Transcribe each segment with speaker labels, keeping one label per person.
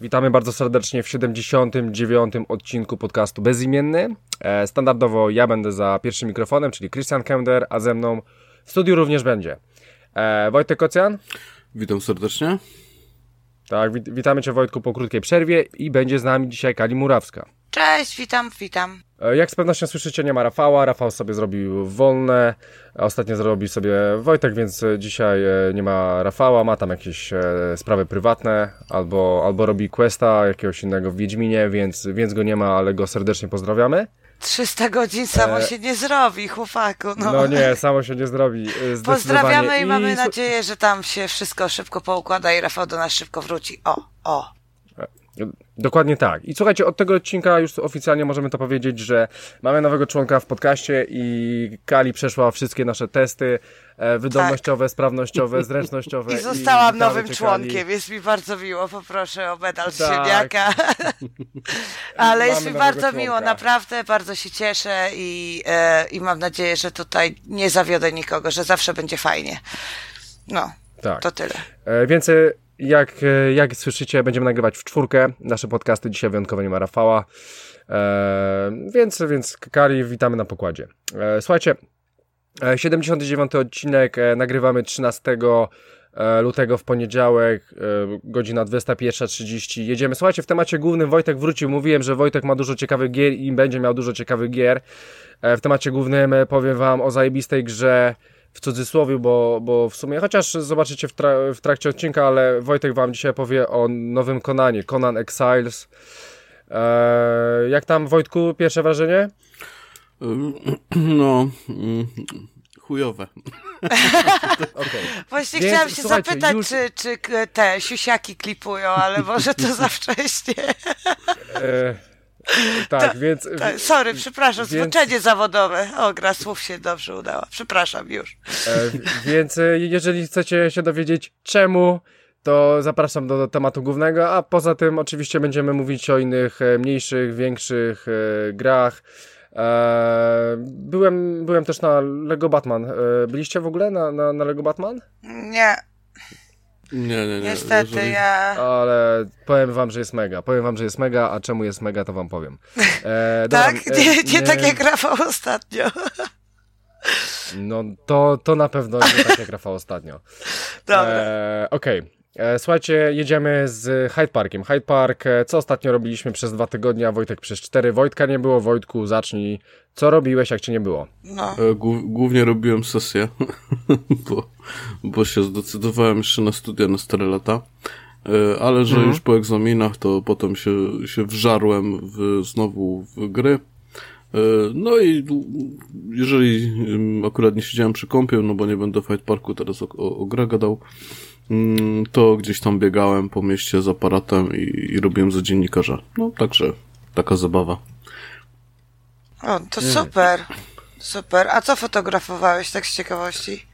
Speaker 1: Witamy bardzo serdecznie w 79. odcinku podcastu Bezimienny. E, standardowo ja będę za pierwszym mikrofonem, czyli Christian Kender, a ze mną w studiu również będzie e, Wojtek Kocjan.
Speaker 2: Witam serdecznie.
Speaker 1: Tak, wit witamy Cię Wojtku po krótkiej przerwie i będzie z nami dzisiaj Kali Murawska.
Speaker 3: Cześć, witam, witam.
Speaker 1: E, jak z pewnością słyszycie, nie ma Rafała. Rafał sobie zrobił wolne. Ostatnio zrobił sobie Wojtek, więc dzisiaj e, nie ma Rafała. Ma tam jakieś e, sprawy prywatne albo, albo robi questa jakiegoś innego w Wiedźminie, więc, więc go nie ma, ale go serdecznie pozdrawiamy.
Speaker 3: 300 godzin samo e... się nie zrobi, chłopaku. No.
Speaker 1: no nie, samo się nie zrobi.
Speaker 3: Pozdrawiamy i, i mamy nadzieję, że tam się wszystko szybko poukłada i Rafał do nas szybko wróci. O, o.
Speaker 1: Dokładnie tak. I słuchajcie, od tego odcinka już oficjalnie możemy to powiedzieć, że mamy nowego członka w podcaście i Kali przeszła wszystkie nasze testy e, wydolnościowe, tak. sprawnościowe, zręcznościowe.
Speaker 3: I zostałam i nowym członkiem. Jest mi bardzo miło. Poproszę o medal tak. ziemniaka. Ale jest mi bardzo członka. miło, naprawdę bardzo się cieszę i, e, i mam nadzieję, że tutaj nie zawiodę nikogo, że zawsze będzie fajnie. No, tak. to tyle.
Speaker 1: E, więcej jak, e, jak słyszycie, będziemy nagrywać w czwórkę. Nasze podcasty dzisiaj wyjątkowo nie ma Rafała. E, więc, więc Kari, witamy na pokładzie. E, słuchajcie, 79 e, odcinek e, nagrywamy 13 e, lutego w poniedziałek, godzina 21.30. Jedziemy. Słuchajcie, w temacie głównym Wojtek wrócił. Mówiłem, że Wojtek ma dużo ciekawych gier i będzie miał dużo ciekawych gier. W temacie głównym powiem wam o zajebistej grze w cudzysłowie, bo, bo w sumie, chociaż zobaczycie w, tra w trakcie odcinka, ale Wojtek wam dzisiaj powie o nowym Konanie, Conan Exiles. Eee, jak tam, Wojtku, pierwsze wrażenie?
Speaker 2: No, mm, chujowe.
Speaker 3: okay. Właśnie Więc, chciałam się zapytać, już... czy, czy te siusiaki klipują, ale może to za wcześnie.
Speaker 1: Tak, więc...
Speaker 3: sorry, przepraszam, więc... zawodowe. O, gra słów się dobrze udała. Przepraszam już.
Speaker 1: E, więc e, jeżeli chcecie się dowiedzieć czemu, to zapraszam do, do, tematu głównego, a poza tym oczywiście będziemy mówić o innych e, mniejszych, większych e, grach. E, byłem, byłem też na Lego Batman. E, byliście w ogóle na, na, na Lego Batman?
Speaker 3: Nie,
Speaker 2: nie, nie, nie.
Speaker 3: Niestety Jeżeli... ja...
Speaker 1: Ale powiem wam, że jest mega. Powiem wam, że jest mega, a czemu jest mega, to wam powiem.
Speaker 3: E, tak? Dobra, nie, nie, nie tak jak Rafał ostatnio.
Speaker 1: No to, to na pewno nie tak jak Rafał ostatnio.
Speaker 3: Dobra. E,
Speaker 1: Okej. Okay. E, słuchajcie, jedziemy z Hyde Parkiem. Hyde Park, e, co ostatnio robiliśmy przez dwa tygodnie, a Wojtek przez cztery. Wojtka nie było, Wojtku, zacznij. Co robiłeś, jak cię nie było?
Speaker 2: No. E, głównie robiłem sesję, bo, bo się zdecydowałem jeszcze na studia na 4 lata. Ale że mhm. już po egzaminach, to potem się, się wżarłem w, znowu w gry. No i jeżeli akurat nie siedziałem przy kąpie, no bo nie będę w Hyde Parku teraz o, o, o grę gadał, to gdzieś tam biegałem po mieście z aparatem i, i robiłem za dziennikarza. No, także taka zabawa.
Speaker 3: O, to super. Super. A co fotografowałeś tak z ciekawości?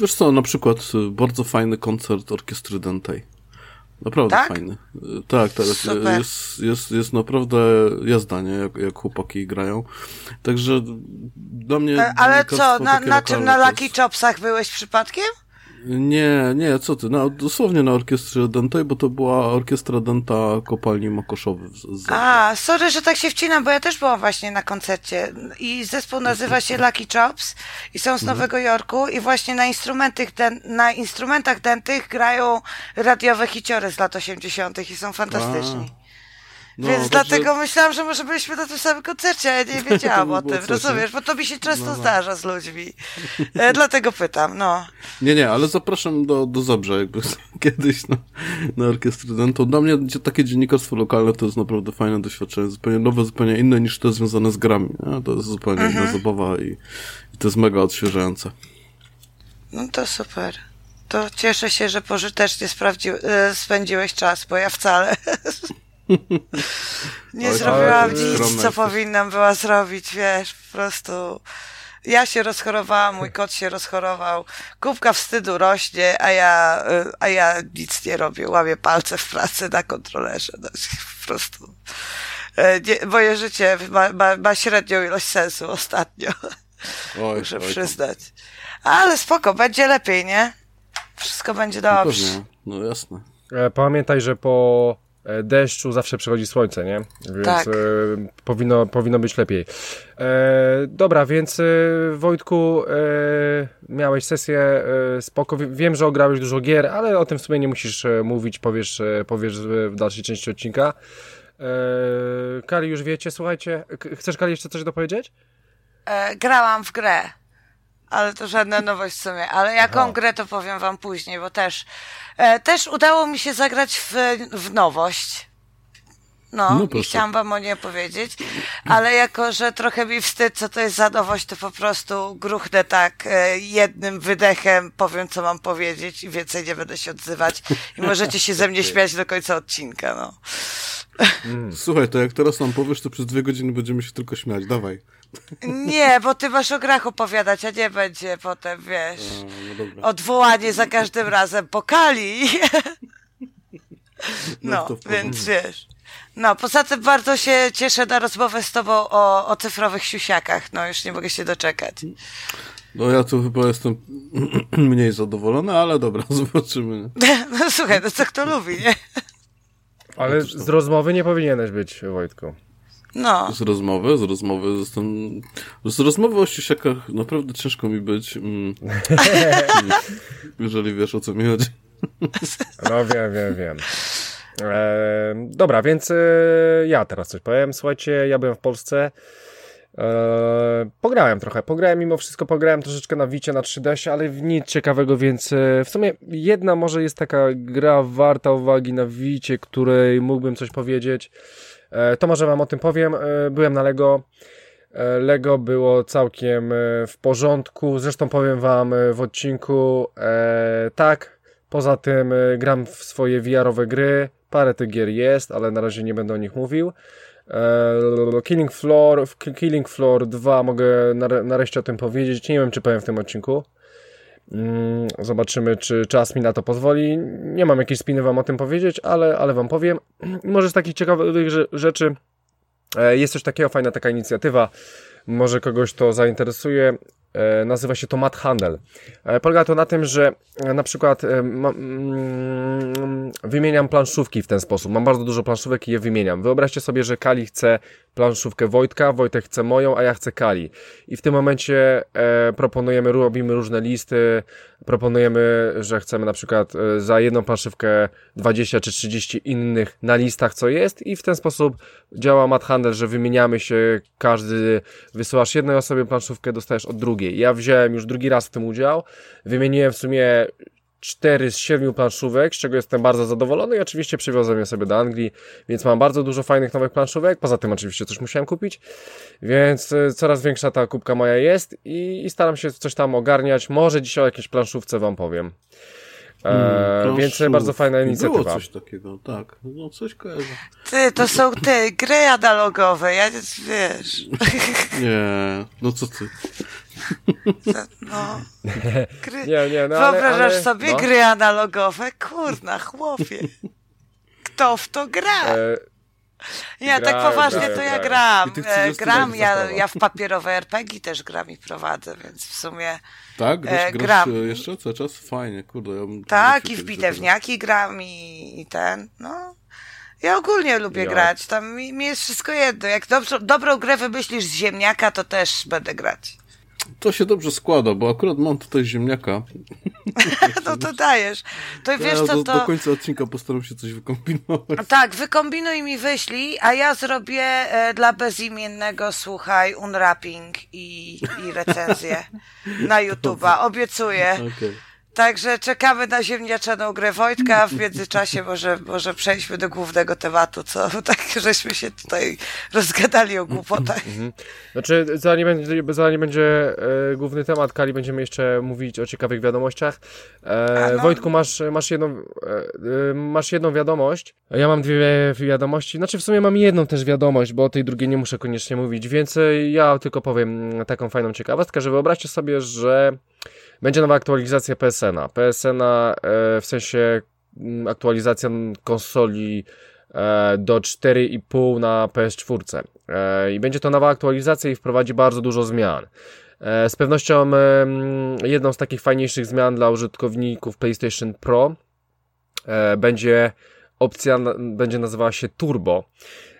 Speaker 2: Wiesz co, na przykład y, bardzo fajny koncert orkiestry Dentej. Naprawdę
Speaker 3: tak?
Speaker 2: fajny. Y, tak, tak. Jest, jest, jest naprawdę jazda, nie? Jak, jak chłopaki grają. Także dla mnie...
Speaker 3: E, ale co, na, na czym, na Lucky Chopsach byłeś przypadkiem?
Speaker 2: Nie, nie, co ty, no, dosłownie na orkiestrze Dentej, bo to była orkiestra Denta kopalni Mokoszowy. Z,
Speaker 3: A, sorry, że tak się wcinam, bo ja też byłam właśnie na koncercie i zespół nazywa się Lucky Chops i są z mhm. Nowego Jorku i właśnie na, instrumentach, na instrumentach dentych grają radiowe hiciory z lat 80. i są fantastyczni. A. No, Więc także... dlatego myślałam, że może byliśmy na tym samym koncercie, a ja nie wiedziałam o tym, rozumiesz? Bo to mi się często no, no. zdarza z ludźmi. E, dlatego pytam, no.
Speaker 2: Nie, nie, ale zapraszam do, do Zabrze, jakby kiedyś na, na orkiestrę dentą. Dla mnie takie dziennikarstwo lokalne to jest naprawdę fajne doświadczenie, zupełnie nowe, zupełnie inne niż te związane z grami. Nie? To jest zupełnie mhm. inna zabawa i, i to jest mega odświeżające.
Speaker 3: No to super. To cieszę się, że pożytecznie sprawdzi, e, spędziłeś czas, bo ja wcale. Nie Oj, zrobiłam nic, co powinnam była zrobić, wiesz, po prostu Ja się rozchorowałam, mój kot się rozchorował, kubka wstydu rośnie, a ja, a ja nic nie robię, łamię palce w pracy na kontrolerze. No, po prostu. E, Nie, moje życie ma, ma, ma średnią ilość sensu ostatnio,
Speaker 2: Oj,
Speaker 3: muszę
Speaker 2: oj,
Speaker 3: przyznać. Ale spoko, będzie lepiej, nie? Wszystko będzie
Speaker 2: No
Speaker 3: dobrze.
Speaker 2: pewnie, no jasne.
Speaker 1: E, Pamiętaj, że po deszczu zawsze przychodzi słońce, nie? Więc
Speaker 3: Tak.
Speaker 1: e, powinno, powinno być lepiej. E, dobra, więc e, Wojtku, e, miałeś sesję e, spoko. Wie- Wiem, że ograłeś dużo gier, ale o tym w sumie nie musisz e, mówić, powiesz, e, powiesz w dalszej części odcinka. E, Kali, już wiecie, słuchajcie. Chcesz, Kali, jeszcze coś dopowiedzieć?
Speaker 3: E, grałam w grę, ale to żadna nowość w sumie. Ale jaką
Speaker 1: Aha.
Speaker 3: grę to powiem wam później, bo też, e, też udało mi się zagrać w, w nowość. No,
Speaker 2: No
Speaker 3: i chciałam wam o niej powiedzieć, ale jako, że trochę mi wstyd, co to jest za nowość, to po prostu gruchnę tak e, jednym wydechem, powiem, co mam powiedzieć i więcej nie będę się odzywać i możecie się ze mnie śmiać do końca odcinka, no.
Speaker 2: Słuchaj, to jak teraz nam powiesz, to przez dwie godziny będziemy się tylko śmiać. Dawaj.
Speaker 3: Nie, bo ty masz o grach opowiadać, a nie będzie potem, wiesz...
Speaker 2: No
Speaker 3: odwołanie za każdym razem pokali. No,
Speaker 2: porządku.
Speaker 3: więc wiesz. No, poza tym bardzo się cieszę na rozmowę z tobą o, o cyfrowych siusiakach. No, już nie mogę się doczekać.
Speaker 2: No ja tu chyba jestem mniej zadowolony, ale dobra, zobaczymy.
Speaker 3: No słuchaj, no co kto lubi, nie?
Speaker 1: Ale z rozmowy nie powinieneś być, Wojtku.
Speaker 3: No,
Speaker 2: Z rozmowy, z rozmowy jestem... Z rozmowy o ścisiakach naprawdę ciężko mi być, mm, jeżeli wiesz o co mi chodzi.
Speaker 1: No wiem, wiem, wiem. E, dobra, więc e, ja teraz coś powiem. Słuchajcie, ja byłem w Polsce. E, pograłem trochę, pograłem mimo wszystko, pograłem troszeczkę na Wicie, na 3DS, ale nic ciekawego, więc e, w sumie jedna może jest taka gra warta uwagi na Wicie, której mógłbym coś powiedzieć. E, to może wam o tym powiem. E, byłem na Lego. E, Lego było całkiem w porządku. Zresztą powiem Wam w odcinku tak. Poza tym gram w swoje VR-owe gry. Parę tych gier jest, ale na razie nie będę o nich mówił. Killing Floor, Killing Floor 2 mogę nare- nareszcie o tym powiedzieć. Nie wiem, czy powiem w tym odcinku. Mm, Zobaczymy, czy czas mi na to pozwoli. Nie mam jakiejś spiny Wam o tym powiedzieć, ale, ale Wam powiem. Może z takich ciekawych rze- rzeczy E, Jest coś takiego, fajna taka inicjatywa, może kogoś to zainteresuje. E, Nazywa się to Mat Handel. E, Polega to na tym, że e, na przykład mm, wymieniam planszówki w ten sposób. Mam bardzo dużo planszówek i je wymieniam. Wyobraźcie sobie, że Kali chce planszówkę Wojtka, Wojtek chce moją, a ja chcę Kali. I w tym momencie proponujemy, robimy różne listy, proponujemy, że chcemy na przykład za jedną planszówkę 20 czy 30 innych na listach, co jest i w ten sposób działa Mat Handel, że wymieniamy się, każdy wysyłasz jednej osobie planszówkę, dostajesz od drugiej. Ja wziąłem już drugi raz w tym udział, wymieniłem w sumie cztery z siedmiu planszówek, z czego jestem bardzo zadowolony i oczywiście przywiozłem je sobie do Anglii, więc mam bardzo dużo fajnych nowych planszówek, poza tym oczywiście coś musiałem kupić, więc y, coraz większa ta kubka moja jest i, i staram się coś tam ogarniać, może dzisiaj o jakiejś planszówce wam powiem. E,
Speaker 2: Hmm,
Speaker 1: więc
Speaker 2: planszówki.
Speaker 1: bardzo fajna inicjatywa.
Speaker 2: Było coś takiego, tak. No coś kojarzę.
Speaker 3: ty, to są ty, gry analogowe, ja nie- wiesz.
Speaker 2: Nie, no co ty.
Speaker 3: No. Gry...
Speaker 1: Nie, nie, no ale,
Speaker 3: Wyobrażasz
Speaker 1: ale,
Speaker 3: sobie
Speaker 1: no,
Speaker 3: gry analogowe? Kurna, chłopie. Kto w to gra?
Speaker 1: E,
Speaker 3: Nie, tak
Speaker 1: Grają,
Speaker 3: poważnie
Speaker 1: grają,
Speaker 3: to ja gram. E,
Speaker 2: 30
Speaker 3: Gram,
Speaker 2: lat
Speaker 3: ja, ja w papierowe RPG też gram i prowadzę, więc w sumie
Speaker 2: Tak? Grasz,
Speaker 3: E,
Speaker 2: grasz
Speaker 3: gram.
Speaker 2: e, jeszcze cały czas? Fajnie, kurde. Ja
Speaker 3: tak i w bitewniaki gram i, i ten, no. Ja ogólnie lubię
Speaker 1: Ja.
Speaker 3: grać, tam mi, mi jest wszystko jedno. Jak dobrze, dobrą grę wymyślisz z ziemniaka, to też będę grać.
Speaker 2: To się dobrze składa, bo akurat mam tutaj ziemniaka.
Speaker 3: No to dajesz. To wiesz co,
Speaker 2: do,
Speaker 3: to...
Speaker 2: do końca odcinka postaram się coś wykombinować.
Speaker 3: Tak, wykombinuj mi wyślij, a ja zrobię e, dla bezimiennego, słuchaj, unwrapping i, i recenzję na YouTube'a. Obiecuję.
Speaker 2: Okej.
Speaker 3: Także czekamy na ziemniaczaną grę Wojtka, w międzyczasie może, może przejdźmy do głównego tematu, co tak żeśmy się tutaj rozgadali o głupotach. Mhm.
Speaker 1: Znaczy, zanim będzie, zanim będzie e, główny temat, Kali, będziemy jeszcze mówić o ciekawych wiadomościach. E, no. Wojtku, masz, masz, jedną, e, e, masz jedną wiadomość, ja mam dwie wiadomości, znaczy w sumie mam jedną też wiadomość, bo o tej drugiej nie muszę koniecznie mówić, więc ja tylko powiem taką fajną ciekawostkę, że wyobraźcie sobie, że będzie nowa aktualizacja PSN-a. PSN-a e, w sensie mm, aktualizacja konsoli e, do 4,5 na PS4. E, I będzie to nowa aktualizacja i wprowadzi bardzo dużo zmian. Z pewnością jedną z takich fajniejszych zmian dla użytkowników PlayStation Pro będzie opcja, będzie nazywała się Turbo.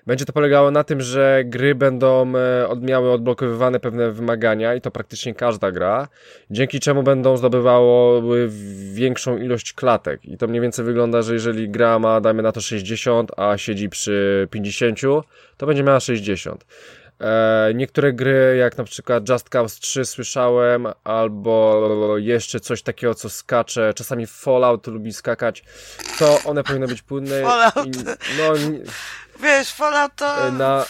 Speaker 1: Będzie to polegało na tym, że gry będą e, miały odblokowywane pewne wymagania i to praktycznie każda gra, dzięki czemu będą zdobywały większą ilość klatek. I to mniej więcej wygląda, że jeżeli gra ma, dajmy na to 60, a siedzi przy 50, to będzie miała 60. E, niektóre gry, jak na przykład Just Cause 3 słyszałem, albo jeszcze coś takiego, co skacze, czasami Fallout lubi skakać, to one powinny być płynne.
Speaker 3: Fallout. I, no, Wiesz, Fallout to... E, na...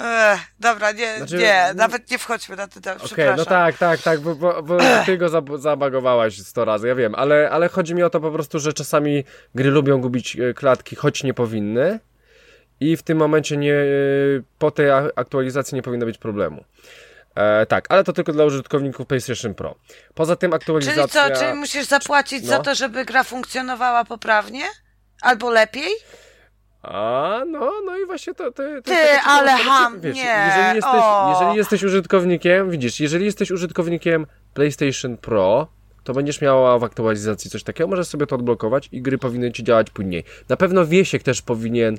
Speaker 3: Ech, dobra, nie, znaczy, nie, nawet nie wchodźmy na ten temat, Okej, okay,
Speaker 1: no tak, tak, tak, bo, bo, bo ty go zabagowałaś 100 razy, ja wiem, ale, ale chodzi mi o to po prostu, że czasami gry lubią gubić e, klatki, choć nie powinny i w tym momencie nie, po tej aktualizacji nie powinno być problemu. E, tak, ale to tylko dla użytkowników PlayStation Pro. Poza tym aktualizacja...
Speaker 3: Czyli co, czyli musisz zapłacić no. za to, żeby gra funkcjonowała poprawnie? Albo lepiej?
Speaker 1: A, no, no i właśnie to... to, to
Speaker 3: Ty, ale ham, wiesz, nie,
Speaker 1: jeżeli jesteś, jeżeli jesteś użytkownikiem, widzisz, jeżeli jesteś użytkownikiem PlayStation Pro, to będziesz miała w aktualizacji coś takiego, możesz sobie to odblokować i gry powinny ci działać płynniej. Na pewno Wiesiek też powinien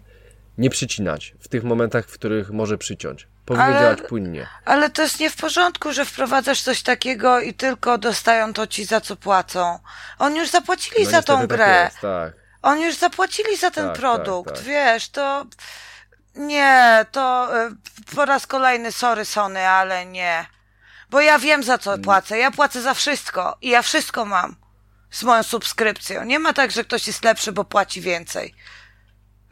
Speaker 1: nie przycinać w tych momentach, w których może przyciąć. Powinien ale, działać płynnie.
Speaker 3: Ale to jest nie w porządku, że wprowadzasz coś takiego i tylko dostają to ci, za co płacą. Oni już zapłacili no, za tą tak grę. Tak jest, tak. Oni już zapłacili za ten tak, tak produkt, tak, wiesz, to... Nie, to y, po raz kolejny sorry Sony, ale nie. Bo ja wiem za co mm. płacę. Ja płacę za wszystko i ja wszystko mam z moją subskrypcją. Nie ma tak, że ktoś jest lepszy, bo płaci więcej.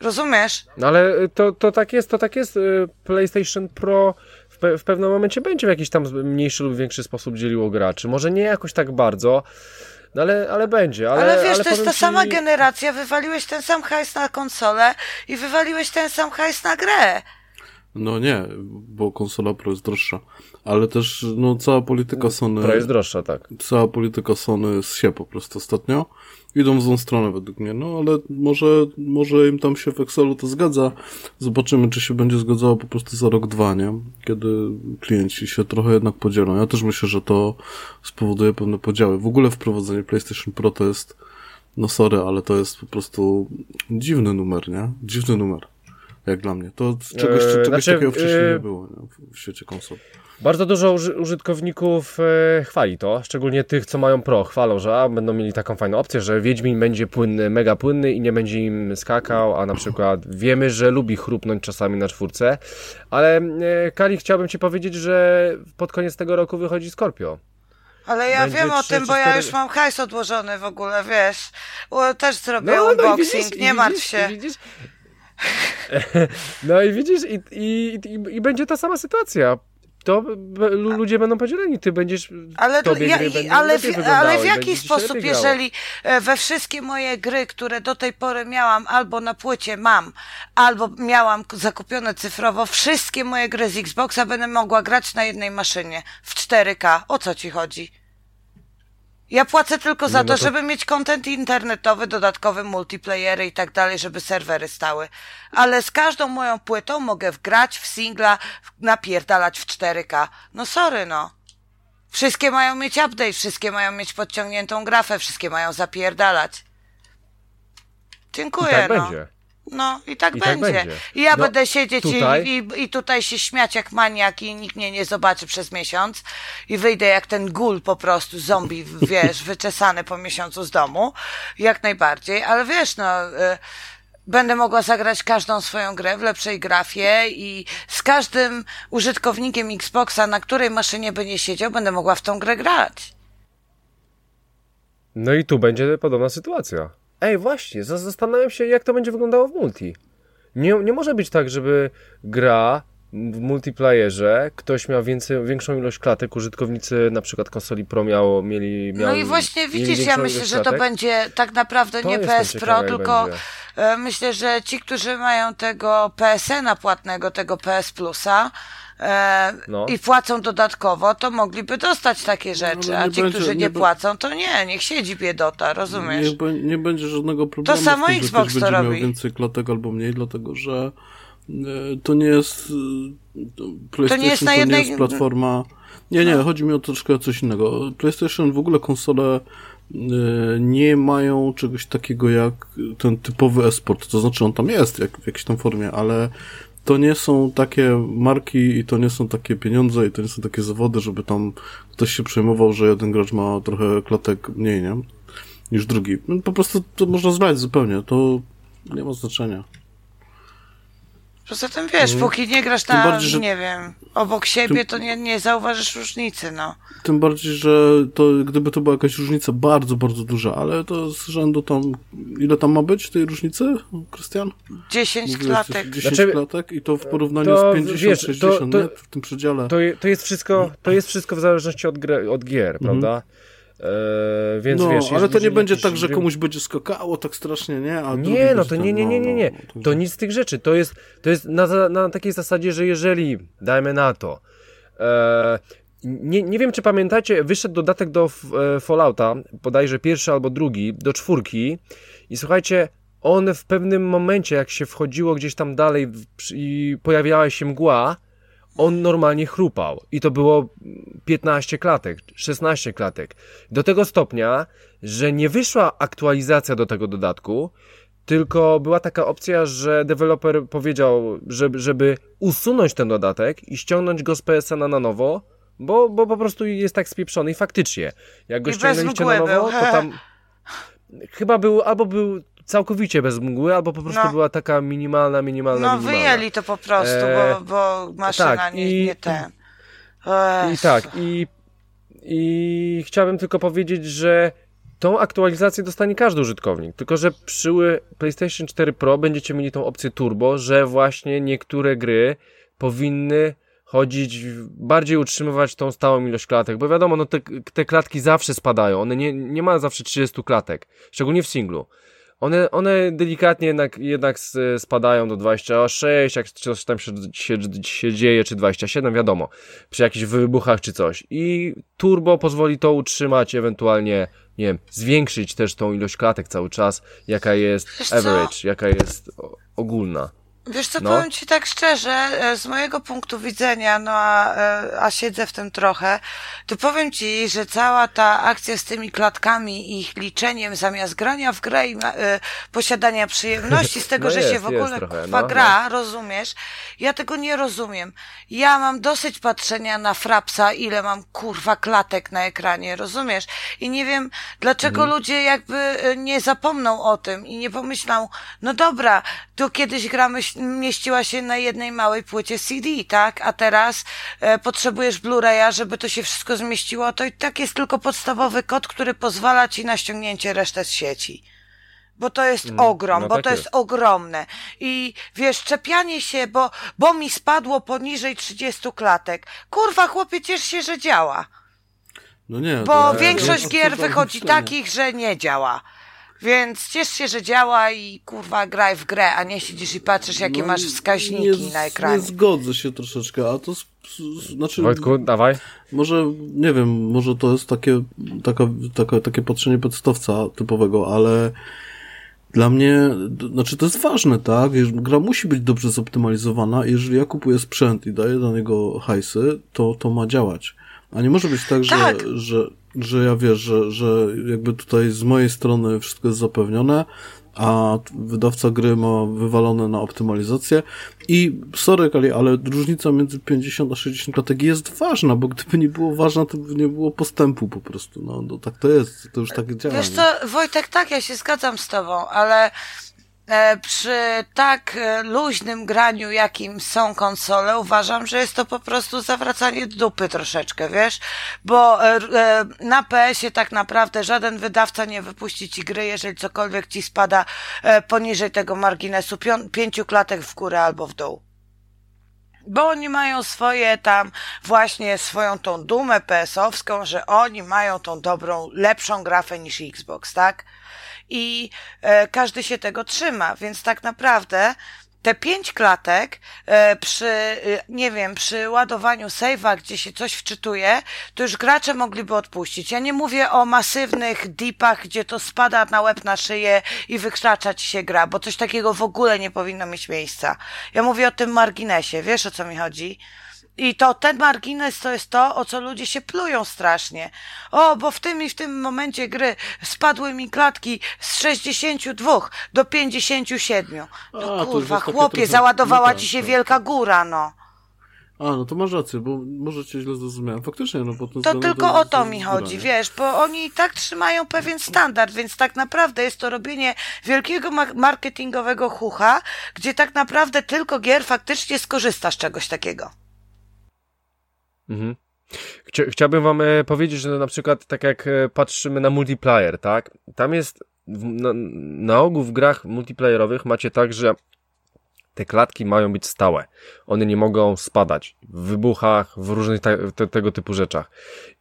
Speaker 3: Rozumiesz?
Speaker 1: No ale to, to tak jest, to tak jest. Y, PlayStation Pro w, pe w pewnym momencie będzie w jakiś tam mniejszy lub większy sposób dzieliło graczy. Może nie jakoś tak bardzo, no ale, ale będzie. Ale,
Speaker 3: ale wiesz,
Speaker 1: ale
Speaker 3: to jest ta ci... sama generacja, wywaliłeś ten sam hajs na konsolę i wywaliłeś ten sam hajs na grę.
Speaker 2: No nie, bo konsola Pro jest droższa. Ale też, no, cała polityka Sony...
Speaker 1: Pro jest droższa, tak.
Speaker 2: Cała polityka Sony się po prostu ostatnio. Idą w złą stronę według mnie, no ale może, może im tam się w Excelu to zgadza. Zobaczymy, czy się będzie zgadzało po prostu za rok, dwa, nie? Kiedy klienci się trochę jednak podzielą. Ja też myślę, że to spowoduje pewne podziały. W ogóle wprowadzenie PlayStation Pro to jest, no sorry, ale to jest po prostu dziwny numer, nie? Dziwny numer. Jak dla mnie. To czegoś, eee, czegoś znaczy, takiego wcześniej nie było nie? w świecie konsol.
Speaker 1: Bardzo dużo użytkowników e, chwali to, szczególnie tych, co mają Pro, chwalą, że a, będą mieli taką fajną opcję, że Wiedźmin będzie płynny, mega płynny i nie będzie im skakał, a na przykład wiemy, że lubi chrupnąć czasami na czwórce, ale e, Kali, chciałbym Ci powiedzieć, że pod koniec tego roku wychodzi Scorpio.
Speaker 3: Ale ja Będzie wiem o tym, bo 4... ja już mam hajs odłożony w ogóle, wiesz. Też zrobię no, no unboxing, widzisz, nie martw się. Widzisz,
Speaker 1: no i widzisz, i, i, i, i będzie ta sama sytuacja to ludzie będą podzieleni, ty będziesz
Speaker 3: ale,
Speaker 1: tobie
Speaker 3: ja,
Speaker 1: gry
Speaker 3: ale, w, ale w jaki sposób, jeżeli e, we wszystkie moje gry, które do tej pory miałam albo na płycie mam, albo miałam zakupione cyfrowo, wszystkie moje gry z Xboxa będę mogła grać na jednej maszynie w 4K. O co ci chodzi? Ja płacę tylko za no, to, to, żeby mieć kontent internetowy, dodatkowy multiplayery i tak dalej, żeby serwery stały. Ale z każdą moją płytą mogę wgrać w singla, napierdalać w 4K. No sorry, no. Wszystkie mają mieć update, wszystkie mają mieć podciągniętą grafę, wszystkie mają zapierdalać. Dziękuję,
Speaker 1: I tak
Speaker 3: no.
Speaker 1: będzie.
Speaker 3: No i tak, I tak będzie. tak będzie. I ja no, będę siedzieć tutaj... I, i, I, tutaj się śmiać jak maniak i nikt mnie nie zobaczy przez miesiąc i wyjdę jak ten gul po prostu, zombie, wiesz, wyczesany po miesiącu z domu. Jak najbardziej, ale wiesz, no... Y będę mogła zagrać każdą swoją grę w lepszej grafie i z każdym użytkownikiem Xboxa, na której maszynie by nie siedział, będę mogła w tą grę grać.
Speaker 1: No i tu będzie podobna sytuacja. Ej, właśnie, zastanawiam się, jak to będzie wyglądało w multi. Nie, nie może być tak, żeby gra w multiplayerze ktoś miał więcej, większą ilość klatek, użytkownicy na przykład konsoli Pro miało, mieli,
Speaker 3: No i właśnie widzisz, ja myślę, że to będzie tak naprawdę
Speaker 1: To
Speaker 3: nie PS Pro, tylko
Speaker 1: będzie.
Speaker 3: e, myślę, że ci, którzy mają tego PSN-a płatnego, tego PS Plusa e,
Speaker 1: No.
Speaker 3: i płacą dodatkowo, to mogliby dostać takie rzeczy,
Speaker 2: ale
Speaker 3: a
Speaker 2: nie
Speaker 3: ci,
Speaker 2: będzie-
Speaker 3: którzy
Speaker 2: nie
Speaker 3: nie płacą, to nie, niech siedzi biedota, rozumiesz?
Speaker 2: Nie, nie będzie żadnego problemu.
Speaker 3: samo
Speaker 2: z tym,
Speaker 3: Xbox
Speaker 2: że
Speaker 3: to robi.
Speaker 2: miał więcej klatek albo mniej, dlatego że e, to nie jest e, PlayStation
Speaker 3: jest na
Speaker 2: to
Speaker 3: jednej-
Speaker 2: nie jest platforma. Nie, nie, chodzi mi o troszkę o coś innego. PlayStation w ogóle konsole e, nie mają czegoś takiego jak ten typowy esport. To znaczy on tam jest jak, w jakiejś tam formie, ale to nie są takie marki i to nie są takie pieniądze i to nie są takie zawody, żeby tam ktoś się przejmował, że jeden gracz ma trochę klatek mniej, nie? Niż drugi. Po prostu to można znać zupełnie. To nie ma znaczenia.
Speaker 3: Poza tym wiesz, póki nie grasz
Speaker 2: Tym
Speaker 3: na,
Speaker 2: bardziej, że-
Speaker 3: nie wiem, obok siebie, to nie, nie zauważysz różnicy, no.
Speaker 2: Tym bardziej, że to gdyby to była jakaś różnica bardzo, bardzo duża, ale to z rzędu tam. Ile tam ma być tej różnicy, Krystian?
Speaker 3: 10
Speaker 2: Mówiłeś
Speaker 3: klatek.
Speaker 2: coś, 10
Speaker 1: Znaczy,
Speaker 2: klatek i to w porównaniu
Speaker 1: to
Speaker 2: z 50,
Speaker 1: wiesz, to-
Speaker 2: 60,
Speaker 1: to-
Speaker 2: nie? W tym przedziale.
Speaker 1: To, to, jest wszystko, to jest wszystko w zależności od, gry, od gier, prawda? E, więc
Speaker 2: no,
Speaker 1: wiesz,
Speaker 2: ale to nie będzie tak, że komuś będzie skakało tak strasznie, nie? A
Speaker 1: Nie, no to nie, nie, nie, nie, nie. To nic z tych rzeczy. To jest, to jest na, na takiej zasadzie, że jeżeli, dajmy na to, e, nie, nie wiem, czy pamiętacie, wyszedł dodatek do e, Fallouta, bodajże pierwszy albo drugi, do czwórki i słuchajcie, on w pewnym momencie, jak się wchodziło gdzieś tam dalej i pojawiała się mgła, on normalnie chrupał. I to było 15 klatek, 16 klatek. Do tego stopnia, że nie wyszła aktualizacja do tego dodatku, tylko była taka opcja, że deweloper powiedział, żeby, żeby usunąć ten dodatek i ściągnąć go z PSN na nowo, bo, bo po prostu jest tak spieprzony i faktycznie. Jak go
Speaker 3: I
Speaker 1: ściągnęliście na nowo, to tam chyba był, albo był całkowicie bez mgły, albo po prostu
Speaker 3: No.
Speaker 1: była taka minimalna, minimalna,
Speaker 3: No
Speaker 1: minimalna.
Speaker 3: wyjęli to po prostu,
Speaker 1: E,
Speaker 3: bo, bo maszyna
Speaker 1: tak,
Speaker 3: nie,
Speaker 1: i-
Speaker 3: nie ten.
Speaker 1: I
Speaker 3: Ech.
Speaker 1: tak, i, i chciałbym tylko powiedzieć, że tą aktualizację dostanie każdy użytkownik, tylko że przy PlayStation 4 Pro będziecie mieli tą opcję turbo, że właśnie niektóre gry powinny chodzić, bardziej utrzymywać tą stałą ilość klatek, bo wiadomo, no te, te klatki zawsze spadają, one nie, nie ma zawsze 30 klatek, szczególnie w singlu. One, one delikatnie jednak, jednak spadają do 26, jak coś tam się, się, się dzieje, czy 27, wiadomo, przy jakichś wybuchach czy coś. I turbo pozwoli to utrzymać, ewentualnie, nie wiem, zwiększyć też tą ilość klatek cały czas, jaka jest average, jaka jest ogólna.
Speaker 3: Wiesz co,
Speaker 1: No.
Speaker 3: powiem ci tak szczerze, e, z mojego punktu widzenia, no a, e, a siedzę w tym trochę, to powiem ci, że cała ta akcja z tymi klatkami i ich liczeniem zamiast grania w grę i e, posiadania przyjemności z tego,
Speaker 1: No
Speaker 3: że
Speaker 1: jest,
Speaker 3: się w ogóle
Speaker 1: trochę, no,
Speaker 3: gra, rozumiesz? Ja tego nie rozumiem. Ja mam dosyć patrzenia na frapsa, ile mam kurwa klatek na ekranie, rozumiesz? I nie wiem, dlaczego
Speaker 1: Mhm.
Speaker 3: ludzie jakby nie zapomną o tym i nie pomyślą, no dobra, to kiedyś gra myśl, mieściła się na jednej małej płycie CD, tak? A teraz e, potrzebujesz Blu-raya, żeby to się wszystko zmieściło, to i tak jest tylko podstawowy kod, który pozwala ci na ściągnięcie resztę z sieci. Bo to jest ogrom,
Speaker 1: no
Speaker 3: bo
Speaker 1: tak
Speaker 3: to jest.
Speaker 1: jest.
Speaker 3: ogromne. I wiesz, czepianie się, bo, bo mi spadło poniżej 30 klatek. Kurwa, chłopie, ciesz się, że działa.
Speaker 2: No nie,
Speaker 3: Bo
Speaker 2: to-
Speaker 3: większość
Speaker 2: to-
Speaker 3: gier wychodzi takich, że nie działa. Więc ciesz się, że działa i kurwa graj w grę, a nie siedzisz i patrzysz, jakie
Speaker 2: No,
Speaker 3: masz wskaźniki
Speaker 2: nie,
Speaker 3: na ekranie.
Speaker 2: Nie zgodzę się troszeczkę, a to s- s- znaczy...
Speaker 1: Wojtku, dawaj.
Speaker 2: Może, nie wiem, może to jest takie, taka, taka, takie patrzenie podstawca typowego, ale dla mnie, znaczy to jest ważne, tak? Gra musi być dobrze zoptymalizowana jeżeli ja kupuję sprzęt i daję do niego hajsy, to, to ma działać. A nie może być tak, że,
Speaker 3: Tak.
Speaker 2: że, że ja wiesz, że, że jakby tutaj z mojej strony wszystko jest zapewnione, a wydawca gry ma wywalone na optymalizację i sorry Kali, ale różnica między 50 a 60 klatek jest ważna, bo gdyby nie było ważna, to by nie było postępu po prostu, no, no tak to jest, to już tak działa.
Speaker 3: Wiesz co, Wojtek, tak, ja się zgadzam z tobą, ale przy tak e, luźnym graniu, jakim są konsole, uważam, że jest to po prostu zawracanie dupy troszeczkę, wiesz? Bo e, na PS-ie tak naprawdę żaden wydawca nie wypuści ci gry, jeżeli cokolwiek ci spada poniżej tego marginesu pięciu klatek w górę albo w dół bo oni mają swoje tam, właśnie swoją tą dumę PS-owską, że oni mają tą dobrą, lepszą grafę niż Xbox, tak? I e, każdy się tego trzyma, więc tak naprawdę te pięć klatek e, przy, e, nie wiem, przy ładowaniu save'a, gdzie się coś wczytuje, to już gracze mogliby odpuścić. Ja nie mówię o masywnych deepach, gdzie to spada na łeb na szyję i wykracza ci się gra, bo coś takiego w ogóle nie powinno mieć miejsca. Ja mówię o tym marginesie, wiesz o co mi chodzi? I to ten margines to jest to, o co ludzie się plują strasznie. O, bo w tym i w tym momencie gry spadły mi klatki z 62 do 57. No A, kurwa, chłopie, załadowała ci się wielka góra, no.
Speaker 2: A, no to masz rację, bo może cię źle zrozumiałem. Faktycznie, no bo
Speaker 3: to... To tylko o to mi chodzi, wiesz, bo oni i tak trzymają pewien standard, więc tak naprawdę jest to robienie wielkiego marketingowego chucha, gdzie tak naprawdę tylko gier faktycznie skorzysta z czegoś takiego.
Speaker 1: Mhm. Chcia, chciałbym wam e, powiedzieć, że na przykład tak jak e, patrzymy na multiplayer, tak? Tam jest na, na ogół w grach multiplayerowych macie tak, że te klatki mają być stałe. One nie mogą spadać w wybuchach, w różnych te, tego typu rzeczach.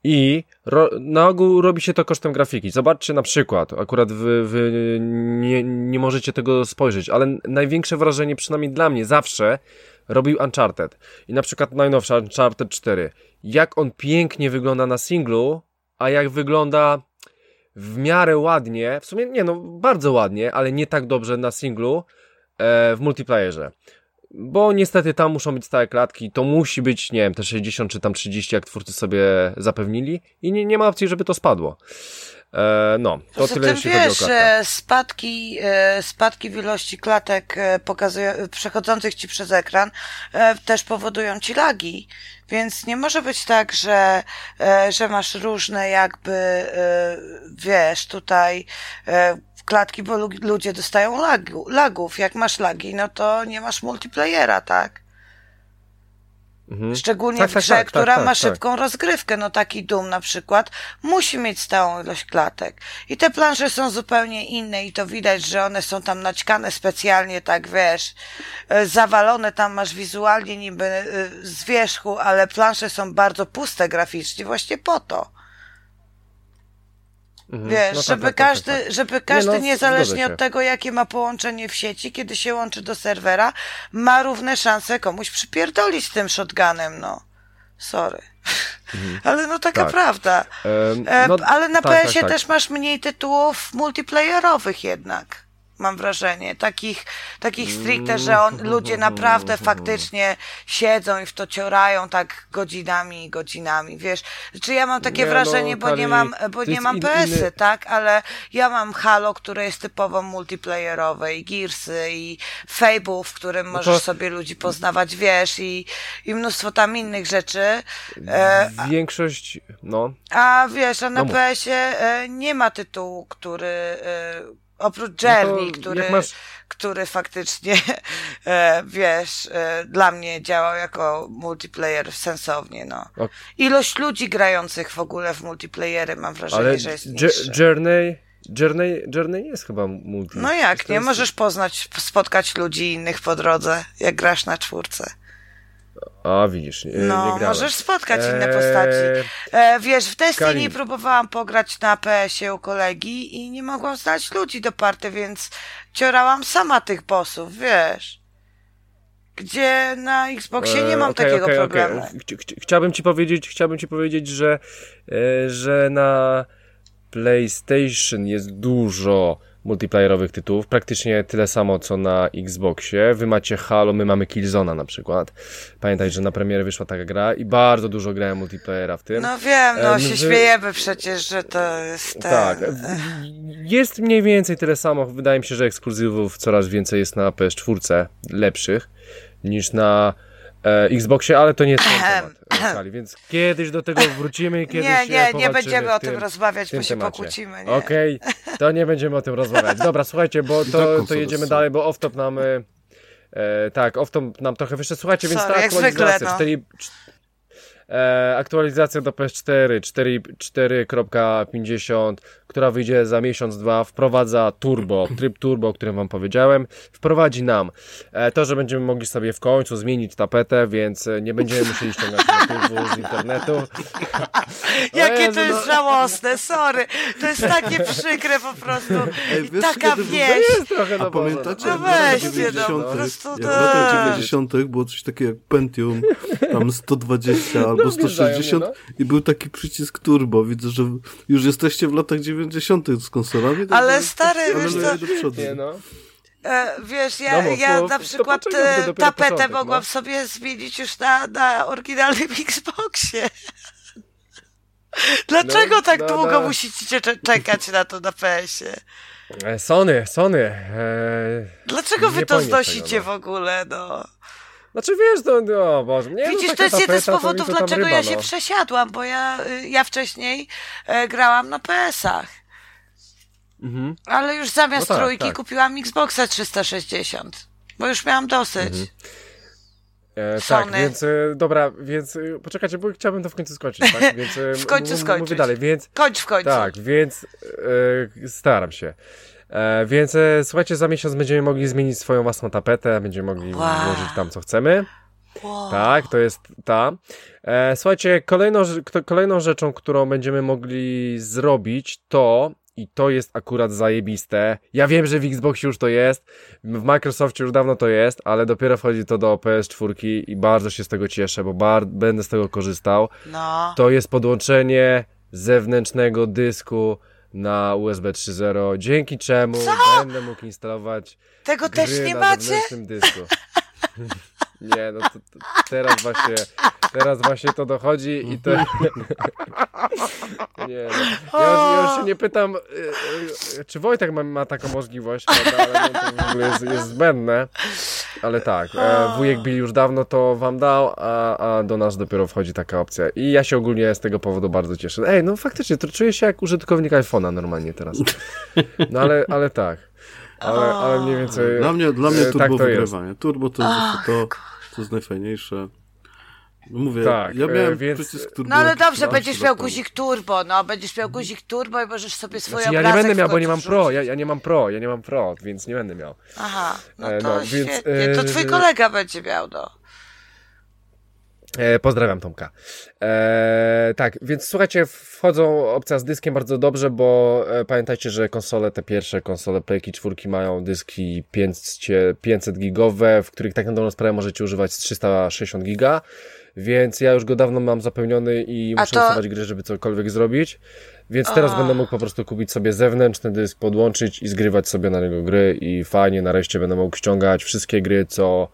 Speaker 1: I ro, na ogół robi się to kosztem grafiki. Zobaczcie na przykład, akurat wy, wy nie, nie możecie tego spojrzeć, ale największe wrażenie, przynajmniej dla mnie, zawsze robił Uncharted. I na przykład najnowszy Uncharted 4. Jak on pięknie wygląda na singlu, a jak wygląda w miarę ładnie, w sumie nie no, bardzo ładnie, ale nie tak dobrze na singlu e, w multiplayerze. Bo niestety tam muszą być stałe klatki, to musi być, nie wiem, te 60 czy tam 30, jak twórcy sobie zapewnili i nie, nie ma opcji, żeby to spadło. E, no, to Poza tyle, jeśli wiesz, chodzi o
Speaker 3: spadki, e, spadki w ilości klatek e, pokazuje, przechodzących ci przez ekran też powodują ci lagi, więc nie może być tak, że, że masz różne jakby, wiesz, tutaj klatki, bo ludzie dostają lagu, lagów. Jak masz lagi, no to nie masz multiplayera, tak? Mhm. Szczególnie tak, w tak, grze, tak, która tak, ma tak, szybką rozgrywkę. No taki Doom na przykład musi mieć stałą ilość klatek. I te plansze są zupełnie inne i to widać, że one są tam naćkane specjalnie, tak wiesz, e, zawalone tam masz wizualnie niby e, z wierzchu, ale plansze są bardzo puste graficznie właśnie po to. Mhm. Wiesz, no tak, żeby, tak, tak, każdy, tak, tak. żeby każdy, nie, no, niezależnie od tego, jakie ma połączenie w sieci, kiedy się łączy do serwera, ma równe szanse komuś przypierdolić tym shotgunem, no. Sorry. Mhm. Ale no taka tak. prawda. E, no, ale na PS-ie też masz mniej tytułów multiplayerowych jednak mam wrażenie. Takich, takich stricte, że on, ludzie naprawdę faktycznie siedzą i w to ciorają tak godzinami i godzinami, wiesz. Czy ja mam takie nie, no, wrażenie, no, bo nie mam, bo nie mam PS-y, inny... tak? Ale ja mam Halo, które jest typowo multiplayerowe i Gearsy i Fable, w którym no możesz to... sobie ludzi poznawać, wiesz, i, i mnóstwo tam innych rzeczy.
Speaker 1: E, Większość, no.
Speaker 3: A wiesz, a na no PS-ie e, nie ma tytułu, który e, Oprócz no Journey, no który, masz... który faktycznie, e, wiesz, e, dla mnie działał jako multiplayer sensownie, no. Okay. Ilość ludzi grających w ogóle w multiplayery mam wrażenie, Ale że jest niższa.
Speaker 1: Journey, Journey, Journey nie jest chyba multi.
Speaker 3: No jak, nie? Możesz poznać, spotkać ludzi innych po drodze, jak grasz na czwórce.
Speaker 1: A, widzisz, nie,
Speaker 3: No, nie możesz spotkać eee... inne postaci. E, wiesz, w Destiny Karin. próbowałam pograć na PS-ie u kolegi i nie mogłam znaleźć ludzi do party, więc ciorałam sama tych bossów, wiesz. Gdzie na Xboxie nie mam okay, takiego problemu.
Speaker 1: Chciałbym ci powiedzieć, chciałbym ci powiedzieć, że, e, że na PlayStation jest dużo multiplayerowych tytułów, praktycznie tyle samo co na Xboxie. Wy macie Halo, my mamy Killzona na przykład. Pamiętaj, że na premierę wyszła taka gra i bardzo dużo grałem multiplayera w tym.
Speaker 3: No wiem, no się Wy... śmiejemy przecież, że to jest ten... Tak.
Speaker 1: Jest mniej więcej tyle samo. Wydaje mi się, że ekskluzywów coraz więcej jest na PS4 lepszych niż na e, Xboxie, ale to nie jest ten temat, e, Kali, więc kiedyś do tego wrócimy i kiedyś
Speaker 3: Nie,
Speaker 1: e,
Speaker 3: nie, nie będziemy o tym
Speaker 1: tym,
Speaker 3: rozmawiać,
Speaker 1: tym
Speaker 3: bo się
Speaker 1: temacie.
Speaker 3: pokłócimy.
Speaker 1: Okej, to nie będziemy o tym rozmawiać. Dobra, słuchajcie, bo to, to jedziemy dalej, bo off-top nam... E, e, tak, off-top nam trochę wyszedł. Słuchajcie, więc
Speaker 3: Sorry,
Speaker 1: ta
Speaker 3: jak zwykle,
Speaker 1: aktualizacja
Speaker 3: no.
Speaker 1: 4, E, aktualizacja do PS4 4 4.50, która wyjdzie za miesiąc, dwa, wprowadza turbo, tryb turbo, o którym wam powiedziałem, wprowadzi nam e, to, że będziemy mogli sobie w końcu zmienić tapetę, więc e, nie będziemy musieli ściągać z internetu.
Speaker 3: Jakie to jest
Speaker 1: no.
Speaker 3: żałosne, sorry. To jest takie przykre po prostu.
Speaker 2: Ej,
Speaker 3: taka
Speaker 2: kiedy był-
Speaker 3: wieś.
Speaker 1: Jest trochę,
Speaker 2: A
Speaker 1: no
Speaker 2: pamiętacie,
Speaker 3: no
Speaker 2: jak w latach
Speaker 3: weźcie, no,
Speaker 2: 90.
Speaker 3: po prostu
Speaker 2: jak w latach 90. było coś takiego jak Pentium, tam 120 albo
Speaker 1: wjeżdżają mnie,
Speaker 2: 160
Speaker 1: no.
Speaker 2: i był taki przycisk turbo. Widzę, że już jesteście w latach 90. z konsolami. tak
Speaker 3: Ale
Speaker 2: że-
Speaker 3: stary,
Speaker 2: ale
Speaker 3: wiesz
Speaker 2: leję
Speaker 3: co,
Speaker 2: do przodu.
Speaker 1: Nie no.
Speaker 3: E, wiesz, ja,
Speaker 1: No
Speaker 3: ja
Speaker 1: no,
Speaker 3: na przykład e, tapetę
Speaker 1: początek,
Speaker 3: mogłam
Speaker 1: no.
Speaker 3: sobie zmienić już na, na oryginalnym Xboxie. Dlaczego
Speaker 1: No,
Speaker 3: tak
Speaker 1: no,
Speaker 3: długo
Speaker 1: no.
Speaker 3: musicie cze- czekać na to na PS-ie?
Speaker 1: E, Sony, Sony. E,
Speaker 3: Dlaczego wy to znosicie
Speaker 1: tego,
Speaker 3: w ogóle, no?
Speaker 1: Znaczy wiesz, to, no, Boże, nie,
Speaker 3: Widzisz,
Speaker 1: no,
Speaker 3: to jest jeden z powodów, dlaczego
Speaker 1: ryba,
Speaker 3: ja się
Speaker 1: no.
Speaker 3: przesiadłam, bo ja, y, ja wcześniej e, grałam na PS-ach.
Speaker 1: Mhm.
Speaker 3: Ale już zamiast
Speaker 1: No tak,
Speaker 3: trójki
Speaker 1: tak.
Speaker 3: kupiłam Xboxa 360. Bo już miałam dosyć.
Speaker 1: E,
Speaker 3: Sony.
Speaker 1: tak, więc e, dobra, więc e, poczekajcie, bo chciałbym to w końcu skończyć, tak? Więc, e,
Speaker 3: W końcu skończyć.
Speaker 1: Mówię dalej, więc
Speaker 3: Kończ w końcu.
Speaker 1: tak, więc e, staram się. E, więc e, słuchajcie, za miesiąc będziemy mogli zmienić swoją własną tapetę, będziemy mogli
Speaker 3: Wow.
Speaker 1: włożyć tam co chcemy.
Speaker 3: Wow.
Speaker 1: Tak, to jest ta. E, słuchajcie, kolejną, kolejną rzeczą, którą będziemy mogli zrobić, to i to jest akurat zajebiste. Ja wiem, że w Xboxie już to jest, w Microsoftie już dawno to jest, ale dopiero wchodzi to do PS4 i bardzo się z tego cieszę, bo bar- będę z tego korzystał.
Speaker 3: No.
Speaker 1: To jest podłączenie zewnętrznego dysku na USB 3.0, dzięki czemu będę mógł instalować
Speaker 3: Tego
Speaker 1: gry
Speaker 3: też nie
Speaker 1: na
Speaker 3: macie?
Speaker 1: zewnętrznym dysku. Nie, no to, to teraz właśnie, teraz właśnie to dochodzi i to... Nie, no. ja, już, się nie pytam, y, y, czy Wojtek ma, ma taką możliwość, prawda, ale no to w ogóle jest, jest zbędne. Ale tak, e, wujek Bill już dawno to wam dał, a, a do nas dopiero wchodzi taka opcja. I ja się ogólnie z tego powodu bardzo cieszę. Ej, no faktycznie, to czuję się jak użytkownik iPhone'a normalnie teraz. No ale, ale tak. Ale, ale mniej więcej...
Speaker 2: Dla mnie, dla mnie
Speaker 1: e,
Speaker 2: turbo
Speaker 1: tak to jest.
Speaker 2: wygrywanie. Turbo to jest to, to jest najfajniejsze. No mówię,
Speaker 1: Tak,
Speaker 2: ja
Speaker 1: e,
Speaker 2: miałem
Speaker 1: więc-
Speaker 2: przycisk turbo.
Speaker 3: No ale dobrze,
Speaker 2: 13
Speaker 3: będziesz miał guzik turbo, no, będziesz miał guzik turbo i możesz sobie swoje
Speaker 1: Znaczy, ja nie będę miał, bo nie mam pro, ja, ja nie mam pro, ja nie mam pro, więc nie będę miał.
Speaker 3: Aha, no
Speaker 1: E,
Speaker 3: to
Speaker 1: no, więc,
Speaker 3: to
Speaker 1: e,
Speaker 3: twój kolega będzie miał, no.
Speaker 1: E, pozdrawiam Tomka. E, tak, więc słuchajcie, wchodzą opcja z dyskiem bardzo dobrze, bo e, pamiętajcie, że konsole, te pierwsze konsole Playki 4 mają dyski 500, 500 gigowe, w których tak na dobrą sprawę możecie używać z 360 giga, więc ja już go dawno mam zapełniony i muszę
Speaker 3: to-
Speaker 1: instalować gry, żeby cokolwiek zrobić. Więc teraz będę mógł po prostu kupić sobie zewnętrzny dysk, podłączyć i zgrywać sobie na niego gry i fajnie, nareszcie będę mógł ściągać wszystkie gry, co,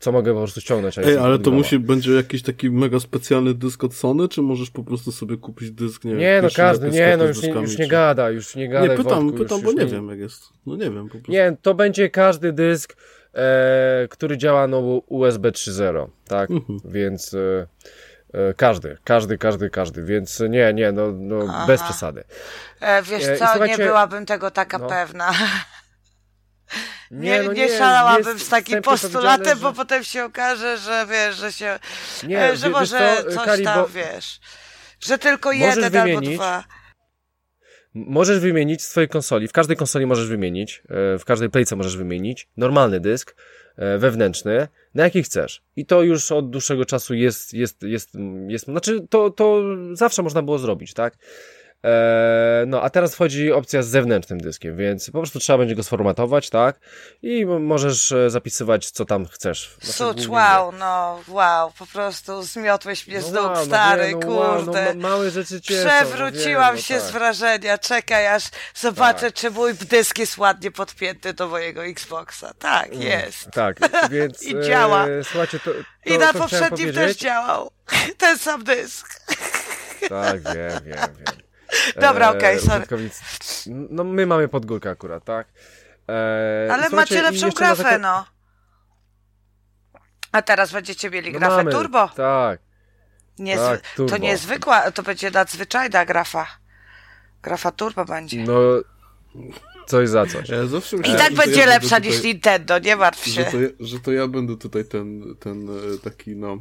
Speaker 1: co mogę po prostu ściągnąć.
Speaker 2: Ej, ale to musi, będzie jakiś taki mega specjalny dysk od Sony, czy możesz po prostu sobie kupić dysk, nie wiem,
Speaker 1: Nie, no każdy, nie, no już nie,
Speaker 2: dyskami,
Speaker 1: już nie gada, już nie gada.
Speaker 2: Nie, pytam,
Speaker 1: Wojtku,
Speaker 2: pytam,
Speaker 1: już,
Speaker 2: bo
Speaker 1: już
Speaker 2: nie wiem jak jest. No nie wiem po prostu.
Speaker 1: Nie, to będzie każdy dysk, e, który działa na U- USB 3.0, tak?
Speaker 2: Mhm.
Speaker 1: Więc e, e, każdy, każdy, każdy, każdy, więc nie, nie, no, no bez przesady.
Speaker 3: E, wiesz
Speaker 1: E,
Speaker 3: co, nie byłabym tego taka
Speaker 1: No.
Speaker 3: pewna.
Speaker 1: Nie,
Speaker 3: Nie,
Speaker 1: no
Speaker 3: nie, szalałabym
Speaker 1: jest
Speaker 3: z takim postulatem,
Speaker 1: powiedziane,
Speaker 3: bo
Speaker 1: że-
Speaker 3: potem się okaże, że wiesz, że się,
Speaker 1: Nie,
Speaker 3: e, że
Speaker 1: wie-
Speaker 3: może
Speaker 1: co,
Speaker 3: coś
Speaker 1: Kali,
Speaker 3: tam,
Speaker 1: bo-
Speaker 3: wiesz, że tylko jeden albo dwa.
Speaker 1: Możesz wymienić z twojej konsoli, w każdej konsoli możesz wymienić, e, w każdej playce możesz wymienić normalny dysk e, wewnętrzny, na jaki chcesz. I to już od dłuższego czasu jest, jest, jest, jest znaczy to, to zawsze można było zrobić, tak? E, no, a teraz wchodzi opcja z zewnętrznym dyskiem, więc po prostu trzeba będzie go sformatować, tak? I możesz e, zapisywać, co tam chcesz. Znaczy,
Speaker 3: Sucz, wow, no, wow, po prostu zmiotłeś mnie
Speaker 1: No
Speaker 3: z nóg,
Speaker 1: wow, no
Speaker 3: stary,
Speaker 1: wiem, no wow, no
Speaker 3: kurde.
Speaker 1: ma- małe rzeczy cieszą,
Speaker 3: Przewróciłam
Speaker 1: no wiem,
Speaker 3: się
Speaker 1: no
Speaker 3: z
Speaker 1: tak.
Speaker 3: wrażenia. Czekaj, aż zobaczę,
Speaker 1: Tak.
Speaker 3: czy mój dysk jest ładnie podpięty do mojego Xboxa. Tak, jest.
Speaker 1: Tak, więc
Speaker 3: I działa.
Speaker 1: E, słuchajcie, to, to,
Speaker 3: I na
Speaker 1: to
Speaker 3: poprzednim też działał. Ten sam dysk.
Speaker 1: Tak, wiem, wiem, wiem.
Speaker 3: Dobra, okej, sorry.
Speaker 1: użytkownicy- No my mamy podgórkę akurat, tak? E,
Speaker 3: Ale macie lepszą grafę, no. A teraz będziecie mieli
Speaker 1: No
Speaker 3: grafę
Speaker 1: mamy,
Speaker 3: turbo.
Speaker 1: Tak.
Speaker 3: Nie,
Speaker 1: tak, turbo.
Speaker 3: To niezwykła, to będzie nadzwyczajna grafa. Grafa turbo będzie.
Speaker 1: No, coś za coś.
Speaker 2: Ja zawsze
Speaker 3: I tak
Speaker 2: że
Speaker 3: będzie
Speaker 2: ja
Speaker 3: lepsza
Speaker 2: będę
Speaker 3: niż
Speaker 2: tutaj,
Speaker 3: Nintendo, nie martw
Speaker 2: że
Speaker 3: się.
Speaker 2: to, ja, że to ja będę tutaj ten, ten e, taki, no...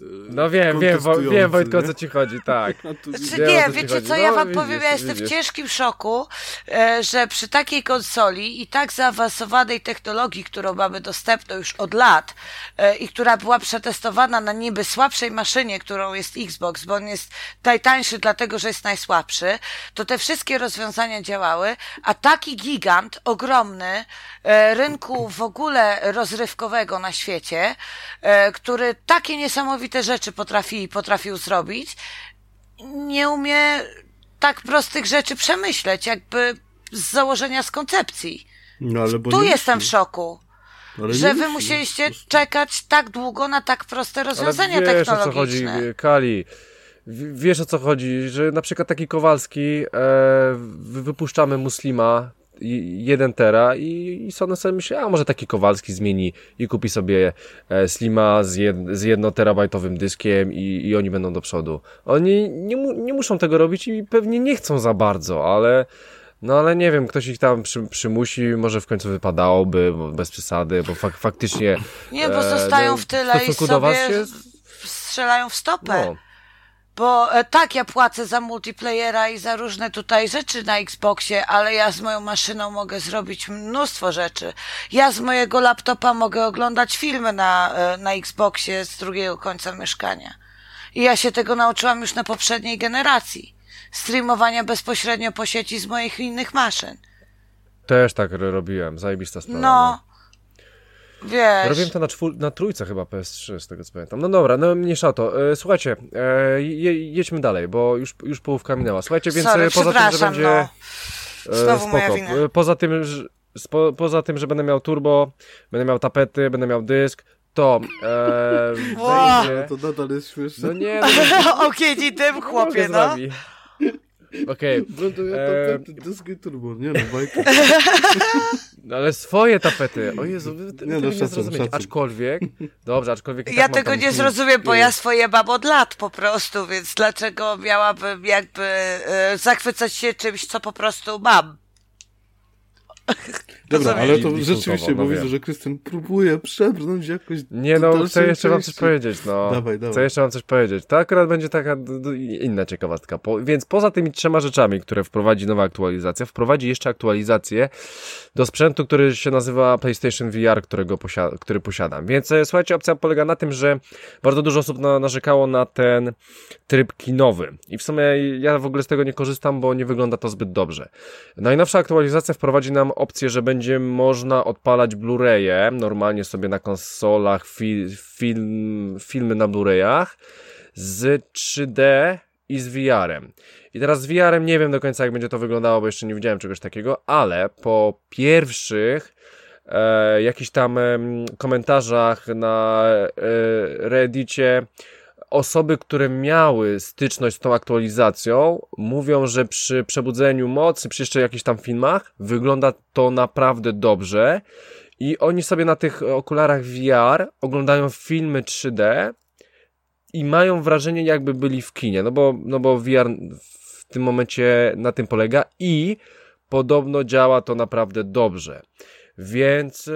Speaker 2: e,
Speaker 1: No wiem, wiem, Wo- wiem Wojtko, o co ci chodzi, tak.
Speaker 2: Tu
Speaker 3: Znaczy, nie,
Speaker 1: co ci
Speaker 3: wiecie
Speaker 1: chodzi.
Speaker 3: co, ja
Speaker 1: No,
Speaker 3: wam
Speaker 1: widzisz,
Speaker 3: powiem, ja jestem
Speaker 1: widzisz.
Speaker 3: w ciężkim szoku, e, że przy takiej konsoli i tak zaawansowanej technologii, którą mamy dostępną już od lat e, i która była przetestowana na niby słabszej maszynie, którą jest Xbox, bo on jest najtańszy dlatego, że jest najsłabszy, to te wszystkie rozwiązania działały, a taki gigant, ogromny, e, rynku w ogóle rozrywkowego na świecie, który takie niesamowite rzeczy potrafi, potrafił zrobić, nie umie tak prostych rzeczy przemyśleć, jakby z założenia, z koncepcji.
Speaker 2: No, ale bo
Speaker 3: Tu jestem w szoku,
Speaker 2: Ale
Speaker 3: że wy musieliście czekać tak długo na tak proste rozwiązania
Speaker 1: Ale wiesz o co chodzi,
Speaker 3: technologiczne.
Speaker 1: Kali. W- Wiesz o co chodzi, że na przykład taki Kowalski, e, wy- wypuszczamy Muslima i- jeden tera i, i Sony sobie myśli, a może taki Kowalski zmieni i kupi sobie e, Slima z, jed, z jednoterabajtowym dyskiem i, i oni będą do przodu. Oni nie, mu, nie muszą tego robić i pewnie nie chcą za bardzo, ale no ale nie wiem, ktoś ich tam przy, przymusi, może w końcu wypadałoby, bo bez przesady, bo fak, faktycznie...
Speaker 3: Nie, bo
Speaker 1: e,
Speaker 3: zostają
Speaker 1: no,
Speaker 3: w tyle i sobie
Speaker 1: się-
Speaker 3: strzelają w stopę.
Speaker 1: No,
Speaker 3: Bo e, tak, ja płacę za multiplayera i za różne tutaj rzeczy na Xboxie, ale ja z moją maszyną mogę zrobić mnóstwo rzeczy. Ja z mojego laptopa mogę oglądać filmy na, e, na Xboxie z drugiego końca mieszkania. I ja się tego nauczyłam już na poprzedniej generacji. Streamowania bezpośrednio po sieci z moich innych maszyn.
Speaker 1: Też tak ro- robiłem, zajebista sprawa.
Speaker 3: No, wiesz.
Speaker 1: Robiłem to na, czwór- na trójce chyba PS3, z tego co pamiętam. No dobra, no mniejsza o to. E, słuchajcie, e, je, jedźmy dalej, bo już, już połówka minęła. Słuchajcie, więc
Speaker 3: Sorry,
Speaker 1: e, poza tym, że będzie...
Speaker 3: no. Znowu moja
Speaker 1: spoko.
Speaker 3: wina.
Speaker 1: Poza tym, że, spo, poza tym, że będę miał turbo, będę miał tapety, będę miał dysk, to e,
Speaker 3: Wow.
Speaker 2: Ale
Speaker 1: będzie...
Speaker 2: to nadal jest śmieszne.
Speaker 1: No nie, no, nie
Speaker 3: Ogień tym, chłopie,
Speaker 1: mogę z
Speaker 3: no.
Speaker 1: wami. Okej,
Speaker 2: Będę ja
Speaker 1: Eee.
Speaker 2: tam ten dysk i turbo, nie no, bajka.
Speaker 1: no ale swoje tapety. O Jezu, wy, wy
Speaker 2: Nie, no,
Speaker 1: nie
Speaker 2: szacun,
Speaker 1: zrozumiecie.
Speaker 2: szacun.
Speaker 1: Aczkolwiek, dobrze, aczkolwiek i
Speaker 3: Ja
Speaker 1: tak
Speaker 3: tego
Speaker 1: tam
Speaker 3: nie zrozumiem, bo ja swoje mam od lat po prostu, więc dlaczego miałabym jakby e, zachwycać się czymś, co po prostu mam?
Speaker 2: Dobra, ale to rzeczywiście, bo
Speaker 1: no
Speaker 2: widzę, że Krystian próbuje przebrnąć jakoś
Speaker 1: Nie no, chcę jeszcze wam coś powiedzieć, no.
Speaker 2: Dawaj, dawaj.
Speaker 1: Chcę jeszcze wam coś powiedzieć. To akurat będzie taka inna ciekawostka. Po, więc poza tymi trzema rzeczami, które wprowadzi nowa aktualizacja, wprowadzi jeszcze aktualizację do sprzętu, który się nazywa PlayStation VR, którego posia- który posiadam. Więc e, słuchajcie, opcja polega na tym, że bardzo dużo osób na, narzekało na ten tryb kinowy. I w sumie ja w ogóle z tego nie korzystam, bo nie wygląda to zbyt dobrze. Najnowsza aktualizacja wprowadzi nam opcję, że będzie można odpalać Blu-raye, normalnie sobie na konsolach, fi film, filmy na Blu-rayach z 3D i z VR-em. I teraz z VR-em nie wiem do końca jak będzie to wyglądało, bo jeszcze nie widziałem czegoś takiego, ale po pierwszych e, jakichś tam em, komentarzach na e, Reddicie osoby, które miały styczność z tą aktualizacją, mówią, że przy przebudzeniu mocy, przy jeszcze jakichś tam filmach, wygląda to naprawdę dobrze. I oni sobie na tych okularach VR oglądają filmy 3D i mają wrażenie, jakby byli w kinie. No bo, no bo VR w tym momencie na tym polega i podobno działa to naprawdę dobrze. Więc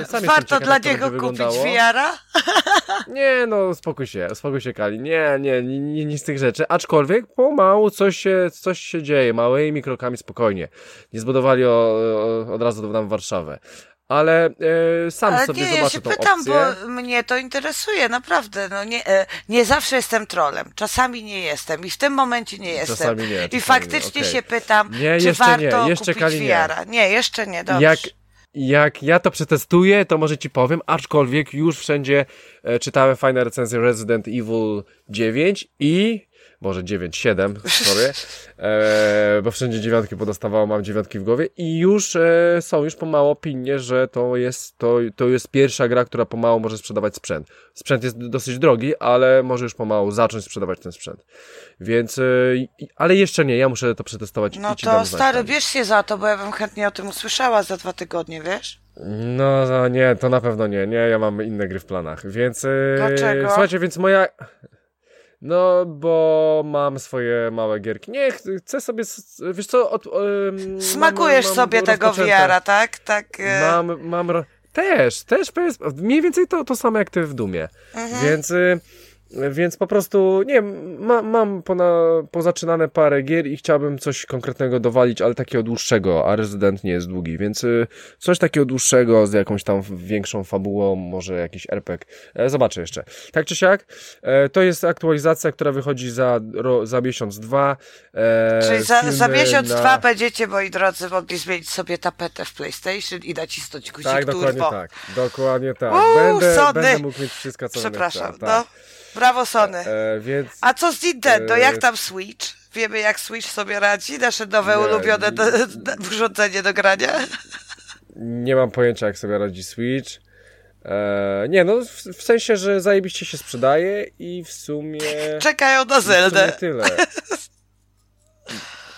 Speaker 1: e, sam
Speaker 3: Warto dla niego kupić. VR-a?
Speaker 1: Nie, no spokój się, spokój się Kali. Nie, nie, nie, nie, nic z tych rzeczy. Aczkolwiek pomału coś się, coś się dzieje, małymi krokami spokojnie. Nie zbudowali o, o, od razu nam Warszawę. Ale e, sam
Speaker 3: Ale
Speaker 1: sobie
Speaker 3: nie, ja
Speaker 1: zobaczę
Speaker 3: się
Speaker 1: tą
Speaker 3: pytam,
Speaker 1: opcję.
Speaker 3: bo mnie to interesuje, naprawdę. No nie, e, nie zawsze jestem trolem, czasami nie jestem i w tym momencie nie jestem.
Speaker 1: Czasami nie,
Speaker 3: I
Speaker 1: czasami
Speaker 3: faktycznie
Speaker 1: nie, okej.
Speaker 3: się pytam,
Speaker 1: Nie,
Speaker 3: czy
Speaker 1: jeszcze nie,
Speaker 3: warto
Speaker 1: jeszcze
Speaker 3: kupić
Speaker 1: Kali nie.
Speaker 3: VR-a. Nie, jeszcze nie, dobrze.
Speaker 1: Jak, jak ja to przetestuję, to może ci powiem, aczkolwiek już wszędzie e, czytałem fajne recenzje Resident Evil 9 i może 9, 7, sorry, e, bo wszędzie dziewiątki podostawało, mam dziewiątki w głowie i już e, są już pomału opinie, że to jest, to, to jest pierwsza gra, która pomału może sprzedawać sprzęt. Sprzęt jest dosyć drogi, ale może już pomału zacząć sprzedawać ten sprzęt. Więc, e, ale jeszcze nie, ja muszę to przetestować
Speaker 3: No to stary, bierz się za to, bo ja bym chętnie o tym usłyszała za dwa tygodnie, wiesz?
Speaker 1: No, no nie, to na pewno nie, nie, ja mam inne gry w planach, więc... Yy,
Speaker 3: Dlaczego?
Speaker 1: Słuchajcie, więc moja... No, bo mam swoje małe gierki. Nie, ch- chcę sobie, wiesz co, od, ym,
Speaker 3: Smakujesz
Speaker 1: mam, mam
Speaker 3: sobie tego. VR-a, tak? Tak. e,
Speaker 1: Mam, mam, też, też PS, mniej więcej to, to samo jak ty w Dumie,
Speaker 3: mhm.
Speaker 1: więc... Y, więc po prostu, nie ma, mam pona, pozaczynane parę gier i chciałbym coś konkretnego dowalić, ale takiego dłuższego, a Resident nie jest długi, więc y, coś takiego dłuższego z jakąś tam większą fabułą, może jakiś RPG. E, zobaczę jeszcze. Tak czy siak, e, to jest aktualizacja, która wychodzi za, za miesiąc, dwa. E,
Speaker 3: Czyli za, za miesiąc,
Speaker 1: na-
Speaker 3: dwa będziecie, moi drodzy, mogli zmienić sobie tapetę w PlayStation i nacisnąć guzik
Speaker 1: Tak, dokładnie
Speaker 3: turbo.
Speaker 1: tak. Dokładnie tak.
Speaker 3: Uuu,
Speaker 1: będę,
Speaker 3: Sony.
Speaker 1: będę mógł mieć wszystko, co
Speaker 3: Przepraszam,
Speaker 1: będę chciał,
Speaker 3: no. Brawo Sony.
Speaker 1: E, więc...
Speaker 3: A co z Nintendo?
Speaker 1: e,
Speaker 3: Jak tam Switch? Wiemy, jak Switch sobie radzi? Nasze nowe
Speaker 1: Nie,
Speaker 3: ulubione
Speaker 1: nie.
Speaker 3: do, do, urządzenie do grania?
Speaker 1: Nie mam pojęcia, jak sobie radzi Switch. E, nie, no w, w sensie, że zajebiście się sprzedaje i w sumie...
Speaker 3: Czekają na Zeldę.
Speaker 1: tyle.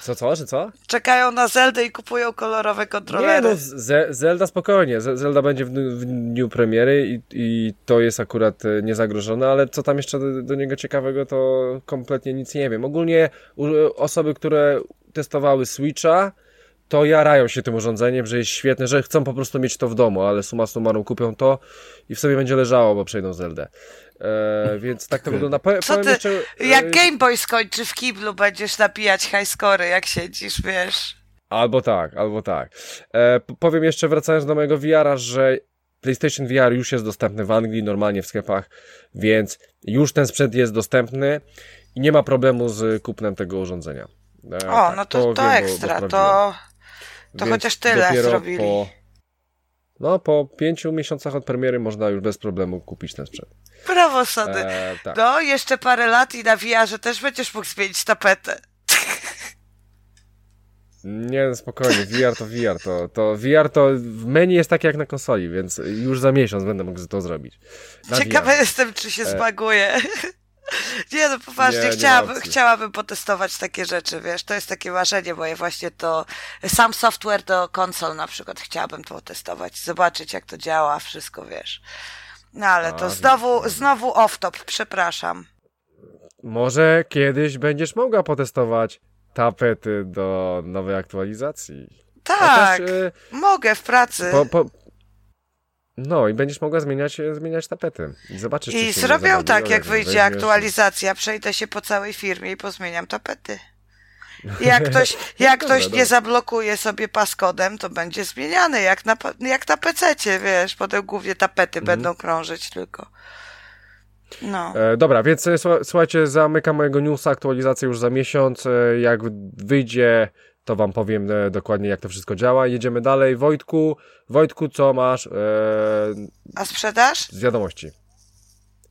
Speaker 1: Co, co, że co?
Speaker 3: Czekają na Zeldę i kupują kolorowe
Speaker 1: Nie,
Speaker 3: kontrolery.
Speaker 1: no Ze Zelda spokojnie. Ze Zelda będzie w, dniu- w dniu premiery i, i to jest akurat e, niezagrożone, ale co tam jeszcze do, do niego ciekawego, to kompletnie nic nie wiem. Ogólnie u, osoby, które testowały Switcha, to jarają się tym urządzeniem, że jest świetne, że chcą po prostu mieć to w domu, ale suma summarum kupią to i w sobie będzie leżało, bo przejdą Zeldę. E, więc tak to wygląda. Po,
Speaker 3: Co ty,
Speaker 1: jeszcze, e,
Speaker 3: jak Game Boy skończy w kiblu, będziesz napijać high scory, jak siedzisz, wiesz.
Speaker 1: Albo tak, albo tak. E, powiem jeszcze, wracając do mojego VR-a, że PlayStation VR już jest dostępny w Anglii, normalnie w sklepach, więc już ten sprzęt jest dostępny i nie ma problemu z kupnem tego urządzenia. E,
Speaker 3: O,
Speaker 1: tak,
Speaker 3: no to, to,
Speaker 1: wiem, bo
Speaker 3: ekstra, to, to
Speaker 1: Więc
Speaker 3: chociaż tyle zrobili.
Speaker 1: Po, no, po pięciu miesiącach od premiery można już bez problemu kupić ten sprzęt.
Speaker 3: Brawo, Sony.
Speaker 1: E, tak.
Speaker 3: No, jeszcze parę lat i na VR-ze też będziesz mógł zmienić tapetę.
Speaker 1: Nie, spokojnie, VR to VR, to, to VR to w menu jest takie jak na konsoli, więc już za miesiąc będę mógł to zrobić. Na
Speaker 3: Ciekawa
Speaker 1: VR.
Speaker 3: jestem, czy się
Speaker 1: E.
Speaker 3: zbaguje. Nie no, poważnie,
Speaker 1: Nie, nie
Speaker 3: chciałabym, potestować takie rzeczy, wiesz, to jest takie marzenie moje właśnie to, sam software do konsol na przykład, chciałabym to testować, zobaczyć jak to działa, wszystko, wiesz. No ale
Speaker 1: A,
Speaker 3: to znowu,
Speaker 1: no.
Speaker 3: znowu off-top, przepraszam.
Speaker 1: Może kiedyś będziesz mogła potestować tapety do nowej aktualizacji.
Speaker 3: Tak,
Speaker 1: e,
Speaker 3: mogę w pracy.
Speaker 1: po, po... No i będziesz mogła zmieniać, zmieniać tapety. I zobaczysz, czy
Speaker 3: I zrobią tak, jak wyjdzie
Speaker 1: weźmiesz-
Speaker 3: aktualizacja, przejdę się po całej firmie i pozmieniam tapety. Jak ktoś, jak
Speaker 1: Dobra,
Speaker 3: ktoś
Speaker 1: dobra.
Speaker 3: nie zablokuje sobie paskodem, to będzie zmieniany, jak na, jak na pececie, wiesz, potem głównie tapety
Speaker 1: Mhm.
Speaker 3: będą krążyć tylko. No.
Speaker 1: E, dobra, więc e, słucha- słuchajcie, zamykam mojego newsa, aktualizację już za miesiąc. E, jak wyjdzie, to wam powiem e, dokładnie, jak to wszystko działa. Jedziemy dalej. Wojtku, Wojtku, co masz e,
Speaker 3: A sprzedaż?
Speaker 1: z wiadomości?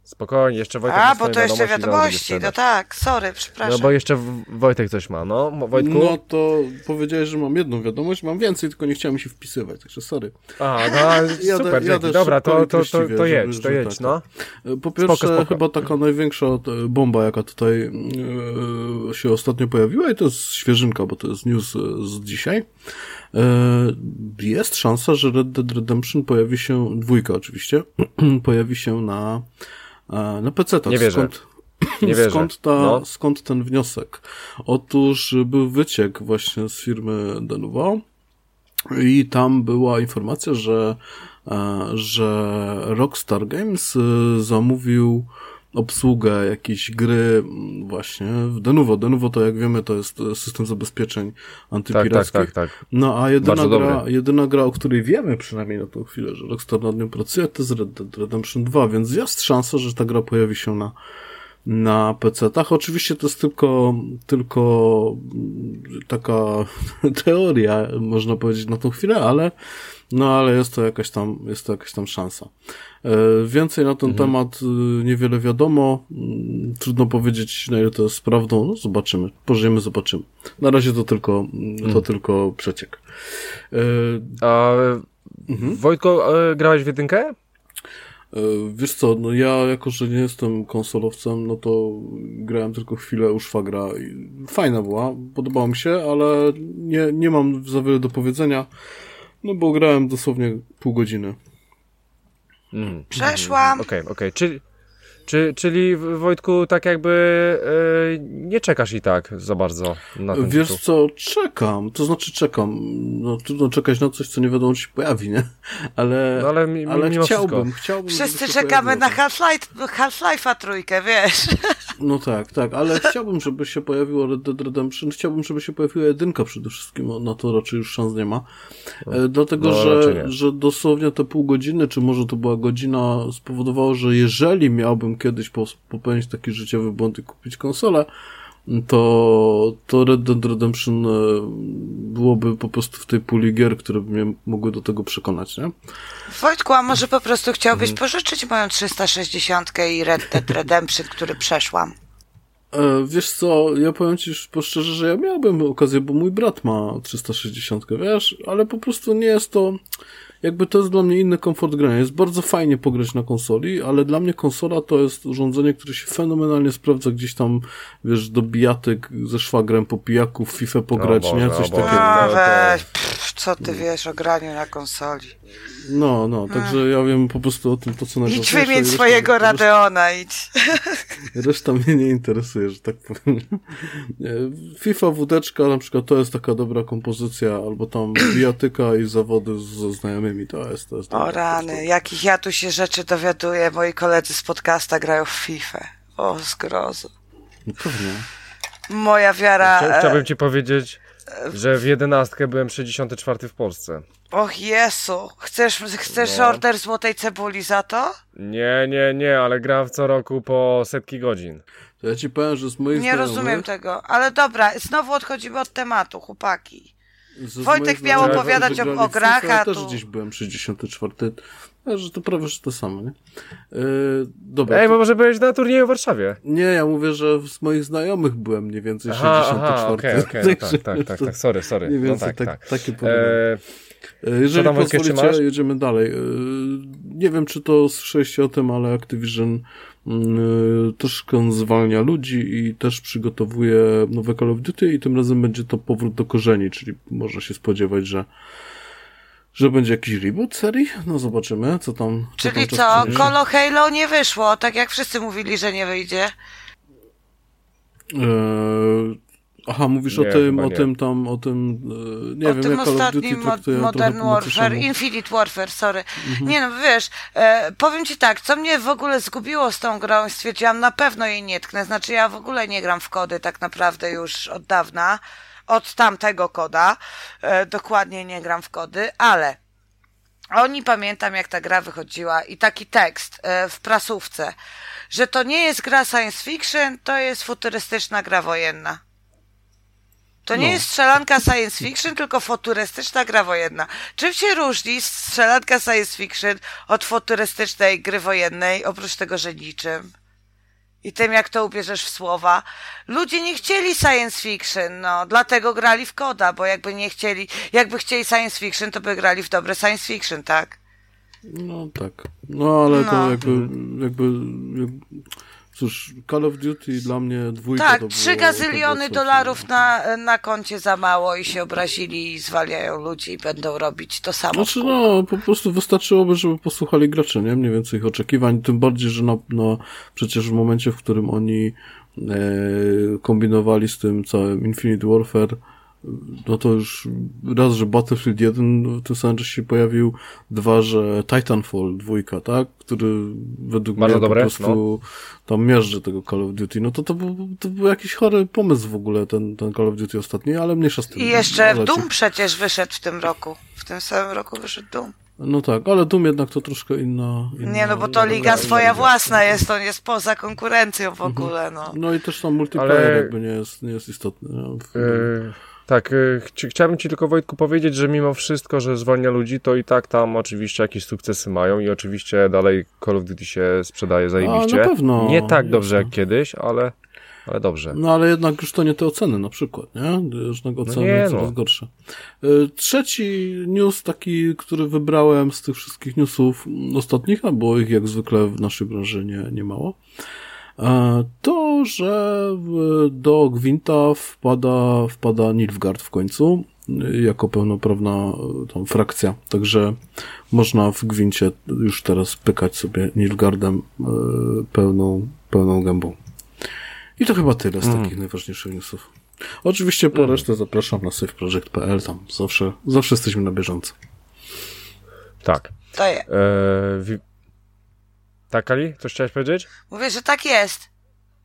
Speaker 1: Spokojnie, jeszcze Wojtek
Speaker 3: A,
Speaker 1: ma
Speaker 3: bo to jeszcze wiadomości, no tak, sorry,
Speaker 1: No
Speaker 3: przepraszam.
Speaker 1: bo jeszcze Wojtek coś ma, no. Wojtku?
Speaker 2: No to powiedziałeś, że mam jedną wiadomość, mam więcej, tylko nie chciałem się wpisywać, także sorry.
Speaker 1: A, no ale
Speaker 2: Jadę-
Speaker 1: super,
Speaker 2: jadę.
Speaker 1: Dobra, to, to, to, to jedź, to
Speaker 2: żeby
Speaker 1: jedź, no.
Speaker 2: Po pierwsze,
Speaker 1: Spoko, spoko.
Speaker 2: chyba taka największa bomba, jaka tutaj e, się ostatnio pojawiła i to jest świeżynka, bo to jest news e, z dzisiaj. E, Jest szansa, że Red Dead Redemption pojawi się, dwójka oczywiście, pojawi się na, na PC.
Speaker 1: Nie wierzę.
Speaker 2: Skąd,
Speaker 1: Nie wierzę.
Speaker 2: Skąd, ta,
Speaker 1: No.
Speaker 2: skąd ten wniosek? Otóż był wyciek właśnie z firmy Denuvo i tam była informacja, że, e, że Rockstar Games e, zamówił obsługę jakiejś gry m, właśnie w Denuvo. Denuvo to jak wiemy to jest e, system zabezpieczeń
Speaker 1: Tak, tak,
Speaker 2: antypirackich.
Speaker 1: tak, tak.
Speaker 2: No a jedyna
Speaker 1: Bardzo
Speaker 2: gra, jedyna gra, o której wiemy przynajmniej na tą chwilę, że Rockstar nad nią pracuje, to jest Red Dead Redemption 2, więc jest szansa, że ta gra pojawi się na, na PC-tach. Oczywiście to jest tylko, tylko mm, taka teoria, można powiedzieć na tą chwilę, ale no ale jest to jakaś tam, jest to jakaś tam szansa. E, Więcej na ten
Speaker 1: Mhm.
Speaker 2: temat y, niewiele wiadomo. Mm, Trudno powiedzieć, na ile to jest prawdą. No, zobaczymy. Pożyjemy, zobaczymy. Na razie to tylko, to
Speaker 1: Mhm.
Speaker 2: tylko przeciek. E,
Speaker 1: A,
Speaker 2: Mhm.
Speaker 1: Wojtko, e, grałeś w jedynkę?
Speaker 2: e, Wiesz co, no ja jako, że nie jestem konsolowcem, no to grałem tylko chwilę u szwagra i fajna była, podobała mi się, ale nie, nie mam za wiele do powiedzenia. No bo grałem dosłownie pół godziny.
Speaker 3: Mm. Przeszłam.
Speaker 1: Okej, okay, okej. Okay. Czyli, czy, czyli Wojtku, tak jakby yy, nie czekasz i tak za bardzo na ten
Speaker 2: Wiesz
Speaker 1: tytuł.
Speaker 2: co, czekam, to znaczy czekam. No trudno czekać na coś, co nie wiadomo, czy się pojawi, nie? Ale,
Speaker 1: no, ale, mi, ale
Speaker 2: mimo chciałbym, chciałbym.
Speaker 3: Wszyscy czekamy na Half-Life, Half-Life'a trójkę, wiesz.
Speaker 2: No tak, tak, ale chciałbym, żeby się pojawiło Red Dead Redemption, chciałbym, żeby się pojawiła jedynka przede wszystkim, na to raczej już szans nie ma. E, dlatego, no, że, że dosłownie te pół godziny, czy może to była godzina, spowodowało, że jeżeli miałbym kiedyś popełnić taki życiowy błąd i kupić konsolę, to, to Red Dead Redemption e, byłoby po prostu w tej puli gier, które by mnie mogły do tego przekonać, nie?
Speaker 3: Wojtku, a może po prostu chciałbyś hmm. pożyczyć moją 360 i Red Dead Redemption, który przeszłam?
Speaker 2: E, wiesz co, ja powiem ci szczerze, że ja miałbym okazję, bo mój brat ma 360, wiesz, ale po prostu nie jest to jakby to jest dla mnie inny komfort grania. Jest bardzo fajnie pograć na konsoli, ale dla mnie konsola to jest urządzenie, które się fenomenalnie sprawdza gdzieś tam, wiesz, do bijatek ze szwagrem po pijaku, w FIFA pograć, nie? Coś takiego.
Speaker 3: A, weź, pff, co ty wiesz o graniu na konsoli?
Speaker 2: No, no, także ja wiem po prostu o tym, to co
Speaker 3: najważniejsze. Idź wymień swojego reszta, Radeona, idź.
Speaker 2: Reszta mnie nie interesuje, że tak powiem. FIFA wódeczka na przykład to jest taka dobra kompozycja, albo tam bijatyka i zawody ze znajomymi, to jest, to jest.
Speaker 3: O rany, jakich ja tu się rzeczy dowiaduję, moi koledzy z podcasta grają w FIFA. O, zgrozu.
Speaker 2: No pewnie.
Speaker 3: Moja wiara...
Speaker 1: Chciałbym ci powiedzieć, że w jedenastkę byłem 64 w Polsce.
Speaker 3: Och Jezu, chcesz, chcesz no. order złotej cebuli za to?
Speaker 1: Nie, nie, nie, ale gram co roku po setki godzin.
Speaker 2: To ja ci powiem, że z moich
Speaker 3: Nie
Speaker 2: znajomych...
Speaker 3: rozumiem tego, ale dobra, znowu odchodzimy od tematu, chłopaki. Wojtek miał opowiadać o, o grach, a
Speaker 2: Ja też gdzieś byłem 64. Że to prawie że to samo, nie? Yy, dobra.
Speaker 1: Ej, bo może byłeś na turnieju w Warszawie.
Speaker 2: Nie, ja mówię, że z moich znajomych byłem mniej więcej aha, 64. Aha,
Speaker 1: okay, okay, no tak, tak, tak, tak, sorry, sorry.
Speaker 2: Mniej więcej
Speaker 1: no tak,
Speaker 2: tak, tak. takie e... Jeżeli pozwolicie, jedziemy dalej. E, nie wiem, czy to słyszeliście o tym, ale Activision mm, troszkę zwalnia ludzi i też przygotowuje nowe Call of Duty i tym razem będzie to powrót do korzeni, czyli można się spodziewać, że że będzie jakiś reboot serii? No zobaczymy, co tam.
Speaker 3: Co Czyli tam co? Colo Halo nie wyszło, tak jak wszyscy mówili, że nie wyjdzie.
Speaker 2: Eee, aha, mówisz nie, o tym, o nie. tym tam, o tym, e, nie o wiem, tym jak Call of Duty
Speaker 3: Modern Warfare, Infinite Warfare, sorry. Mhm. Nie no, wiesz, e, powiem ci tak, co mnie w ogóle zgubiło z tą grą, stwierdziłam, na pewno jej nie tknę, znaczy ja w ogóle nie gram w kody tak naprawdę już od dawna od tamtego koda. E, dokładnie nie gram w kody, ale oni pamiętam, jak ta gra wychodziła i taki tekst e, w prasówce, że to nie jest gra science fiction, to jest futurystyczna gra wojenna. To nie no. jest strzelanka science fiction, tylko futurystyczna gra wojenna. Czym się różni strzelanka science fiction od futurystycznej gry wojennej, oprócz tego, że niczym? I tym, jak to ubierzesz w słowa. Ludzie nie chcieli science fiction, no, dlatego grali w koda, bo jakby nie chcieli, jakby chcieli science fiction, to by grali w dobre science fiction, tak?
Speaker 2: No tak. No ale no. to jakby, jakby, jakby Cóż, Call of Duty dla mnie dwójka
Speaker 3: Tak, trzy gazyliony dolarów na, na koncie za mało i się obrazili i zwalniają ludzi i będą robić to samo.
Speaker 2: Znaczy no, po prostu wystarczyłoby, żeby posłuchali graczy, nie? Mniej więcej ich oczekiwań, tym bardziej, że no, no przecież w momencie, w którym oni e, kombinowali z tym całym Infinite Warfare, no to już raz, że Battlefield 1 w tym samym czasie się pojawił, dwa, że Titanfall dwójka, tak? Który według Bardzo mnie dobre, po prostu no. tam miażdży tego Call of Duty. No to to był, to był jakiś chory pomysł w ogóle ten, ten Call of Duty ostatni, ale mniejsza z tym.
Speaker 3: I jeszcze no, Doom przecież wyszedł w tym roku. W tym samym roku wyszedł Doom.
Speaker 2: No tak, ale Doom jednak to troszkę inna... inna
Speaker 3: nie, no bo to liga swoja własna jest, to jest poza konkurencją w mhm. ogóle, no.
Speaker 2: No i też tam multiplayer ale... jakby nie jest, nie jest istotny. W... Yy
Speaker 1: tak, y, ch chciałbym Ci tylko Wojtku powiedzieć, że mimo wszystko, że zwalnia ludzi, to i tak tam oczywiście jakieś sukcesy mają i oczywiście dalej Call of Duty się sprzedaje zajebiście.
Speaker 2: A, na pewno.
Speaker 1: Nie tak dobrze jak kiedyś, ale, ale dobrze.
Speaker 2: No ale jednak już to nie te oceny na przykład, nie? Już no oceny no nie, coraz no. gorsze. Y, trzeci news taki, który wybrałem z tych wszystkich newsów ostatnich, a było ich jak zwykle w naszej branży nie, nie mało. E, to, że do Gwinta wpada, wpada Nilfgaard w końcu jako pełnoprawna e, tam frakcja. Także można w gwincie już teraz pykać sobie Nilgardem e, pełną, pełną gębą. I to chyba tyle z mm. takich najważniejszych newsów. Oczywiście po mm. resztę zapraszam na saveproject.pl, tam zawsze, zawsze jesteśmy na bieżąco.
Speaker 1: Tak.
Speaker 3: To jest. E,
Speaker 1: tak, Ali? Coś chciałeś powiedzieć?
Speaker 3: Mówię, że tak jest.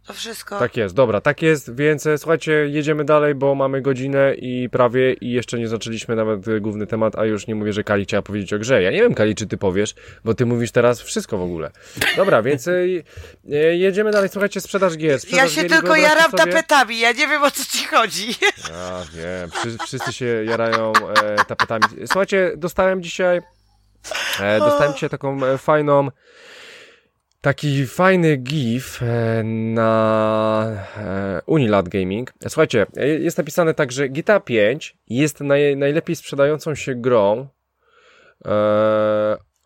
Speaker 3: To wszystko.
Speaker 1: Tak jest, dobra, tak jest, więc e, słuchajcie, jedziemy dalej, bo mamy godzinę i prawie i jeszcze nie zaczęliśmy nawet e, główny temat, a już nie mówię, że Kali chciała powiedzieć o grze. Ja nie wiem, Kali, czy ty powiesz, bo ty mówisz teraz wszystko w ogóle. Dobra, więc e, jedziemy dalej, słuchajcie, sprzedaż gier. Sprzedaż
Speaker 3: ja się gier, tylko jaram sobie... tapetami, ja nie wiem, o co ci chodzi.
Speaker 1: Ja wiem, Wszy, wszyscy się jarają e, tapetami. Słuchajcie, dostałem dzisiaj, e, dostałem dzisiaj taką fajną taki fajny GIF e, na e, Unilat Gaming. Słuchajcie, e, jest napisane tak, że GTA 5 jest naj, najlepiej sprzedającą się grą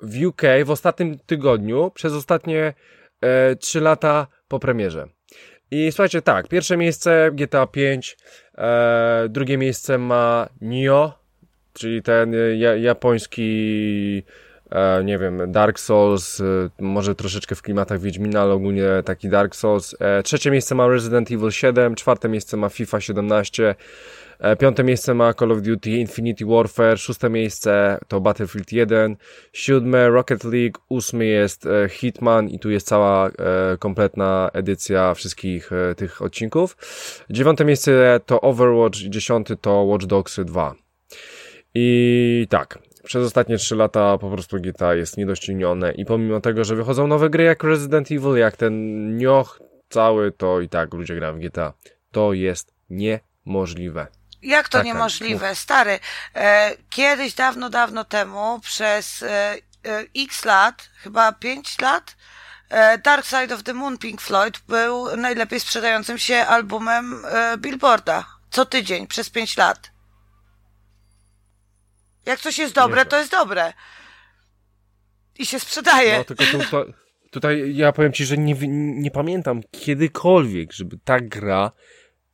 Speaker 1: w UK w ostatnim tygodniu przez ostatnie 3 lata po premierze. I słuchajcie, tak, pierwsze miejsce GTA 5, drugie miejsce ma Nio, czyli ten japoński nie wiem, Dark Souls, e, może troszeczkę w klimatach Wiedźmina, ale ogólnie taki Dark Souls. E, trzecie miejsce ma Resident Evil 7, czwarte miejsce ma FIFA 17, piąte miejsce ma Call of Duty Infinity Warfare, szóste miejsce to Battlefield 1, siódme Rocket League, ósmy jest Hitman i tu jest cała kompletna edycja wszystkich tych odcinków. Dziewiąte miejsce to Overwatch, dziesiąty to Watch Dogs 2. I tak, przez ostatnie 3 lata po prostu GTA jest niedoścignione i pomimo tego, że wychodzą nowe gry jak Resident Evil, jak ten nioch cały, to i tak ludzie grają w GTA. To jest niemożliwe.
Speaker 3: Jak to tak, niemożliwe? Mów. Stary, e, kiedyś, dawno, dawno temu, przez e, e, x lat, chyba 5 lat, e, Dark Side of the Moon Pink Floyd był najlepiej sprzedającym się albumem e, Billboarda. Co tydzień, przez 5 lat. Jak coś jest dobre, to jest dobre. I się sprzedaje.
Speaker 1: No, tylko tu, to, tutaj ja powiem ci, że nie, nie pamiętam kiedykolwiek, żeby ta gra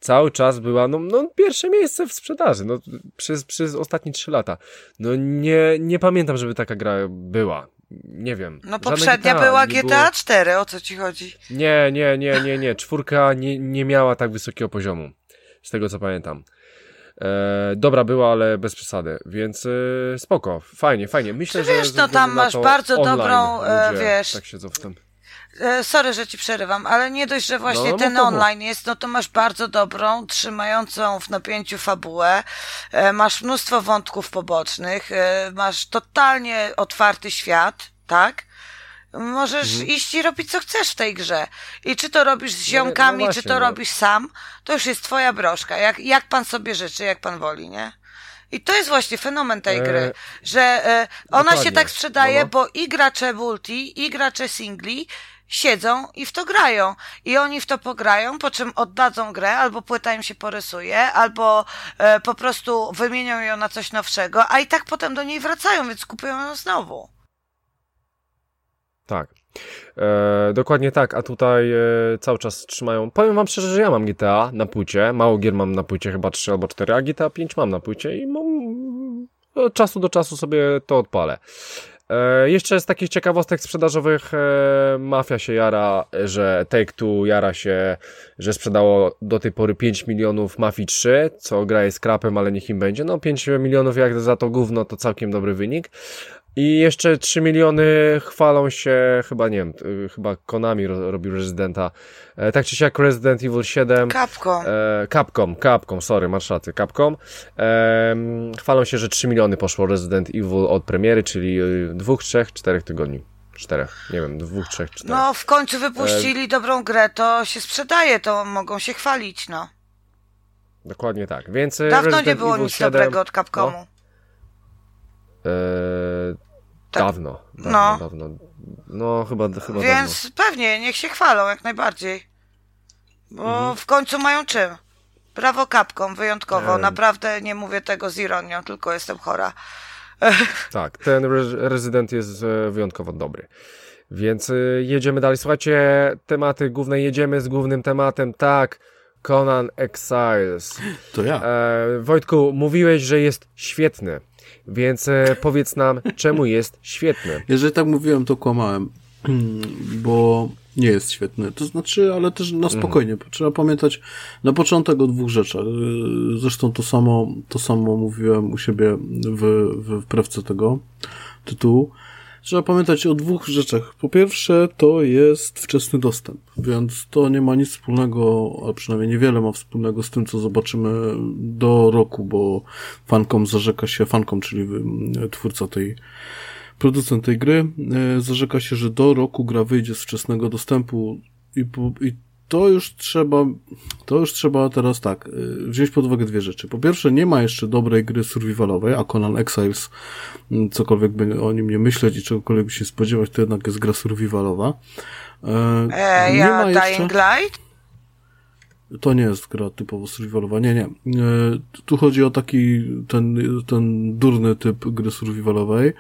Speaker 1: cały czas była, no, no pierwsze miejsce w sprzedaży, no przez, przez ostatnie trzy lata. No nie, nie pamiętam, żeby taka gra była. Nie wiem.
Speaker 3: No poprzednia GTA, była GTA było... 4, o co ci chodzi?
Speaker 1: Nie, nie, nie, nie, nie. Czwórka nie, nie miała tak wysokiego poziomu. Z tego co pamiętam. E, dobra była, ale bez przesady, więc e, spoko, fajnie, fajnie. Myślę,
Speaker 3: Czy wiesz, że no tam masz bardzo dobrą, e, wiesz,
Speaker 1: tak siedzą w tym.
Speaker 3: E, sorry, że ci przerywam, ale nie dość, że właśnie no, no ten no online jest, no to masz bardzo dobrą, trzymającą w napięciu fabułę, e, masz mnóstwo wątków pobocznych, masz totalnie otwarty świat, tak? Możesz mhm. iść i robić co chcesz w tej grze. I czy to robisz z no, ziomkami, no, no właśnie, czy to no. robisz sam, to już jest twoja broszka. Jak, jak pan sobie życzy, jak pan woli, nie? I to jest właśnie fenomen tej gry, e... że e, ona Dokładnie. się tak sprzedaje, no, bo i gracze multi, i gracze singli siedzą i w to grają. I oni w to pograją, po czym oddadzą grę, albo płyta im się porysuje, albo e, po prostu wymienią ją na coś nowszego, a i tak potem do niej wracają, więc kupują ją znowu.
Speaker 1: Tak. E, dokładnie tak, a tutaj e, cały czas trzymają. Powiem wam szczerze, że ja mam GTA na płycie. Mało gier mam na płycie, chyba 3 albo 4, a GTA 5 mam na płycie i mam, od czasu do czasu sobie to odpalę. E, jeszcze z takich ciekawostek sprzedażowych e, Mafia się jara, że Take-Two jara się, że sprzedało do tej pory 5 milionów Mafii 3, co gra jest krapem, ale niech im będzie. No 5 milionów jak za to gówno to całkiem dobry wynik. I jeszcze 3 miliony chwalą się, chyba nie wiem, y, chyba Konami ro, robił Residenta. E, tak czy siak Resident Evil 7.
Speaker 3: Capcom.
Speaker 1: E, Capcom, Capcom, sorry, rację, Capcom. E, chwalą się, że 3 miliony poszło Resident Evil od premiery, czyli y, dwóch, trzech, czterech tygodni. Czterech, nie wiem, dwóch, trzech, czterech.
Speaker 3: No, w końcu wypuścili e... dobrą grę, to się sprzedaje, to mogą się chwalić, no.
Speaker 1: Dokładnie tak, więc y,
Speaker 3: Dawno Resident nie było Evil nic 7, dobrego od Capcomu. No.
Speaker 1: Eee, tak. Dawno, dawno, no. dawno. No, chyba, chyba
Speaker 3: Więc
Speaker 1: dawno.
Speaker 3: pewnie, niech się chwalą jak najbardziej. Bo mhm. w końcu mają czym. Brawo kapką, wyjątkowo. Eee. Naprawdę nie mówię tego z ironią, tylko jestem chora.
Speaker 1: Tak, ten rezydent jest e, wyjątkowo dobry. Więc e, jedziemy dalej. Słuchajcie, tematy główne, jedziemy z głównym tematem. Tak, Conan Exiles.
Speaker 2: To ja.
Speaker 1: E, Wojtku, mówiłeś, że jest świetny, więc e, powiedz nam, czemu jest świetny.
Speaker 2: Jeżeli tak mówiłem, to kłamałem, bo nie jest świetny. To znaczy, ale też na spokojnie. Mhm. Trzeba pamiętać na początek o dwóch rzeczach. Zresztą to samo, to samo mówiłem u siebie w, w wprawce tego tytułu. Trzeba pamiętać o dwóch rzeczach. Po pierwsze, to jest wczesny dostęp, więc to nie ma nic wspólnego, a przynajmniej niewiele ma wspólnego z tym, co zobaczymy do roku, bo fankom zarzeka się, fankom, czyli twórca tej, producent tej gry, e, zarzeka się, że do roku gra wyjdzie z wczesnego dostępu i, i to już trzeba, to już trzeba teraz tak, y, wziąć pod uwagę dwie rzeczy. Po pierwsze, nie ma jeszcze dobrej gry survivalowej, a Conan Exiles, mm, cokolwiek by o nim nie myśleć i czegokolwiek by się spodziewać, to jednak jest gra survivalowa.
Speaker 3: E, e nie ja ma jeszcze... Dying Light?
Speaker 2: To nie jest gra typowo survivalowa, nie, nie. E, tu chodzi o taki, ten, ten durny typ gry survivalowej,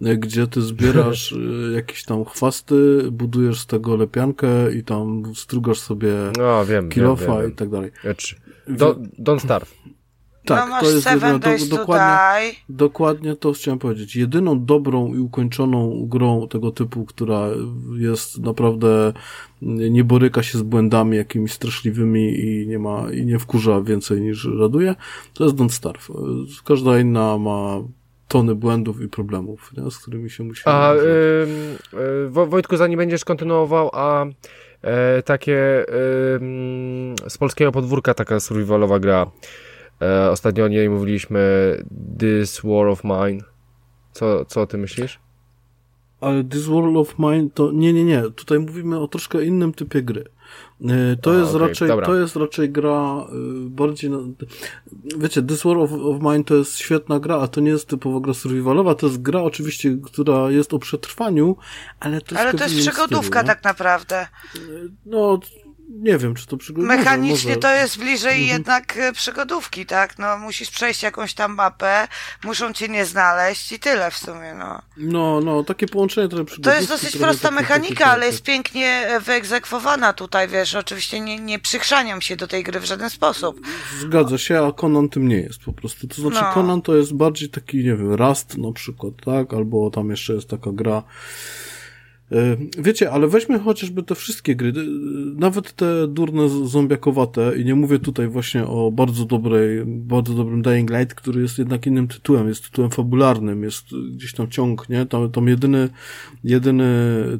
Speaker 2: gdzie ty zbierasz y, jakieś tam chwasty, budujesz z tego lepiankę i tam strugasz sobie
Speaker 1: no, wiem,
Speaker 2: kilofa
Speaker 1: wiem, wiem,
Speaker 2: i tak dalej.
Speaker 1: Do, don't starve.
Speaker 2: Tak,
Speaker 3: no,
Speaker 2: to jest
Speaker 3: jedyna, do, dokładnie,
Speaker 2: dokładnie to chciałem powiedzieć. Jedyną dobrą i ukończoną grą tego typu, która jest naprawdę nie boryka się z błędami jakimiś straszliwymi i nie ma i nie wkurza więcej niż raduje, to jest Don't Starve. Każda inna ma tony błędów i problemów, nie? z którymi się musimy...
Speaker 1: A y, y, Wojtku, zanim będziesz kontynuował, a y, takie z polskiego podwórka taka survivalowa gra, e, ostatnio o niej mówiliśmy, This War of Mine, co, co o tym myślisz?
Speaker 2: Ale This World of Mine to nie, nie, nie. Tutaj mówimy o troszkę innym typie gry. E, to, A, jest okay, raczej, to jest raczej gra y, bardziej. Na, wiecie, This War of, of Mine to jest świetna gra, a to nie jest typowo gra survivalowa. To jest gra oczywiście, która jest o przetrwaniu, ale to jest.
Speaker 3: Ale to jest przygodówka stylu, tak naprawdę. E,
Speaker 2: no, nie wiem, czy to przygodówka.
Speaker 3: Mechanicznie może... to jest bliżej mhm. jednak e, przygodówki, tak? No, musisz przejść jakąś tam mapę, muszą cię nie znaleźć i tyle w sumie, no.
Speaker 2: No, no, takie połączenie trochę przygodówki.
Speaker 3: To jest dosyć prosta mechanika, ale jest pięknie e, wyegzekwowana tutaj, wiesz, oczywiście nie, nie przychrzaniam się do tej gry w żaden sposób.
Speaker 2: Zgadza się, a Conan tym nie jest po prostu. To znaczy no. Conan to jest bardziej taki, nie wiem, Rust na przykład, tak? Albo tam jeszcze jest taka gra wiecie, ale weźmy chociażby te wszystkie gry, nawet te durne zombiakowate i nie mówię tutaj właśnie o bardzo dobrej, bardzo dobrym Dying Light, który jest jednak innym tytułem, jest tytułem fabularnym, jest gdzieś tam ciąg, nie? Tam, tam jedyny, jedyny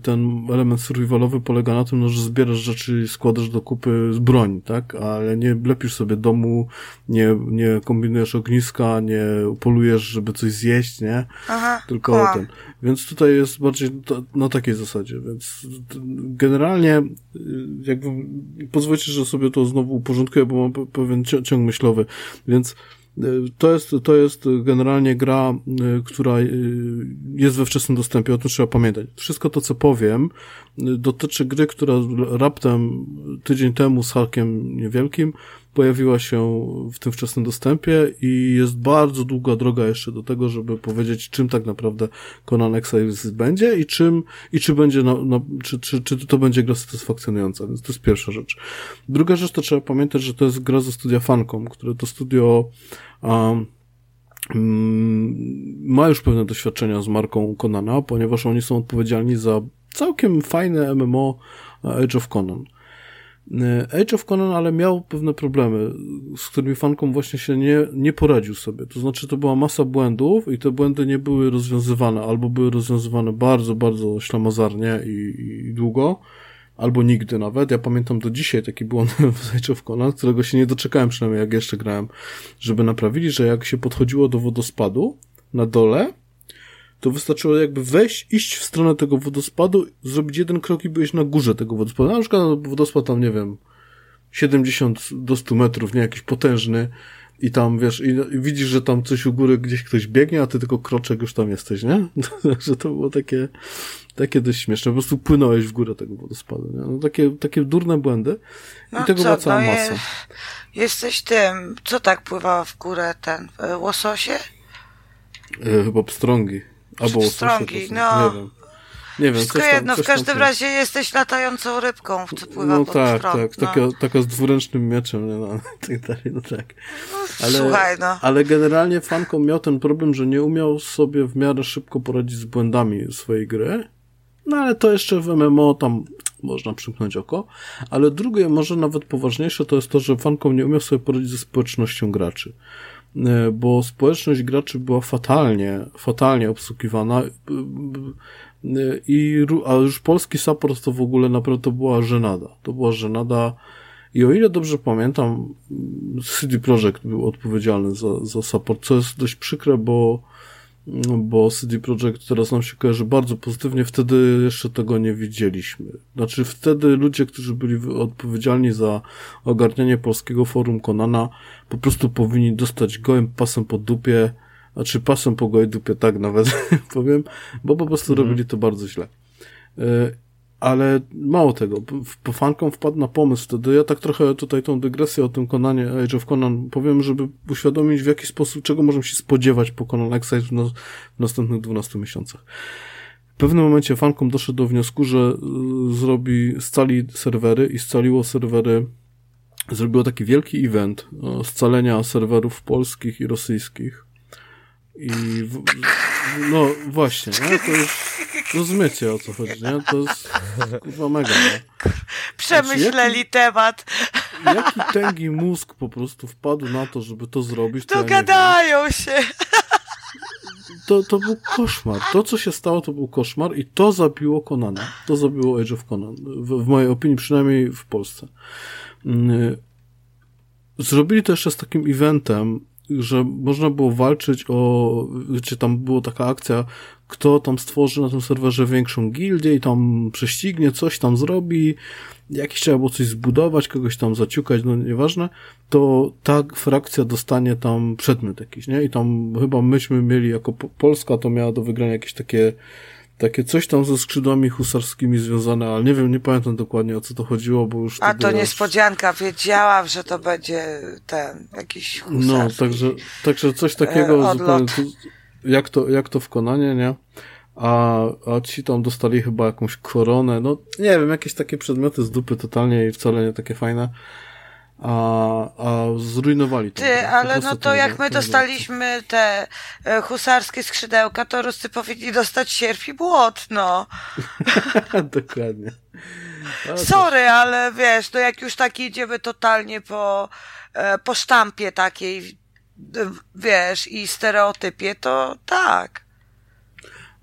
Speaker 2: ten element survivalowy polega na tym, no, że zbierasz rzeczy i składasz do kupy z broń, tak? Ale nie lepisz sobie domu, nie, nie kombinujesz ogniska, nie polujesz, żeby coś zjeść, nie?
Speaker 3: Aha,
Speaker 2: Tylko ten. Więc tutaj jest bardziej na takiej zasadzie, więc generalnie jakby pozwólcie, że sobie to znowu uporządkuję, bo mam pewien ciąg myślowy, więc e, to jest, to jest generalnie gra, e, która jest we wczesnym dostępie, o tym trzeba pamiętać. Wszystko to, co powiem, dotyczy gry, która raptem tydzień temu z hakiem niewielkim pojawiła się w tym wczesnym dostępie i jest bardzo długa droga jeszcze do tego, żeby powiedzieć, czym tak naprawdę Conan Exiles będzie i czym, i czy będzie, na, na, czy, czy, czy to będzie gra satysfakcjonująca, więc to jest pierwsza rzecz. Druga rzecz to trzeba pamiętać, że to jest gra ze studia Fancom, które to studio um, ma już pewne doświadczenia z marką Conana, ponieważ oni są odpowiedzialni za całkiem fajne MMO Age of Conan. E, Age of Conan, ale miał pewne problemy, z którymi fanką właśnie się nie, nie poradził sobie. To znaczy, to była masa błędów i te błędy nie były rozwiązywane, albo były rozwiązywane bardzo, bardzo ślamazarnie i, i długo, albo nigdy nawet. Ja pamiętam do dzisiaj taki błąd w Age of Conan, którego się nie doczekałem, przynajmniej jak jeszcze grałem, żeby naprawili, że jak się podchodziło do wodospadu na dole, to wystarczyło jakby wejść, iść w stronę tego wodospadu, zrobić jeden krok i byłeś na górze tego wodospadu. Na przykład wodospad tam, nie wiem, 70 do 100 metrów, nie jakiś potężny i tam, wiesz, i, i widzisz, że tam coś u góry gdzieś ktoś biegnie, a ty tylko kroczek już tam jesteś, nie? Także to było takie, takie dość śmieszne. Po prostu płynąłeś w górę tego wodospadu, nie? No, takie, takie durne błędy.
Speaker 3: No
Speaker 2: I tego
Speaker 3: co,
Speaker 2: była cała
Speaker 3: no
Speaker 2: masa.
Speaker 3: Je, jesteś tym, co tak pływało w górę, ten, łososie?
Speaker 2: E, chyba pstrągi. Albo
Speaker 3: Pstrągi, no.
Speaker 2: Nie wiem. Nie wiem,
Speaker 3: Wszystko
Speaker 2: tam,
Speaker 3: jedno, w
Speaker 2: tam
Speaker 3: każdym
Speaker 2: coś.
Speaker 3: razie jesteś latającą rybką, co pływa
Speaker 2: No
Speaker 3: pod
Speaker 2: tak,
Speaker 3: prąd,
Speaker 2: tak,
Speaker 3: no.
Speaker 2: taka, taka z dwuręcznym mieczem, nie, no, i tak dalej, no tak. Ale,
Speaker 3: Słuchaj, no.
Speaker 2: ale generalnie Fancom miał ten problem, że nie umiał sobie w miarę szybko poradzić z błędami swojej gry, no ale to jeszcze w MMO tam można przymknąć oko, ale drugie, może nawet poważniejsze, to jest to, że Fancom nie umiał sobie poradzić ze społecznością graczy. E, Bo społeczność graczy była fatalnie, fatalnie obsługiwana e, e, i, a już polski support to w ogóle naprawdę to była żenada. To była żenada i o ile dobrze pamiętam, mm, CD Projekt był odpowiedzialny za, za support, co jest dość przykre, bo bo CD Projekt teraz nam się kojarzy bardzo pozytywnie, wtedy jeszcze tego nie widzieliśmy. Znaczy wtedy ludzie, którzy byli odpowiedzialni za ogarnianie polskiego forum Konana, po prostu powinni dostać gołym pasem po dupie, znaczy pasem po gołej dupie, tak nawet powiem, bo po prostu robili to bardzo źle. Ale mało tego, po fankom wpadł na pomysł wtedy, ja tak trochę tutaj tą dygresję o tym Konanie, Age of Conan powiem, żeby uświadomić w jaki sposób, czego możemy się spodziewać po Conan Exiles w, w następnych 12 miesiącach. W pewnym momencie fankom doszedł do wniosku, że y, zrobi, scali serwery i scaliło serwery, zrobiło taki wielki event scalenia serwerów polskich i rosyjskich. I w, no właśnie, nie? To już rozumiecie o co chodzi, nie? To jest kurwa mega, nie?
Speaker 3: Przemyśleli temat,
Speaker 2: Jaki tęgi mózg po prostu wpadł na to, żeby to zrobić, to ja
Speaker 3: dogadają się.
Speaker 2: To, to był koszmar. To, co się stało, to był koszmar i to zabiło Conana. To zabiło Age of Conan. W, w mojej opinii, przynajmniej w Polsce. Mm, Zrobili to jeszcze z takim eventem, że można było walczyć o, wiecie, tam była taka akcja, kto tam stworzy na tym serwerze większą gildię i tam prześcignie, coś tam zrobi, jakieś trzeba było coś zbudować, kogoś tam zaciukać, no nieważne, to ta frakcja dostanie tam przedmiot jakiś, nie? I tam chyba myśmy mieli jako Po- Polska, to miała do wygrania jakieś takie takie coś tam ze skrzydłami husarskimi związane, ale nie wiem, nie pamiętam dokładnie o co to chodziło, bo już
Speaker 3: A to
Speaker 2: ja już-
Speaker 3: niespodzianka, wiedziałam, że to będzie ten, jakiś husar.
Speaker 2: No, także, także coś takiego
Speaker 3: E, odlot.
Speaker 2: zupełnie, jak to, jak to w Konanie, nie? A, a ci tam dostali chyba jakąś koronę, no nie wiem, jakieś takie przedmioty z dupy totalnie i wcale nie takie fajne. A, a zrujnowali to.
Speaker 3: Ty, ale no
Speaker 2: to
Speaker 3: jak my dostaliśmy te e, husarskie skrzydełka, to Ruscy powinni dostać sierp i błot, no.
Speaker 2: opcji. Dokładnie. Ale
Speaker 3: Sorry, ale wiesz, no jak już tak idziemy totalnie po, e, po sztampie takiej, wiesz, i stereotypie, to tak.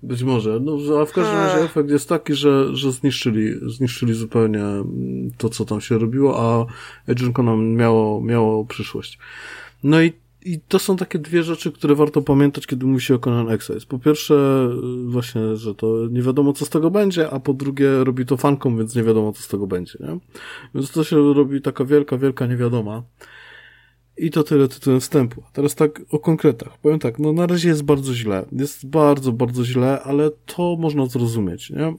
Speaker 2: Być może. No, a w każdym razie
Speaker 3: Ech.
Speaker 2: efekt jest taki, że, że zniszczyli, zniszczyli zupełnie mm, to, co tam się robiło, a Agent Conan miało, miało przyszłość. No i, i to są takie dwie rzeczy, które warto pamiętać, kiedy mówi się o Conan Exiles. Po pierwsze, y, właśnie, że to nie wiadomo, co z tego będzie, a po drugie, robi to fankom, więc nie wiadomo, co z tego będzie, nie? Więc to się robi taka wielka, wielka niewiadoma. I to tyle tytułem wstępu. Teraz tak o konkretach. Powiem tak, no na razie jest bardzo źle. Jest bardzo, bardzo źle, ale to można zrozumieć, nie?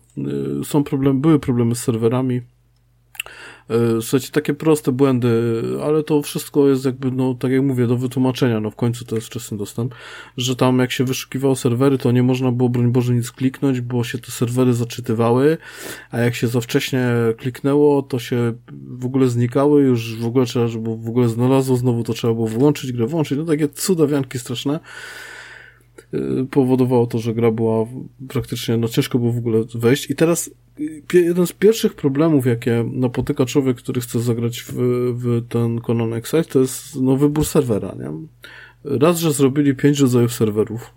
Speaker 2: Y, Są problemy, były problemy z serwerami. Y, Słuchajcie, takie proste błędy, ale to wszystko jest jakby, no tak jak mówię, do wytłumaczenia, no w końcu to jest wczesny dostęp, że tam jak się wyszukiwało serwery, to nie można było, broń Boże, nic kliknąć, bo się te serwery zaczytywały, a jak się za wcześnie kliknęło, to się w ogóle znikały, już w ogóle trzeba, żeby w ogóle znalazło, znowu to trzeba było wyłączyć, grę włączyć, no takie cudawianki straszne powodowało to, że gra była praktycznie, no ciężko było w ogóle wejść. I teraz y, jeden z pierwszych problemów, jakie napotyka człowiek, który chce zagrać w, w ten Conan Exiles, to jest no, wybór serwera, nie? Raz, że zrobili pięć rodzajów serwerów.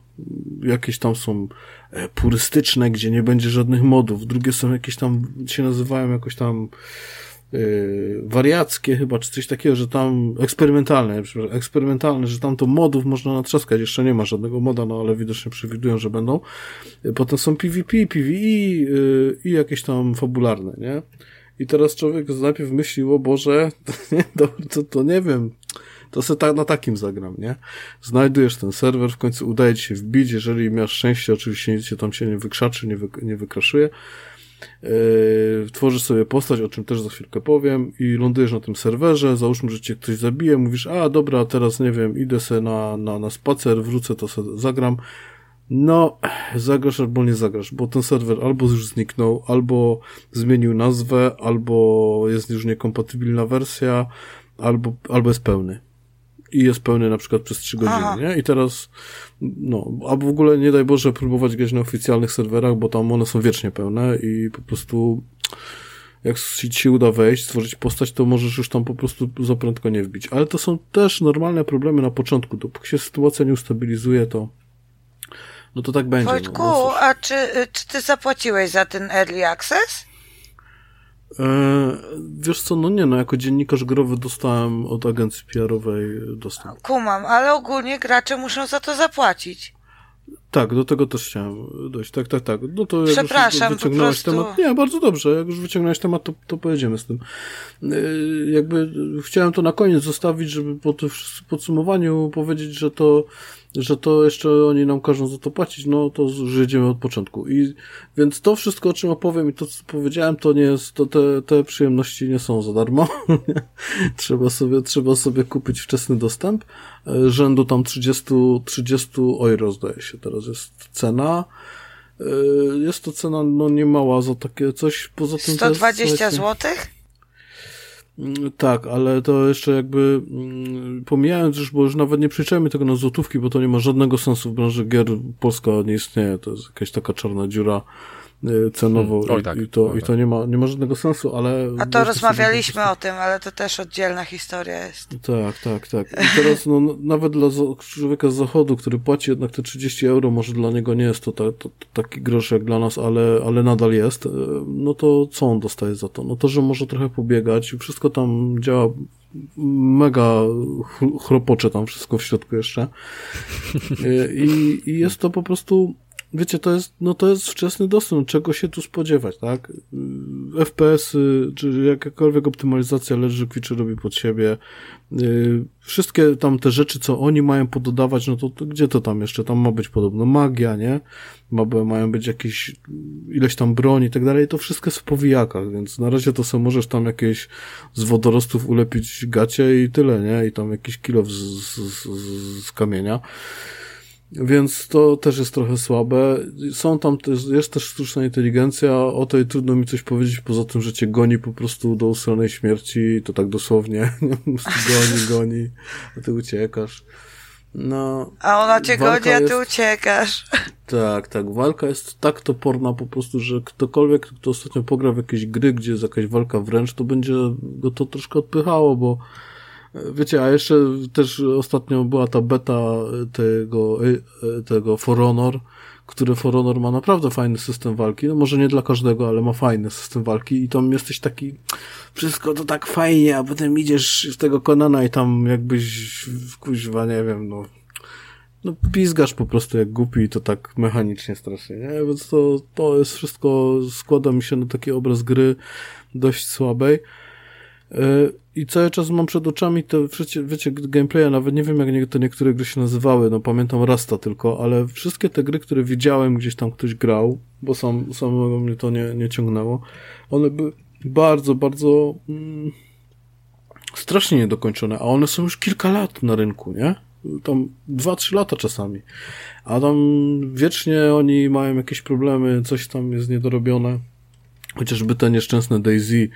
Speaker 2: Jakieś tam są e, purystyczne, gdzie nie będzie żadnych modów. Drugie są jakieś tam, się nazywają jakoś tam yy, wariackie chyba, czy coś takiego, że tam eksperymentalne, eksperymentalne, że tam to modów można natrzaskać, jeszcze nie ma żadnego moda, no ale widocznie przewidują, że będą. Yy, Potem są PvP, PvE yy, i jakieś tam fabularne, nie? I teraz człowiek najpierw myśli, o Boże, to, to, to nie wiem, to se tak na takim zagram, nie? Znajdujesz ten serwer, w końcu udaje ci się wbić, jeżeli masz szczęście, oczywiście nic się tam się nie wykrzaczy, nie, wy, nie wykraszuje. Yy, tworzysz sobie postać, o czym też za chwilkę powiem i lądujesz na tym serwerze, załóżmy, że cię ktoś zabije, mówisz, a dobra, teraz nie wiem, idę sobie na, na, na spacer, wrócę, to sobie zagram. no, zagrasz albo nie zagrasz, bo ten serwer albo już zniknął, albo zmienił nazwę, albo jest już niekompatybilna wersja, albo, albo jest pełny. I jest pełny na przykład przez 3 godziny, Aha. nie? I teraz, no, a w ogóle nie daj Boże próbować grać na oficjalnych serwerach, bo tam one są wiecznie pełne i po prostu jak ci się uda wejść, stworzyć postać, to możesz już tam po prostu za prędko nie wbić. Ale to są też normalne problemy na początku. Dopóki się sytuacja nie ustabilizuje, to no to tak będzie.
Speaker 3: No. Wojtku, no, a czy, czy ty zapłaciłeś za ten Early Access?
Speaker 2: E, wiesz co, no nie, no jako dziennikarz growy dostałem od agencji PR-owej dostęp.
Speaker 3: Kumam, ale ogólnie gracze muszą za to zapłacić.
Speaker 2: Tak, do tego też chciałem dojść. Tak, tak, tak. No to
Speaker 3: jak Przepraszam,
Speaker 2: już wyciągnąłeś temat. Nie, bardzo dobrze. Jak już wyciągnąłeś temat, to, to pojedziemy z tym. Yy, jakby chciałem to na koniec zostawić, żeby po tym podsumowaniu powiedzieć, że to że to jeszcze oni nam każą za to płacić, no to jedziemy od początku. I więc to wszystko, o czym opowiem i to, co powiedziałem, to nie jest, to te, te przyjemności nie są za darmo. trzeba sobie, trzeba sobie kupić wczesny dostęp. E, rzędu tam 30, 30 euro zdaje się teraz jest cena. E, jest to cena, no nie mała za takie coś, poza tym
Speaker 3: 120 złotych?
Speaker 2: Mm, tak, ale to jeszcze jakby mm, pomijając już, bo już nawet nie przyczajmy tego na złotówki, bo to nie ma żadnego sensu w branży gier. Polska nie istnieje, to jest jakaś taka czarna dziura cenowo hmm. tak, i, to, i to tak. nie, ma, nie ma żadnego sensu, ale...
Speaker 3: A to rozmawialiśmy o tym, ale to też oddzielna historia jest.
Speaker 2: Tak, tak, tak. I teraz no, nawet dla człowieka z zachodu, który płaci jednak te 30 euro, może dla niego nie jest to, ta, to, to taki grosz jak dla nas, ale, ale nadal jest, y, no to co on dostaje za to? No to, że może trochę pobiegać i wszystko tam działa mega chropocze tam wszystko w środku jeszcze. Y, I, I jest to po prostu wiecie, to jest, no to jest wczesny dostęp, czego się tu spodziewać, tak? Y, FPS-y, czy jakakolwiek optymalizacja leży, Quiczy robi pod siebie. Y, wszystkie tam te rzeczy, co oni mają pododawać, no to, to, gdzie to tam jeszcze? Tam ma być podobno magia, nie? Ma, mają być jakieś ileś tam broni i tak dalej. To wszystko jest w powijakach, więc na razie to sobie możesz tam jakieś z wodorostów ulepić gacie i tyle, nie? I tam jakiś kilo z, z, z, z kamienia. Więc to też jest trochę słabe. Są tam też, jest też sztuczna inteligencja, o tej trudno mi coś powiedzieć, poza tym, że cię goni po prostu do ustronej śmierci, to tak dosłownie, goni, goni, a ty uciekasz. No,
Speaker 3: a ona cię goni, a ty jest, uciekasz.
Speaker 2: Tak, tak. Walka jest tak toporna po prostu, że ktokolwiek, kto ostatnio pogra w jakieś gry, gdzie jest jakaś walka wręcz, to będzie go to troszkę odpychało, bo Wiecie, a jeszcze też ostatnio była ta beta tego, tego For Honor, który For Honor ma naprawdę fajny system walki. No może nie dla każdego, ale ma fajny system walki i tam jesteś taki, wszystko to tak fajnie, a potem idziesz w tego Konana i tam jakbyś, kuźwa, nie wiem, no, no pizgasz po prostu jak głupi i to tak mechanicznie strasznie, nie? Więc to, to jest wszystko, składa mi się na taki obraz gry dość słabej. I cały czas mam przed oczami te, wiecie, wiecie, gameplaya, nawet nie wiem jak to niektóre gry się nazywały, no pamiętam Rasta tylko, ale wszystkie te gry, które widziałem, gdzieś tam ktoś grał, bo sam, samego mnie to nie, nie ciągnęło, one były bardzo, bardzo mm, strasznie niedokończone, a one są już kilka lat na rynku, nie? Tam dwa, trzy lata czasami. A tam wiecznie oni mają jakieś problemy, coś tam jest niedorobione. Chociażby te nieszczęsne Daisy.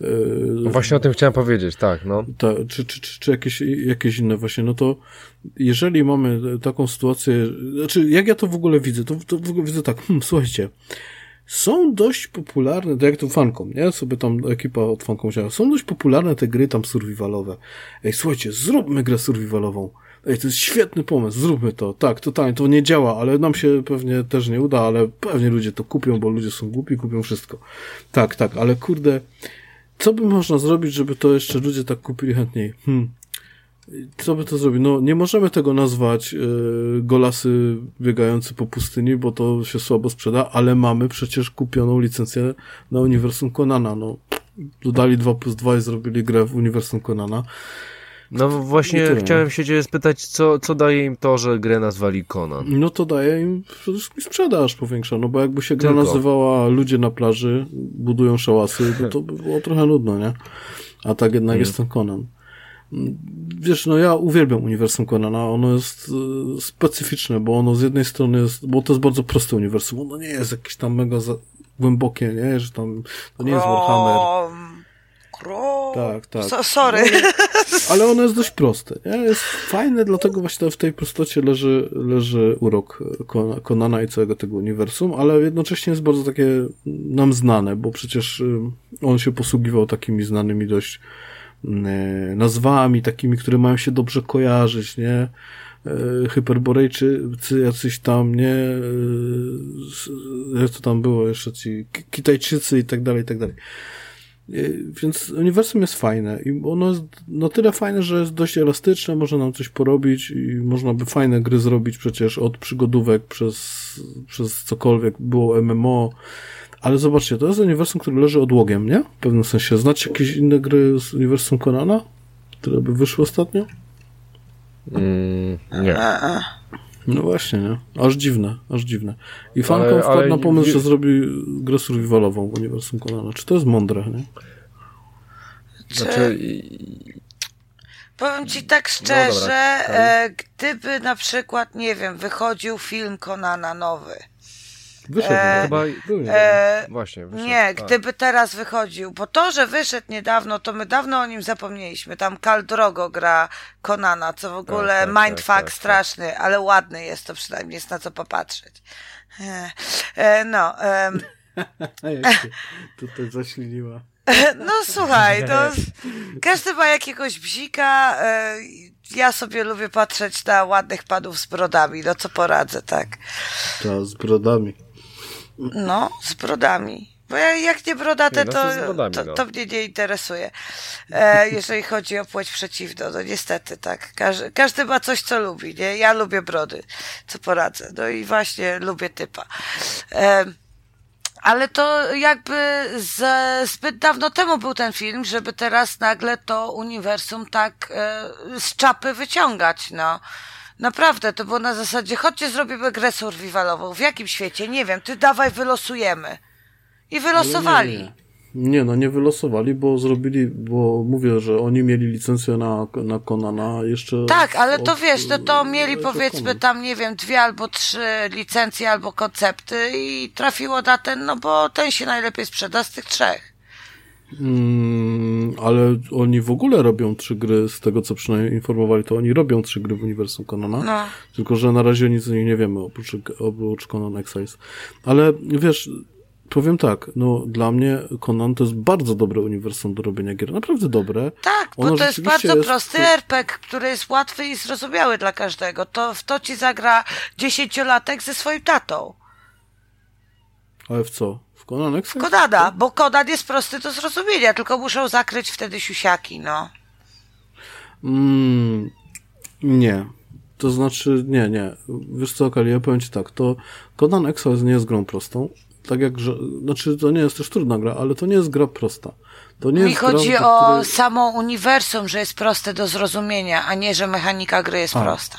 Speaker 1: Yy, właśnie o tym chciałem powiedzieć, tak, no.
Speaker 2: Ta, czy, czy, czy, czy jakieś, jakieś inne właśnie, no to jeżeli mamy taką sytuację, znaczy jak ja to w ogóle widzę, to, to w ogóle widzę tak, hmm, słuchajcie, są dość popularne, tak jak to fankom, nie? Sobie tam ekipa od fankom chciała, są dość popularne te gry tam survivalowe. Ej, słuchajcie, zróbmy grę survivalową. Ej, to jest świetny pomysł, zróbmy to. Tak, totalnie, to nie działa, ale nam się pewnie też nie uda, ale pewnie ludzie to kupią, bo ludzie są głupi, kupią wszystko. Tak, tak, ale kurde, co by można zrobić, żeby to jeszcze ludzie tak kupili chętniej? Hmm. Co by to zrobić? No, nie możemy tego nazwać yy, golasy biegający po pustyni, bo to się słabo sprzeda, ale mamy przecież kupioną licencję na Uniwersum Konana. No, dodali 2 plus 2 i zrobili grę w Uniwersum Konana.
Speaker 1: No właśnie chciałem się ciebie spytać, co, co daje im to, że grę nazwali Conan?
Speaker 2: No to daje im przede wszystkim sprzedaż powiększa, no bo jakby się gra Tylko. nazywała Ludzie na plaży, budują szałasy, to, to by było trochę nudno, nie? A tak jednak hmm. jest ten Conan. Wiesz, no ja uwielbiam uniwersum Conana, ono jest e, specyficzne, bo ono z jednej strony jest, bo to jest bardzo proste uniwersum, ono nie jest jakieś tam mega za, głębokie, nie, że tam, to nie jest Warhammer.
Speaker 3: Krom.
Speaker 2: Tak, tak.
Speaker 3: So, sorry.
Speaker 2: No, ale ono jest dość proste, nie? Jest fajne, dlatego właśnie w tej prostocie leży, leży urok Konana i całego tego uniwersum, ale jednocześnie jest bardzo takie nam znane, bo przecież y, on się posługiwał takimi znanymi dość y, nazwami, takimi, które mają się dobrze kojarzyć, nie? Y, Hyperborejczycy, jacyś tam, nie? Jak to tam było jeszcze ci Kitajczycy i tak dalej, i tak dalej. Y, więc uniwersum jest fajne i ono jest na tyle fajne, że jest dość elastyczne, można nam coś porobić i można by fajne gry zrobić przecież od przygodówek przez, przez cokolwiek, było MMO, ale zobaczcie, to jest uniwersum, które leży odłogiem, nie? W pewnym sensie. Znacie jakieś inne gry z uniwersum Konana, które by wyszły ostatnio?
Speaker 1: Mm, nie.
Speaker 2: No właśnie, nie? Aż dziwne, aż dziwne. I Funcom wpadł ale... na pomysł, że zrobi grę survivalową w uniwersum Konana. Czy to jest mądre, nie?
Speaker 3: Znaczy... Powiem ci tak szczerze, no e, gdyby na przykład, nie wiem, wychodził film Konana nowy,
Speaker 1: Wyszedł, e, chyba był e, Właśnie, wyszedł,
Speaker 3: Nie, tak. gdyby teraz wychodził, bo to, że wyszedł niedawno, to my dawno o nim zapomnieliśmy. Tam Kal Drogo gra Konana, co w tak, ogóle tak, tak, mindfuck tak, tak, straszny, ale ładny jest to przynajmniej, jest na co popatrzeć. E, e no. E,
Speaker 2: tutaj zaśliniła.
Speaker 3: No słuchaj, to każdy ma jakiegoś bzika. E, ja sobie lubię patrzeć na ładnych panów z brodami, no co poradzę, tak?
Speaker 2: To z brodami.
Speaker 3: No, z brodami. Bo jak nie brodate, no to, brodami, to, no. to, mnie nie interesuje. E, jeżeli chodzi o płeć przeciwną, no niestety tak. Każdy, każdy ma coś, co lubi, nie? Ja lubię brody, co poradzę. No i właśnie lubię typa. E, ale to jakby z, zbyt dawno temu był ten film, żeby teraz nagle to uniwersum tak e, z czapy wyciągać, no. Naprawdę, to było na zasadzie, chodźcie zrobimy grę survivalową. W jakim świecie? Nie wiem, ty dawaj wylosujemy. I wylosowali.
Speaker 2: Nie, nie, nie. no nie wylosowali, bo zrobili, bo mówię, że oni mieli licencję na, na Konana jeszcze.
Speaker 3: Tak, ale od, to wiesz, no to mieli powiedzmy tam, nie wiem, dwie albo trzy licencje albo koncepty i trafiło na ten, no bo ten się najlepiej sprzeda z tych trzech.
Speaker 2: Mm, ale oni w ogóle robią trzy gry, z tego co przynajmniej informowali, to oni robią trzy gry w uniwersum Conana, no. tylko że na razie nic o nich nie wiemy, oprócz, oprócz Conan Exiles. Ale wiesz, powiem tak, no dla mnie Conan to jest bardzo dobre uniwersum do robienia gier, naprawdę dobre.
Speaker 3: Tak, Ono bo to jest bardzo jest... prosty RPG, który jest łatwy i zrozumiały dla każdego. To w to ci zagra dziesięciolatek ze swoim tatą.
Speaker 2: Ale w co?
Speaker 3: Conan W Konada, bo Conan jest prosty do zrozumienia, tylko muszą zakryć wtedy siusiaki, no.
Speaker 2: Mm, nie. To znaczy, nie, nie. Wiesz co, Kali, ja powiem ci tak, to Conan Exiles nie jest grą prostą, tak jak, że, znaczy to nie jest też trudna gra, ale to nie jest gra prosta. To nie
Speaker 3: Mi chodzi gra, o której... samo uniwersum, że jest proste do zrozumienia, a nie, że mechanika gry jest a. prosta.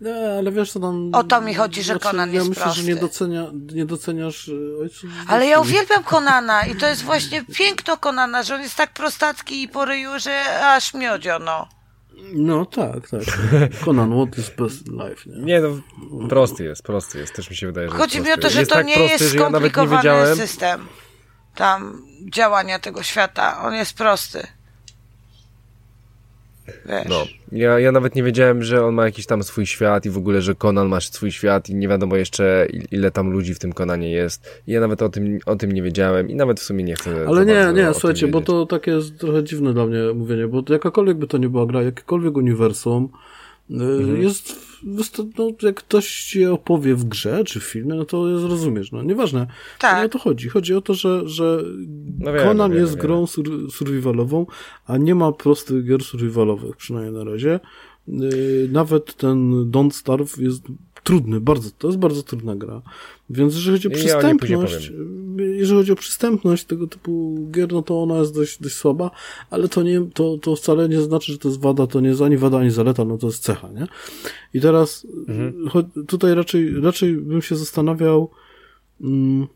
Speaker 2: Nie, ale wiesz, co tam...
Speaker 3: O to mi chodzi, że znaczy, Conan
Speaker 2: ja
Speaker 3: jest
Speaker 2: myślę,
Speaker 3: prosty.
Speaker 2: że nie, docenia, nie doceniasz e, ojców.
Speaker 3: Ale ja uwielbiam Konana i to jest właśnie piękno Konana, że on jest tak prostacki i poryju, że aż miodziono.
Speaker 2: No tak, tak. Conan, what is best life, nie?
Speaker 1: Nie, no, prosty jest, prosty jest, też mi się wydaje, że
Speaker 3: Chodzi mi o to, że jest to tak nie prosty, jest skomplikowany ja nie system tam działania tego świata. On jest prosty. Wiesz. No,
Speaker 1: ja, ja nawet nie wiedziałem, że on ma jakiś tam swój świat i w ogóle, że Conan ma swój świat i nie wiadomo jeszcze ile tam ludzi w tym Konanie jest. I ja nawet o tym, o tym nie wiedziałem i nawet w sumie nie chcę
Speaker 2: Ale nie, nie, słuchajcie, bo to takie jest trochę dziwne dla mnie mówienie, bo jakakolwiek by to nie była gra, jakiekolwiek uniwersum, Mhm. Jest, no, jak ktoś ci opowie w grze czy w filmie, no to zrozumiesz, no nieważne. Tak. Nie o to chodzi. Chodzi o to, że, że no wiem, Conan wiem, jest wiem. grą sur survivalową, a nie ma prostych gier survivalowych, przynajmniej na razie. Yy, nawet ten Don't Starve jest trudny, bardzo, to jest bardzo trudna gra. Więc jeżeli chodzi o przystępność, jeżeli chodzi o przystępność tego typu gier, no to ona jest dość, dość słaba, ale to nie, to, to wcale nie znaczy, że to jest wada, to nie jest ani wada, ani zaleta, no to jest cecha, nie? I teraz mhm. tutaj raczej, raczej bym się zastanawiał, mm,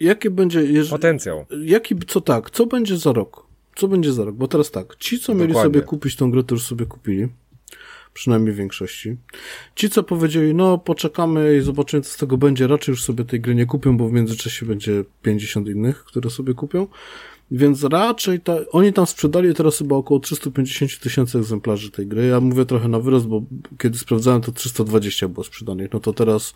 Speaker 2: jaki będzie,
Speaker 1: Potencjał.
Speaker 2: Jaki, co tak, co będzie za rok? co będzie za rok? Bo teraz tak, ci, co mieli
Speaker 1: Dokładnie.
Speaker 2: sobie kupić tą grę, to już sobie kupili. Przynajmniej w większości. Ci, co powiedzieli, no poczekamy i zobaczymy, co z tego będzie, raczej już sobie tej gry nie kupią, bo w międzyczasie będzie 50 innych, które sobie kupią. Więc raczej ta, oni tam sprzedali teraz chyba około 350 tysięcy egzemplarzy tej gry. Ja mówię trochę na wyrost, bo kiedy sprawdzałem, to 320 było sprzedanych. No to teraz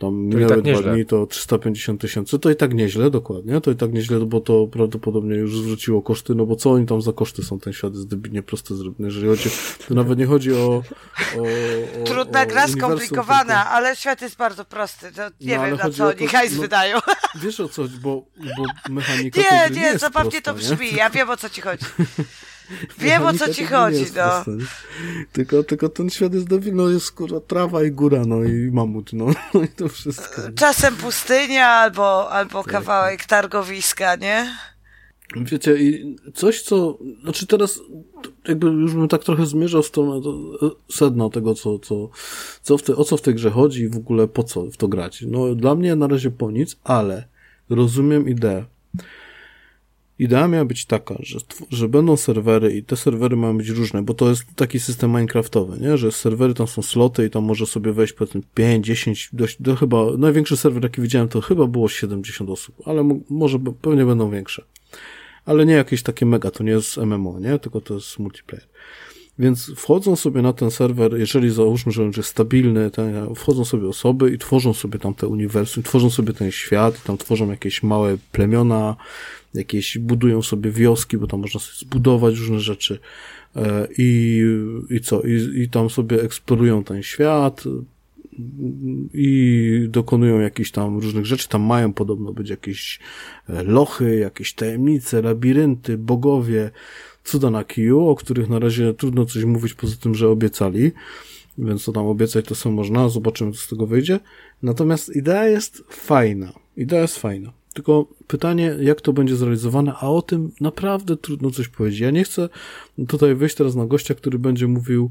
Speaker 2: tam minęły
Speaker 1: tak
Speaker 2: dwa
Speaker 1: nieźle.
Speaker 2: dni, to 350 tysięcy. To i tak nieźle, dokładnie. To i tak nieźle, bo to prawdopodobnie już zwróciło koszty, no bo co oni tam za koszty są, ten świat jest debilnie prosto zrobiony. Jeżeli chodzi, to nawet nie chodzi o... o, o
Speaker 3: Trudna
Speaker 2: o
Speaker 3: gra, skomplikowana, ale świat jest bardzo prosty. To nie
Speaker 2: No,
Speaker 3: wiem, na co oni hajs
Speaker 2: no-
Speaker 3: wydają.
Speaker 2: tylko- Wiesz o co, bo, bo mechanika tej
Speaker 3: Nie, nie,
Speaker 2: jest
Speaker 3: zabawnie to
Speaker 2: nie?
Speaker 3: brzmi. Ja wiem, o co ci chodzi. Wiem, o co ci chodzi, no.
Speaker 2: Tylko, tylko ten świat jest debil, no jest kurwa trawa i góra, no i mamut, no, no i to wszystko.
Speaker 3: Czasem pustynia albo, albo
Speaker 2: Tak,
Speaker 3: kawałek targowiska, nie?
Speaker 2: Wiecie, i coś, co, znaczy teraz, jakby już bym tak trochę zmierzał w stronę do, sedna tego, co, co, co w te, o co w tej grze chodzi i w ogóle po co w to grać. No, dla mnie na razie po nic, ale rozumiem ideę. Idea miała być taka, że, że będą serwery i te serwery mają być różne, bo to jest taki system minecraftowy, nie? Że serwery tam są sloty i tam może sobie wejść powiedzmy 5, 10, dość, do chyba, największy serwer jaki widziałem to chyba było 70 osób, ale mo- może pewnie będą większe ale nie jakieś takie mega, to nie jest MMO, nie? Tylko to jest multiplayer. Więc wchodzą sobie na ten serwer, jeżeli załóżmy, że on jest stabilny, wchodzą sobie osoby i tworzą sobie tam te uniwersum, tworzą sobie ten świat, tam tworzą jakieś małe plemiona, jakieś budują sobie wioski, bo tam można sobie zbudować różne rzeczy e, i, i co, i, i tam sobie eksplorują ten świat, i dokonują jakichś tam różnych rzeczy. Tam mają podobno być jakieś e, lochy, jakieś tajemnice, labirynty, bogowie, cuda na kiju, o których na razie trudno coś mówić poza tym, że obiecali. Więc to tam obiecać to są można, zobaczymy co z tego wyjdzie. Natomiast idea jest fajna. Idea jest fajna. Tylko pytanie, jak to będzie zrealizowane, a o tym naprawdę trudno coś powiedzieć. Ja nie chcę tutaj wyjść teraz na gościa, który będzie mówił,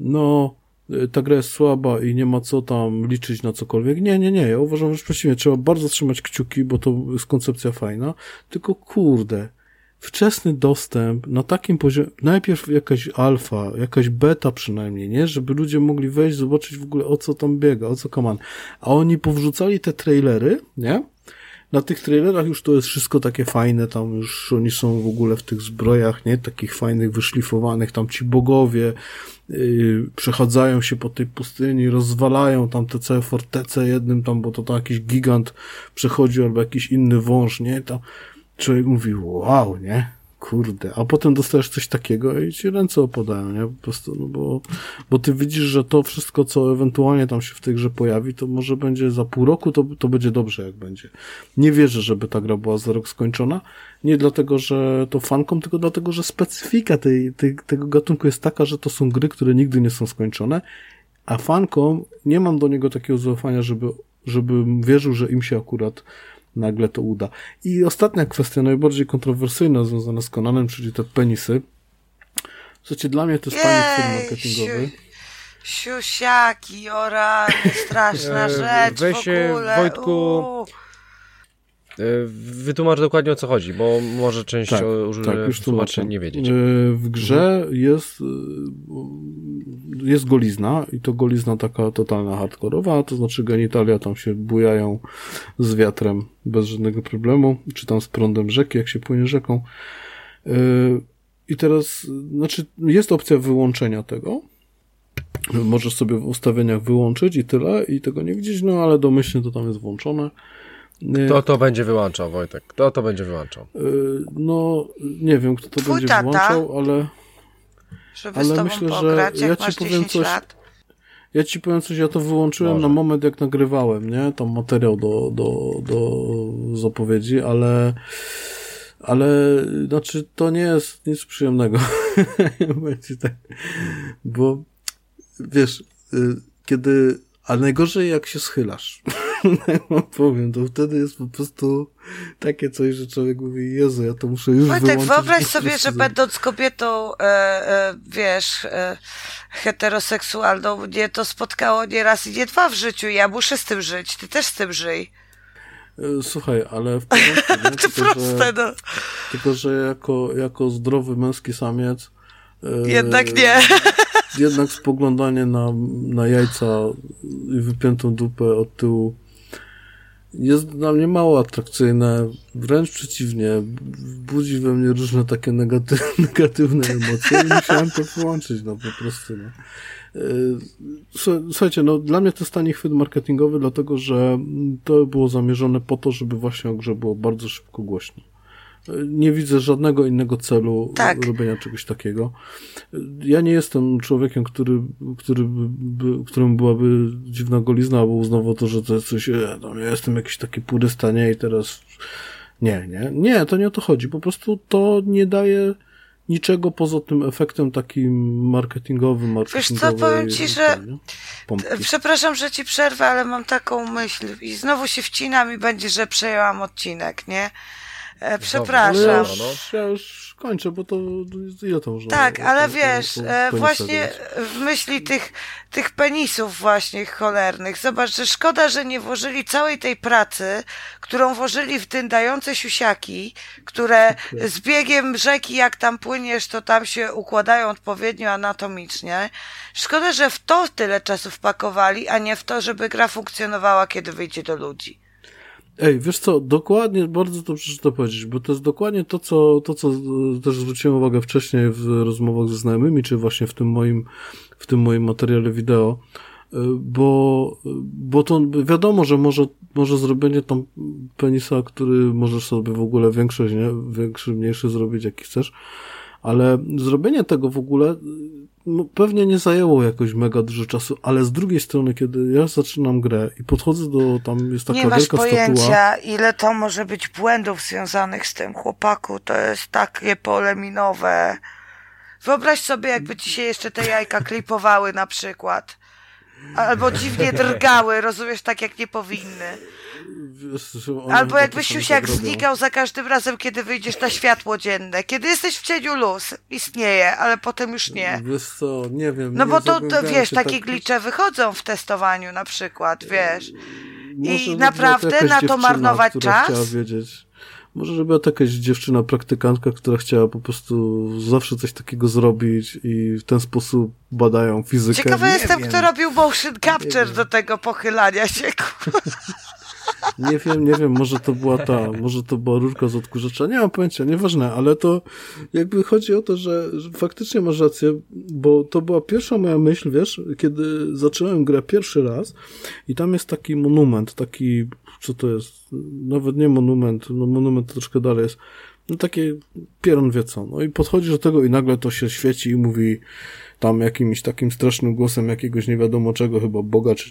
Speaker 2: no, y, ta gra jest słaba i nie ma co tam liczyć na cokolwiek. Nie, nie, nie. Ja uważam, że przeciwnie, trzeba bardzo trzymać kciuki, bo to jest koncepcja fajna. Tylko kurde, wczesny dostęp na takim poziomie, najpierw jakaś alfa, jakaś beta przynajmniej, nie? Żeby ludzie mogli wejść, zobaczyć w ogóle o co tam biega, o co kaman. A oni powrzucali te trailery, nie? Na tych trailerach już to jest wszystko takie fajne, tam już oni są w ogóle w tych zbrojach, nie? Takich fajnych, wyszlifowanych, tam ci bogowie yy, przechadzają się po tej pustyni, rozwalają tam te całe fortece jednym tam, bo to tam jakiś gigant przechodzi albo jakiś inny wąż, nie? Tam człowiek mówi, wow, nie? Kurde, a potem dostajesz coś takiego i ci ręce opadają, nie? Po prostu, no bo, bo ty widzisz, że to wszystko, co ewentualnie tam się w tej grze pojawi, to może będzie za pół roku, to, to będzie dobrze, jak będzie. Nie wierzę, żeby ta gra była za rok skończona. Nie dlatego, że to fankom, tylko dlatego, że specyfika tej, tej, tego gatunku jest taka, że to są gry, które nigdy nie są skończone, a fankom nie mam do niego takiego zaufania, żeby, żebym wierzył, że im się akurat nagle to uda. I ostatnia kwestia, najbardziej kontrowersyjna związana z Konanem, czyli te penisy. Słuchajcie, dla mnie to jest fajny film
Speaker 3: Jej,
Speaker 2: marketingowy.
Speaker 3: siu- Siusiaki, orany, straszna rzecz
Speaker 1: weź,
Speaker 3: w ogóle.
Speaker 1: Wojtku,
Speaker 3: Uuu.
Speaker 1: E, Wytłumacz dokładnie o co chodzi, bo może część
Speaker 2: Tak, tak, już tłumaczę.
Speaker 1: nie wiedzieć.
Speaker 2: E, W grze jest, e, jest golizna i to golizna taka totalna hardkorowa, to znaczy genitalia tam się bujają z wiatrem bez żadnego problemu, czy tam z prądem rzeki, jak się płynie rzeką. I teraz, znaczy, jest opcja wyłączenia tego. Możesz sobie w ustawieniach wyłączyć i tyle, i tego nie widzieć, no ale domyślnie to tam jest włączone. E,
Speaker 1: To to będzie wyłączał, Wojtek. To to będzie wyłączał.
Speaker 2: e, No, nie wiem, kto to
Speaker 3: Twój
Speaker 2: będzie
Speaker 3: tata?
Speaker 2: włączał, ale
Speaker 3: Żeby
Speaker 2: Ale
Speaker 3: z tobą
Speaker 2: myślę, że
Speaker 3: pograć, jak
Speaker 2: ja ci powiem
Speaker 3: 10
Speaker 2: coś-
Speaker 3: lat.
Speaker 2: Ja ci powiem coś, ja to wyłączyłem
Speaker 1: Może.
Speaker 2: na moment, jak nagrywałem, nie? Tam materiał do, do, do zapowiedzi, ale, ale, znaczy, to nie jest nic przyjemnego. Tak. Bo, wiesz, y, kiedy, ale najgorzej jak się schylasz. wam powiem, to wtedy jest po prostu takie coś, że człowiek mówi, Jezu, ja to muszę już
Speaker 3: Wojtek,
Speaker 2: wyłączyć.
Speaker 3: wyobraź sobie, że będąc kobietą, e, e, wiesz, e, heteroseksualną, mnie to spotkało nie raz i nie dwa w życiu ja muszę z tym żyć. Ty też z tym żyj.
Speaker 2: E, słuchaj, ale w porządku, nie?
Speaker 3: to
Speaker 2: tylko,
Speaker 3: proste,
Speaker 2: że,
Speaker 3: no.
Speaker 2: tylko, że jako, jako zdrowy męski samiec e,
Speaker 3: Jednak nie.
Speaker 2: Jednak spoglądanie na, na jajca i wypiętą dupę od tyłu jest dla mnie mało atrakcyjne, wręcz przeciwnie, budzi we mnie różne takie negaty negatywne emocje i musiałem to wyłączyć, no po prostu. No. E, słuchajcie, no dla mnie to jest tani chwyt marketingowy, dlatego że to było zamierzone po to, żeby właśnie o grze było bardzo szybko głośno. E, nie widzę żadnego innego celu tak. robienia czegoś takiego. E, ja nie jestem człowiekiem, który, który by, którym byłaby dziwna golizna, albo uznawał to, że to jest coś, no, ja jestem jakiś taki purysta, nie, i teraz nie, nie. Nie, to nie o to chodzi. Po prostu to nie daje niczego poza tym efektem takim marketingowym, marketingowym.
Speaker 3: Wiesz co, powiem ci, że przepraszam, że ci przerwę, ale mam taką myśl i znowu się wcinam i będzie, że przejęłam odcinek, nie? E, przepraszam.
Speaker 2: Ja już, ja już kończę, bo to ile to można?
Speaker 3: Tak, ale wiesz, e, właśnie w myśli tych, tych penisów właśnie cholernych, zobacz, że szkoda, że nie włożyli całej tej pracy, którą włożyli w dyndające siusiaki, które z biegiem rzeki, jak tam płyniesz, to tam się układają odpowiednio anatomicznie. Szkoda, że w to tyle czasu wpakowali, a nie w to, żeby gra funkcjonowała, kiedy wyjdzie do ludzi.
Speaker 2: Ej, wiesz co, dokładnie, bardzo dobrze, że to powiedzieć, bo to jest dokładnie to, co, to, co też zwróciłem uwagę wcześniej w rozmowach ze znajomymi, czy właśnie w tym moim, w tym moim materiale wideo, e, bo, bo to wiadomo, że może, może zrobienie tam penisa, który możesz sobie w ogóle większość, nie? Większy, mniejszy zrobić, jaki chcesz, ale zrobienie tego w ogóle no, pewnie nie zajęło jakoś mega dużo czasu, ale z drugiej strony, kiedy ja zaczynam grę i podchodzę do, tam jest taka
Speaker 3: nie
Speaker 2: wielka
Speaker 3: statua. Nie masz
Speaker 2: pojęcia,
Speaker 3: ile to może być błędów związanych z tym, chłopaku, to jest takie pole minowe. Wyobraź sobie, jakby ci się jeszcze te jajka klipowały na przykład. Albo dziwnie drgały, rozumiesz, tak jak nie powinny. Albo jakbyś już jak znikał za każdym razem, kiedy wyjdziesz na światło dzienne. Kiedy jesteś w cieniu luz, istnieje, ale potem już nie.
Speaker 2: Wiesz co, nie wiem.
Speaker 3: No
Speaker 2: nie
Speaker 3: bo to, to wiesz, takie tak... glicze wychodzą w testowaniu na przykład, wiesz. I naprawdę na to marnować czas?
Speaker 2: Wiedzieć. Może, żeby to jakaś dziewczyna, praktykantka, która chciała po prostu zawsze coś takiego zrobić i w ten sposób badają fizykę.
Speaker 3: Ciekawa jestem, wiem. kto robił motion capture do tego pochylania się.
Speaker 2: Nie wiem, nie wiem, może to była ta, może to była rurka z odkurzacza, nie mam pojęcia, nieważne, ale to jakby chodzi o to, że, że faktycznie masz rację, bo to była pierwsza moja myśl, wiesz, kiedy zacząłem grę pierwszy raz i tam jest taki monument, taki, co to jest, nawet nie monument, no monument troszkę dalej jest, no takie pieron wie co, no i podchodzisz do tego i nagle to się świeci i mówi tam jakimś takim strasznym głosem jakiegoś nie wiadomo czego, chyba Boga czy,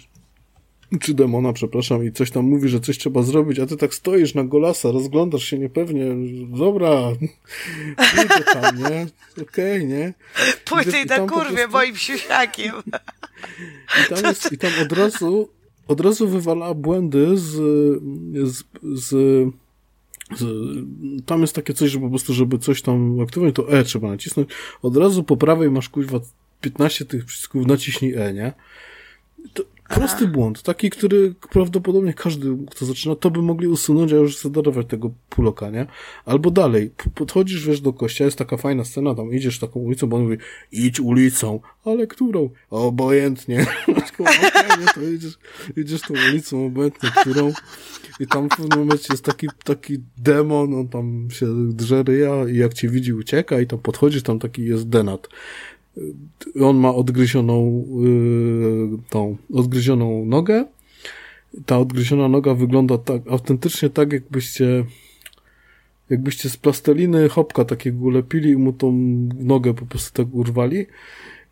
Speaker 2: czy demona, przepraszam, i coś tam mówi, że coś trzeba zrobić, a ty tak stoisz na golasa, rozglądasz się niepewnie, dobra, idę tam, nie? Okej, okay, nie?
Speaker 3: Pójdę na kurwie prostu... moim siusiakiem.
Speaker 2: I tam, jest, I tam od razu, od razu wywala błędy z, z, z tam jest takie coś, że po prostu, żeby coś tam aktywować, to E trzeba nacisnąć. Od razu po prawej masz kuźwa 15 tych przycisków, naciśnij E, nie? To, Prosty błąd, taki, który prawdopodobnie każdy, kto zaczyna, to by mogli usunąć, a już zadarować tego puloka, nie? Albo dalej, podchodzisz, wiesz, do kościoła, jest taka fajna scena, tam idziesz taką ulicą, bo on mówi, idź ulicą, ale którą? Obojętnie. okay, to idziesz, idziesz tą ulicą, obojętnie którą i tam w pewnym momencie jest taki, taki demon, on tam się drze ryja i jak cię widzi, ucieka i tam podchodzisz, tam taki jest denat on ma odgryzioną yy, tą odgryzioną nogę. Ta odgryziona noga wygląda tak autentycznie tak, jakbyście jakbyście z plasteliny hopka takiego ulepili i mu tą nogę po prostu tak urwali.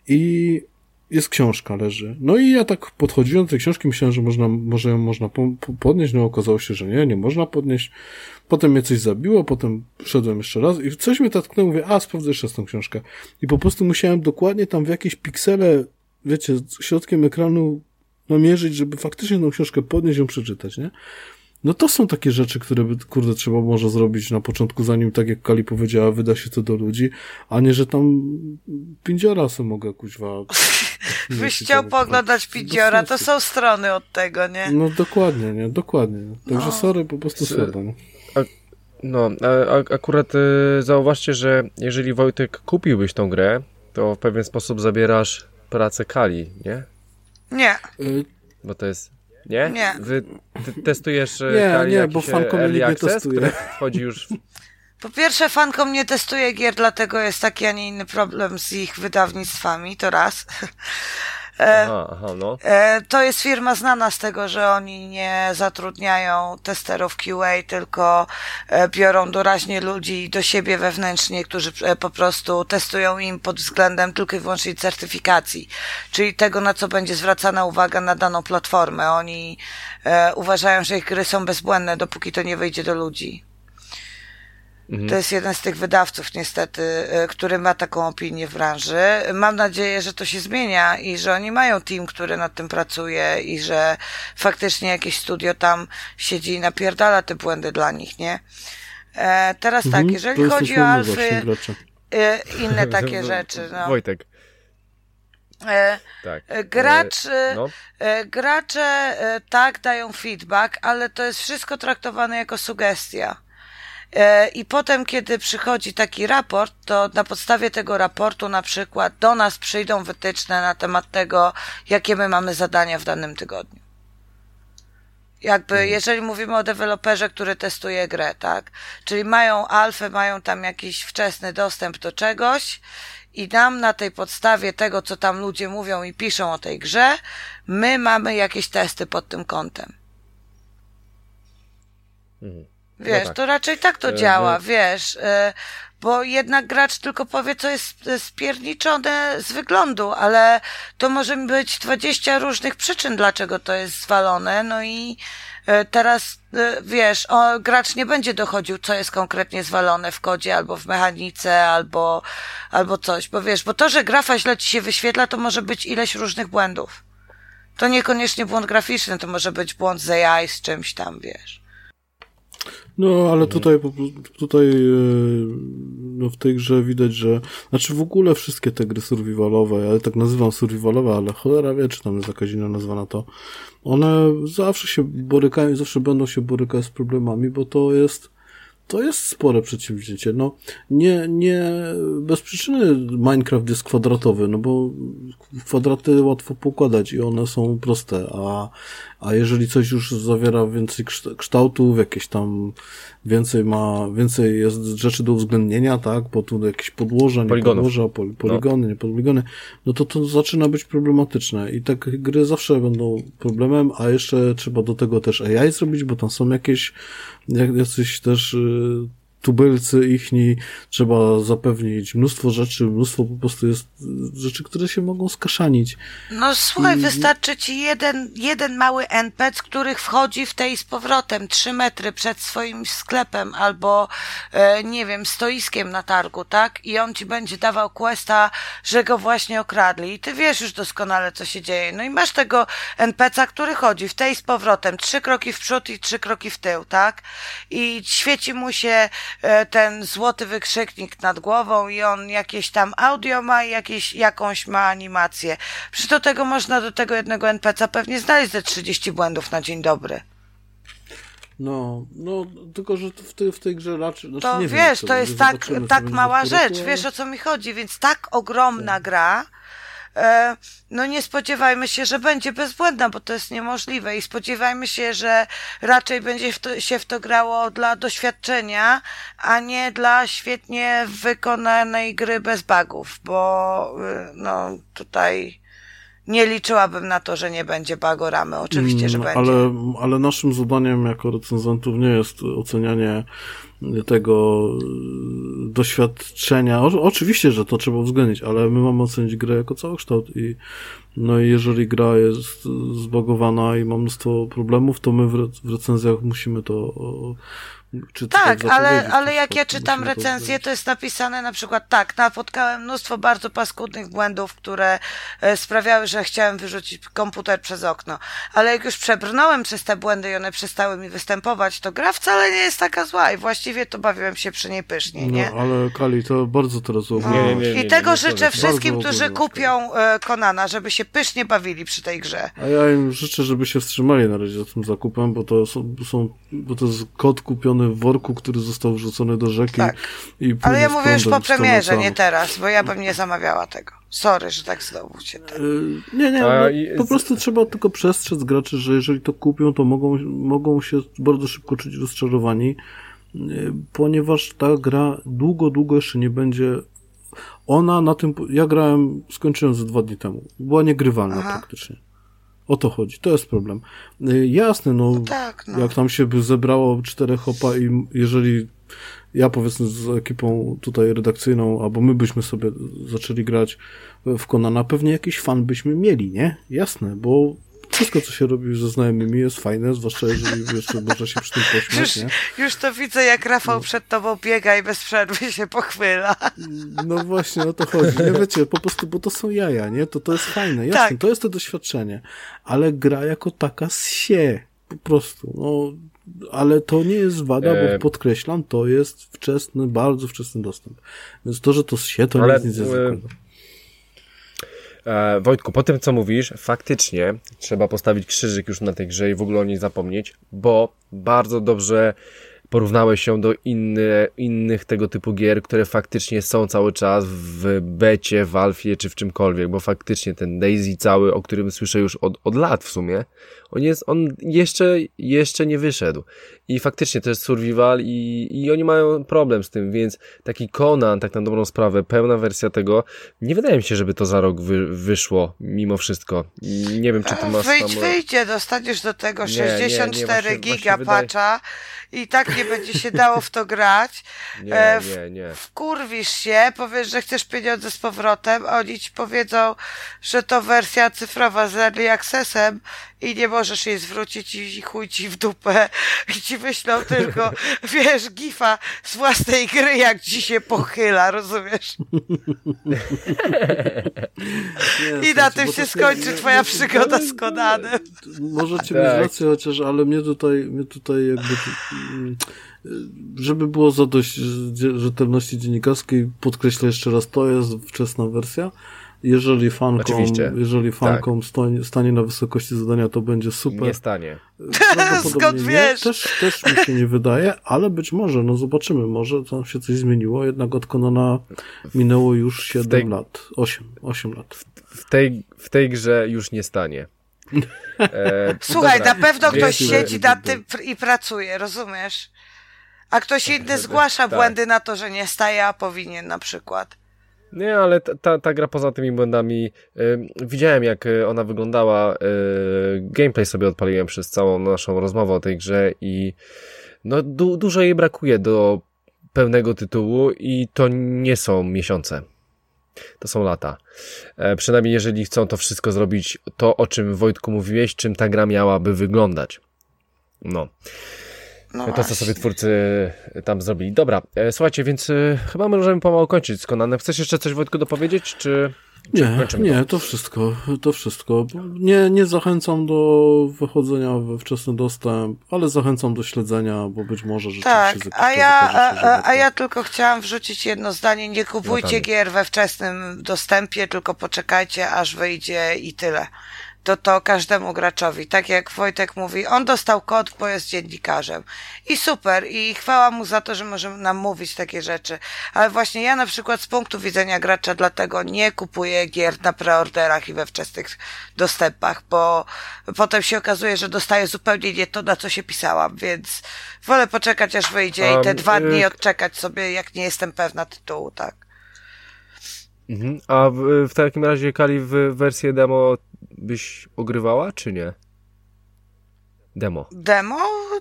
Speaker 2: I jest książka, leży. No i ja tak podchodziłem do tej książki, myślałem, że można, może ją można po, po, podnieść, no okazało się, że nie, nie można podnieść. Potem mnie coś zabiło, potem szedłem jeszcze raz i coś mnie tak tknęło, mówię, a sprawdzę jeszcze tą książkę. I po prostu musiałem dokładnie tam w jakieś piksele, wiecie, środkiem ekranu namierzyć, żeby faktycznie tą książkę podnieść ją przeczytać, nie? No to są takie rzeczy, które by, kurde, trzeba może zrobić na początku, zanim, tak jak Kali powiedziała, wyda się to do ludzi, a nie, że tam piędziora sobie mogę, kuźwa...
Speaker 3: Byś chciał pooglądać piędziora, to są strony od tego, nie?
Speaker 2: No dokładnie, nie? Dokładnie. Także no. sorry, po prostu sorry. No.
Speaker 1: No, a, akurat y, zauważcie, że jeżeli Wojtek kupiłbyś tą grę, to w pewien sposób zabierasz pracę Kali, nie?
Speaker 3: Nie.
Speaker 2: Y,
Speaker 1: Bo to jest... Nie?
Speaker 3: Nie.
Speaker 1: Wy ty testujesz
Speaker 2: y, nie,
Speaker 1: Kali
Speaker 2: nie, bo fankom
Speaker 1: nie
Speaker 2: testuje.
Speaker 1: wchodzi już... W...
Speaker 3: Po pierwsze, fankom nie testuje gier, dlatego jest taki, a nie inny problem z ich wydawnictwami, to raz.
Speaker 1: E, aha, aha, no.
Speaker 3: E, to jest firma znana z tego, że oni nie zatrudniają testerów QA, tylko e, biorą doraźnie ludzi do siebie wewnętrznie, którzy po prostu testują im pod względem tylko i wyłącznie certyfikacji, czyli tego, na co będzie zwracana uwaga na daną platformę. Oni uważają, że ich gry są bezbłędne, dopóki to nie wyjdzie do ludzi. Mhm. To jest jeden z tych wydawców, niestety, e, który ma taką opinię w branży. Mam nadzieję, że to się zmienia i że oni mają team, który nad tym pracuje i że faktycznie jakieś studio tam siedzi i napierdala te błędy dla nich, nie? E, teraz tak, mhm, tak, jeżeli chodzi o alfy, e, inne takie rzeczy, no.
Speaker 1: Wojtek.
Speaker 3: E, tak. E, gracz, e, no. Gracze tak dają feedback, ale to jest wszystko traktowane jako sugestia. E, I potem, kiedy przychodzi taki raport, to na podstawie tego raportu na przykład do nas przyjdą wytyczne na temat tego, jakie my mamy zadania w danym tygodniu. Jakby, mhm. jeżeli mówimy o deweloperze, który testuje grę, tak? Czyli mają alfę, mają tam jakiś wczesny dostęp do czegoś i nam na tej podstawie tego, co tam ludzie mówią i piszą o tej grze, my mamy jakieś testy pod tym kątem. Mhm. Wiesz, tak. to raczej tak to e, działa, no. wiesz, e, bo jednak gracz tylko powie, co jest spierniczone z wyglądu, ale to może być 20 różnych przyczyn, dlaczego to jest zwalone, no i e, teraz, wiesz, o, gracz nie będzie dochodził, co jest konkretnie zwalone w kodzie, albo w mechanice, albo, albo coś, bo wiesz, bo to, że grafa źle ci się wyświetla, to może być ileś różnych błędów. To niekoniecznie błąd graficzny, to może być błąd z AI, z czymś tam, wiesz.
Speaker 2: No, ale tutaj, tutaj e, no w tej grze widać, że, znaczy w ogóle wszystkie te gry survivalowe, ja tak nazywam survivalowe, ale cholera wie, czy tam jest jakaś inna nazwa na to, one zawsze się borykają, zawsze będą się borykać z problemami, bo to jest, to jest spore przedsięwzięcie. No, nie, nie, bez przyczyny Minecraft jest kwadratowy, no bo kwadraty łatwo pokładać i one są proste, a, a jeżeli coś już zawiera więcej kształtów, jakieś tam więcej ma, więcej jest rzeczy do uwzględnienia, tak, bo tu jakieś podłoża, nie Poligonów. podłoża, pol, no. poligony, no. nie poligony, no to to zaczyna być problematyczne i tak gry zawsze będą problemem, a jeszcze trzeba do tego też AI zrobić, bo tam są jakieś, jak, jacyś też y, tubylcy ichni, trzeba zapewnić mnóstwo rzeczy, mnóstwo po prostu jest rzeczy, które się mogą skaszanić.
Speaker 3: No słuchaj, I... wystarczy ci jeden, jeden mały NPC, który wchodzi w tej z powrotem trzy metry przed swoim sklepem albo, e, nie wiem, stoiskiem na targu, tak? I on ci będzie dawał questa, że go właśnie okradli. I ty wiesz już doskonale, co się dzieje. No i masz tego NPC'a, który chodzi w tej z powrotem, trzy kroki w przód i trzy kroki w tył, tak? I świeci mu się ten złoty wykrzyknik nad głową i on jakieś tam audio ma i jakieś, jakąś ma animację. Przy do tego można do tego jednego NPC pewnie znaleźć ze 30 błędów na dzień dobry.
Speaker 2: No, no, tylko że w tej, w tej grze raczej.
Speaker 3: Znaczy to wiesz, wiem, to jest tak, tak mała rzecz, wiesz o co mi chodzi, więc tak ogromna tak. gra E, no nie spodziewajmy się, że będzie bezbłędna, bo to jest niemożliwe i spodziewajmy się, że raczej będzie w to, się w to grało dla doświadczenia, a nie dla świetnie wykonanej gry bez bugów, bo y, no tutaj nie liczyłabym na to, że nie będzie bagoramy. Oczywiście, że mm,
Speaker 2: będzie. Ale, ale naszym zadaniem jako recenzentów nie jest ocenianie tego doświadczenia. O, oczywiście, że to trzeba uwzględnić, ale my mamy ocenić grę jako całokształt i no i jeżeli gra jest zbagowana i ma mnóstwo problemów, to my w, w recenzjach musimy to Czy
Speaker 3: tak, ale, ale jak ja czytam recenzję, to jest napisane na przykład tak, napotkałem mnóstwo bardzo paskudnych błędów, które e, sprawiały, że chciałem wyrzucić komputer przez okno. Ale jak już przebrnąłem przez te błędy i one przestały mi występować, to gra wcale nie jest taka zła i właściwie to bawiłem się przy niej pysznie, nie?
Speaker 2: No, ale Kali, to bardzo teraz
Speaker 3: no. nie, nie, nie, I tego życzę wszystkim, którzy kupią e, Konana, żeby się pysznie bawili przy tej grze.
Speaker 2: A ja im życzę, żeby się wstrzymali na razie z tym zakupem, bo to są, są bo to jest kod kupiony w worku, który został wrzucony do rzeki. Tak. I
Speaker 3: Ale ja mówię już po premierze, nie teraz, bo ja bym nie zamawiała tego. Sorry, że tak znowu cię ten...
Speaker 2: Yy, nie, nie, i... po prostu trzeba tylko przestrzec graczy, że jeżeli to kupią, to mogą, mogą się bardzo szybko czuć rozczarowani, yy, ponieważ ta gra długo, długo jeszcze nie będzie ona na tym, ja grałem, skończyłem ze dwa dni temu. Była niegrywalna Aha. praktycznie. O to chodzi, to jest problem. Y, jasne, no, no, tak, no. jak tam się by zebrało czterech hopa i jeżeli ja powiedzmy z ekipą tutaj redakcyjną, albo my byśmy sobie zaczęli grać w Konana, pewnie jakiś fan byśmy mieli, nie? Jasne, bo wszystko, co się robi ze znajomymi jest fajne, zwłaszcza jeżeli jeszcze można się przy tym pośmiać,
Speaker 3: już, już to widzę, jak Rafał no. przed tobą biega i bez przerwy się pochwyla.
Speaker 2: No właśnie, o to chodzi. Nie wiecie, po prostu, bo to są jaja, nie? To, to jest fajne, jasne, tak. to jest to doświadczenie. Ale gra jako taka się, po prostu, no, ale to nie jest wada, bo e, podkreślam, to jest wczesny, bardzo wczesny dostęp. Więc to, że to się, to ale, nie jest nic niezwykłego.
Speaker 1: E, Wojtku, po tym co mówisz, faktycznie trzeba postawić krzyżyk już na tej grze i w ogóle o niej zapomnieć, bo bardzo dobrze porównałeś się do inny, innych tego typu gier, które faktycznie są cały czas w becie, w alfie czy w czymkolwiek, bo faktycznie ten Daisy cały, o którym słyszę już od, od lat w sumie, on jest, on jeszcze, jeszcze nie wyszedł. I faktycznie to jest survival i, i oni mają problem z tym, więc taki Conan, tak na dobrą sprawę, pełna wersja tego, nie wydaje mi się, żeby to za rok wy, wyszło mimo wszystko. Nie wiem, czy to masz
Speaker 3: Wyjdź, tam... wyjdzie, dostaniesz do tego 64 nie, nie, właśnie, giga właśnie patcha i tak nie będzie się dało w to grać.
Speaker 1: Nie, e, nie, nie.
Speaker 3: Wkurwisz się, powiesz, że chcesz pieniądze z powrotem, oni ci powiedzą, że to wersja cyfrowa z Early Accessem i nie możesz jej zwrócić i chuj ci w dupę i ci wyślą tylko, wiesz, gifa z własnej gry, jak ci się pochyla, rozumiesz? I na tym się skończy twoja przygoda z Konanem.
Speaker 2: Możecie tak. mieć rację, chociaż, ale mnie tutaj, mnie tutaj jakby żeby było za dość rzetelności dziennikarskiej, podkreślę jeszcze raz, to jest wczesna wersja. Jeżeli fankom, jeżeli fankom tak. stanie, stanie na wysokości zadania, to będzie super.
Speaker 1: Nie stanie.
Speaker 3: Skąd wiesz?
Speaker 2: Też, też mi się nie wydaje, ale być może, no zobaczymy, może tam się coś zmieniło, jednak od Konona minęło już 7 tej, lat, 8, 8 lat.
Speaker 1: W tej, w tej grze już nie stanie.
Speaker 3: E, Słuchaj, dobra. na pewno ktoś siedzi nad tym i pracuje, rozumiesz? A ktoś inny zgłasza tak. błędy na to, że nie staje, a powinien na przykład.
Speaker 1: Nie, ale ta, ta gra poza tymi błędami, y, widziałem jak y, ona wyglądała, y, gameplay sobie odpaliłem przez całą naszą rozmowę o tej grze i no du dużo jej brakuje do pełnego tytułu i to nie są miesiące. To są lata. E, przynajmniej jeżeli chcą to wszystko zrobić, to o czym Wojtku mówiłeś, czym ta gra miałaby wyglądać. No. No to, co sobie twórcy tam zrobili. Dobra, e, słuchajcie, więc y, chyba możemy pomału kończyć z Konanem. Chcesz jeszcze coś, Wojtku, dopowiedzieć, czy...
Speaker 2: Nie, nie, to wszystko, to wszystko. Nie, nie zachęcam do wychodzenia we wczesny dostęp, ale zachęcam do śledzenia, bo być może rzeczywiście...
Speaker 3: Tak, a ja, a, a ja tylko chciałam wrzucić jedno zdanie, nie kupujcie no gier we wczesnym dostępie, tylko poczekajcie, aż wyjdzie i tyle to to każdemu graczowi. Tak jak Wojtek mówi, on dostał kod, bo jest dziennikarzem. I super, i chwała mu za to, że może nam mówić takie rzeczy. Ale właśnie ja na przykład z punktu widzenia gracza dlatego nie kupuję gier na preorderach i we wczesnych dostępach, bo potem się okazuje, że dostaję zupełnie nie to, na co się pisałam, więc wolę poczekać aż wyjdzie um, i te dwa dni y, odczekać sobie, jak nie jestem pewna tytułu, tak.
Speaker 1: Mhm. A w, w takim razie Kali w wersję demo byś ogrywała, czy nie? Demo,
Speaker 3: Demo?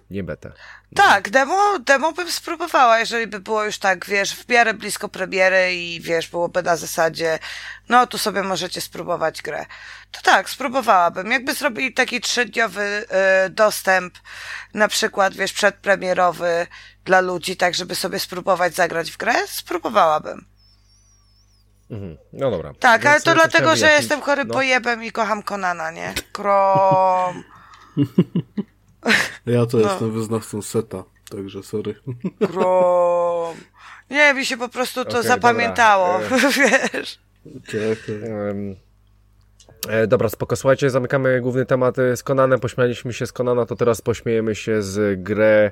Speaker 1: nie beta.
Speaker 3: Tak, demo, demo bym spróbowała, jeżeli by było już tak, wiesz, w miarę blisko premiery i wiesz, byłoby na zasadzie, no tu sobie możecie spróbować grę. To tak, spróbowałabym. Jakby zrobili taki trzydniowy y, dostęp, na przykład, wiesz, przedpremierowy dla ludzi, tak żeby sobie spróbować zagrać w grę, spróbowałabym.
Speaker 1: Mhm. No dobra.
Speaker 3: Tak,
Speaker 1: Więc,
Speaker 3: ale to
Speaker 1: e,
Speaker 3: dlatego, że
Speaker 1: wyjaśnić.
Speaker 3: jestem chorym
Speaker 1: No.
Speaker 3: pojebem i kocham Konana, nie? Krom.
Speaker 2: Ja to
Speaker 3: No.
Speaker 2: jestem wyznawcą seta, także sorry.
Speaker 3: Krom. Nie, mi się po prostu to
Speaker 1: Okej,
Speaker 3: zapamiętało,
Speaker 1: dobra.
Speaker 3: wiesz.
Speaker 2: Tak.
Speaker 1: Em, E, dobra, spoko. Słuchajcie, zamykamy główny temat e, z Konanem. Pośmialiśmy się z Konana, to teraz pośmiejemy się z grę,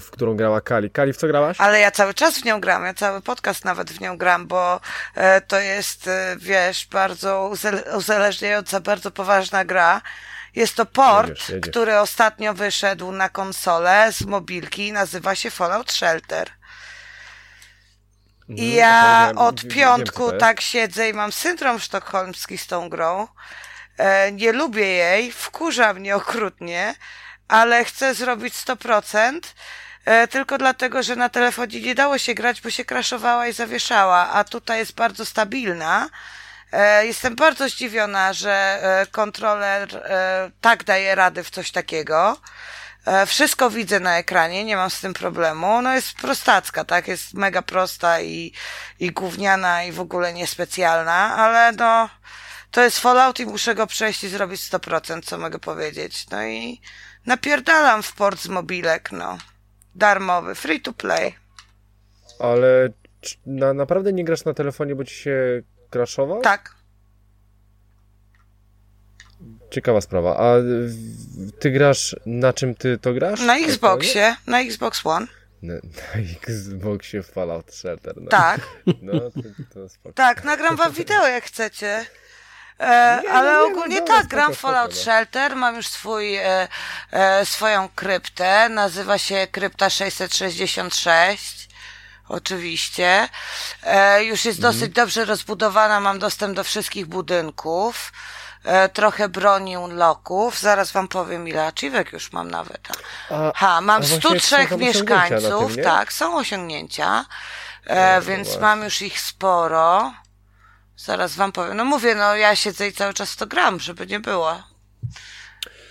Speaker 1: w którą grała Kali. Kali, w co grałaś?
Speaker 3: Ale ja cały czas w nią gram, ja cały podcast nawet w nią gram, bo e, to jest, e, wiesz, bardzo uzależniająca, bardzo poważna gra. Jest to port,
Speaker 1: Jedziesz, jedziesz.
Speaker 3: który ostatnio wyszedł na konsolę z mobilki i nazywa się Fallout Shelter. I
Speaker 1: Mhm,
Speaker 3: ja
Speaker 1: okej, wiem-
Speaker 3: od
Speaker 1: wiem,
Speaker 3: piątku tak siedzę i mam syndrom sztokholmski z tą grą. E, nie lubię jej, wkurza mnie okrutnie, ale chcę zrobić 100%, e, tylko dlatego, że na telefonie nie dało się grać, bo się kraszowała i zawieszała, a tutaj jest bardzo stabilna. E, jestem bardzo zdziwiona, że e, kontroler tak daje rady w coś takiego. Wszystko widzę na ekranie, nie mam z tym problemu. No jest prostacka, tak? Jest mega prosta i, i gówniana i w ogóle niespecjalna, ale no, to jest Fallout i muszę go przejść i zrobić 100%, co mogę powiedzieć. No i napierdalam w port z mobilek, no. Darmowy, free to play.
Speaker 1: Ale na, naprawdę nie grasz na telefonie, bo ci się crashował?
Speaker 3: Tak.
Speaker 1: Ciekawa sprawa. A ty grasz, na czym ty to grasz?
Speaker 3: Na Xboxie, na Xbox One.
Speaker 1: Na, na Xboxie Fallout Shelter. No.
Speaker 3: Tak.
Speaker 1: No, to, to.
Speaker 3: Tak, nagram wam wideo jak chcecie. E,
Speaker 1: Nie,
Speaker 3: ale
Speaker 1: no nie,
Speaker 3: ogólnie
Speaker 1: no
Speaker 3: tak, gram Fallout Shelter, mam już swój, e, e, swoją kryptę, nazywa się krypta 666. Oczywiście. E, już jest dosyć dobrze rozbudowana, mam dostęp do wszystkich budynków. E, trochę broni unlocków. Zaraz wam powiem, ile achievek już mam nawet.
Speaker 1: A,
Speaker 3: Ha, mam
Speaker 1: a właśnie
Speaker 3: 103
Speaker 1: są tam osiągnięcia na
Speaker 3: mieszkańców,
Speaker 1: tym,
Speaker 3: tak, są osiągnięcia,
Speaker 1: no
Speaker 3: więc
Speaker 1: właśnie.
Speaker 3: mam już ich sporo. Zaraz wam powiem. No mówię, no ja siedzę i cały czas to gram, żeby nie było.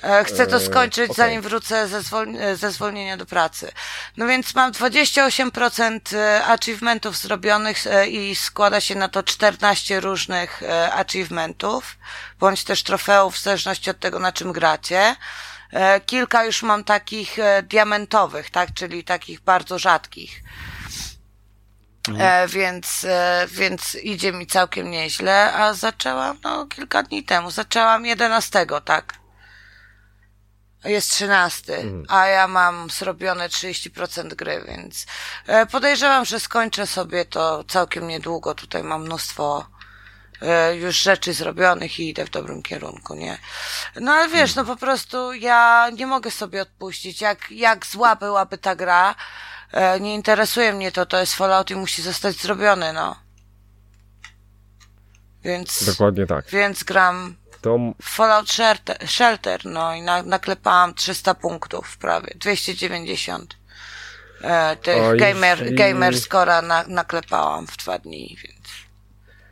Speaker 3: E, Chcę to
Speaker 1: E,
Speaker 3: skończyć,
Speaker 1: okej.
Speaker 3: zanim wrócę ze, zwol- e, ze zwolnienia do pracy. No więc mam 28% e, achievementów zrobionych i składa się na to 14 różnych achievementów, bądź też trofeów, w zależności od tego, na czym gracie. Kilka już mam takich diamentowych, tak, czyli takich bardzo rzadkich. E, więc, e, więc idzie mi całkiem nieźle, a zaczęłam, no, kilka dni temu. Zaczęłam 11, tak. Jest 13, a ja mam zrobione 30% gry, więc e, podejrzewam, że skończę sobie to całkiem niedługo. Tutaj mam mnóstwo już rzeczy zrobionych i idę w dobrym kierunku, nie? No ale wiesz, no po prostu ja nie mogę sobie odpuścić. Jak, jak zła byłaby ta gra, e, nie interesuje mnie to, to jest Fallout i musi zostać zrobiony, no. Więc,
Speaker 1: Dokładnie tak.
Speaker 3: więc gram
Speaker 1: To
Speaker 3: Fallout Shelter, Shelter no i na, naklepałam 300 punktów prawie, 290. E, tych
Speaker 1: O,
Speaker 3: gamer,
Speaker 1: jeśli-
Speaker 3: gamer scora na, naklepałam w dwa dni, więc.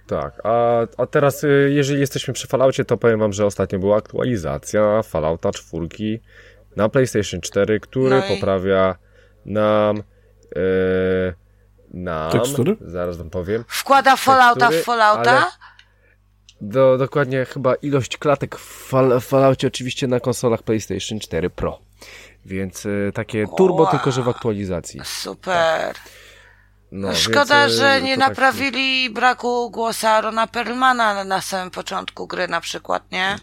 Speaker 1: tak. A, a teraz, y, jeżeli jesteśmy przy Falloutie, to powiem wam, że ostatnio była aktualizacja Fallouta 4 na PlayStation 4, który
Speaker 3: No i-
Speaker 1: poprawia nam. Y, nam.
Speaker 2: Tekstury?
Speaker 1: Zaraz wam powiem.
Speaker 3: Wkłada Fallouta
Speaker 1: Tekstury,
Speaker 3: w Fallouta?
Speaker 1: Do, dokładnie chyba ilość klatek w Fall, Falloutie oczywiście na konsolach PlayStation 4 Pro. Więc y, takie turbo, tylko że w aktualizacji.
Speaker 3: Super.
Speaker 1: No,
Speaker 3: Szkoda,
Speaker 1: więc, y,
Speaker 3: że nie
Speaker 1: to tak-
Speaker 3: naprawili braku głosa Arona Perlmana na, na samym początku gry na przykład, nie?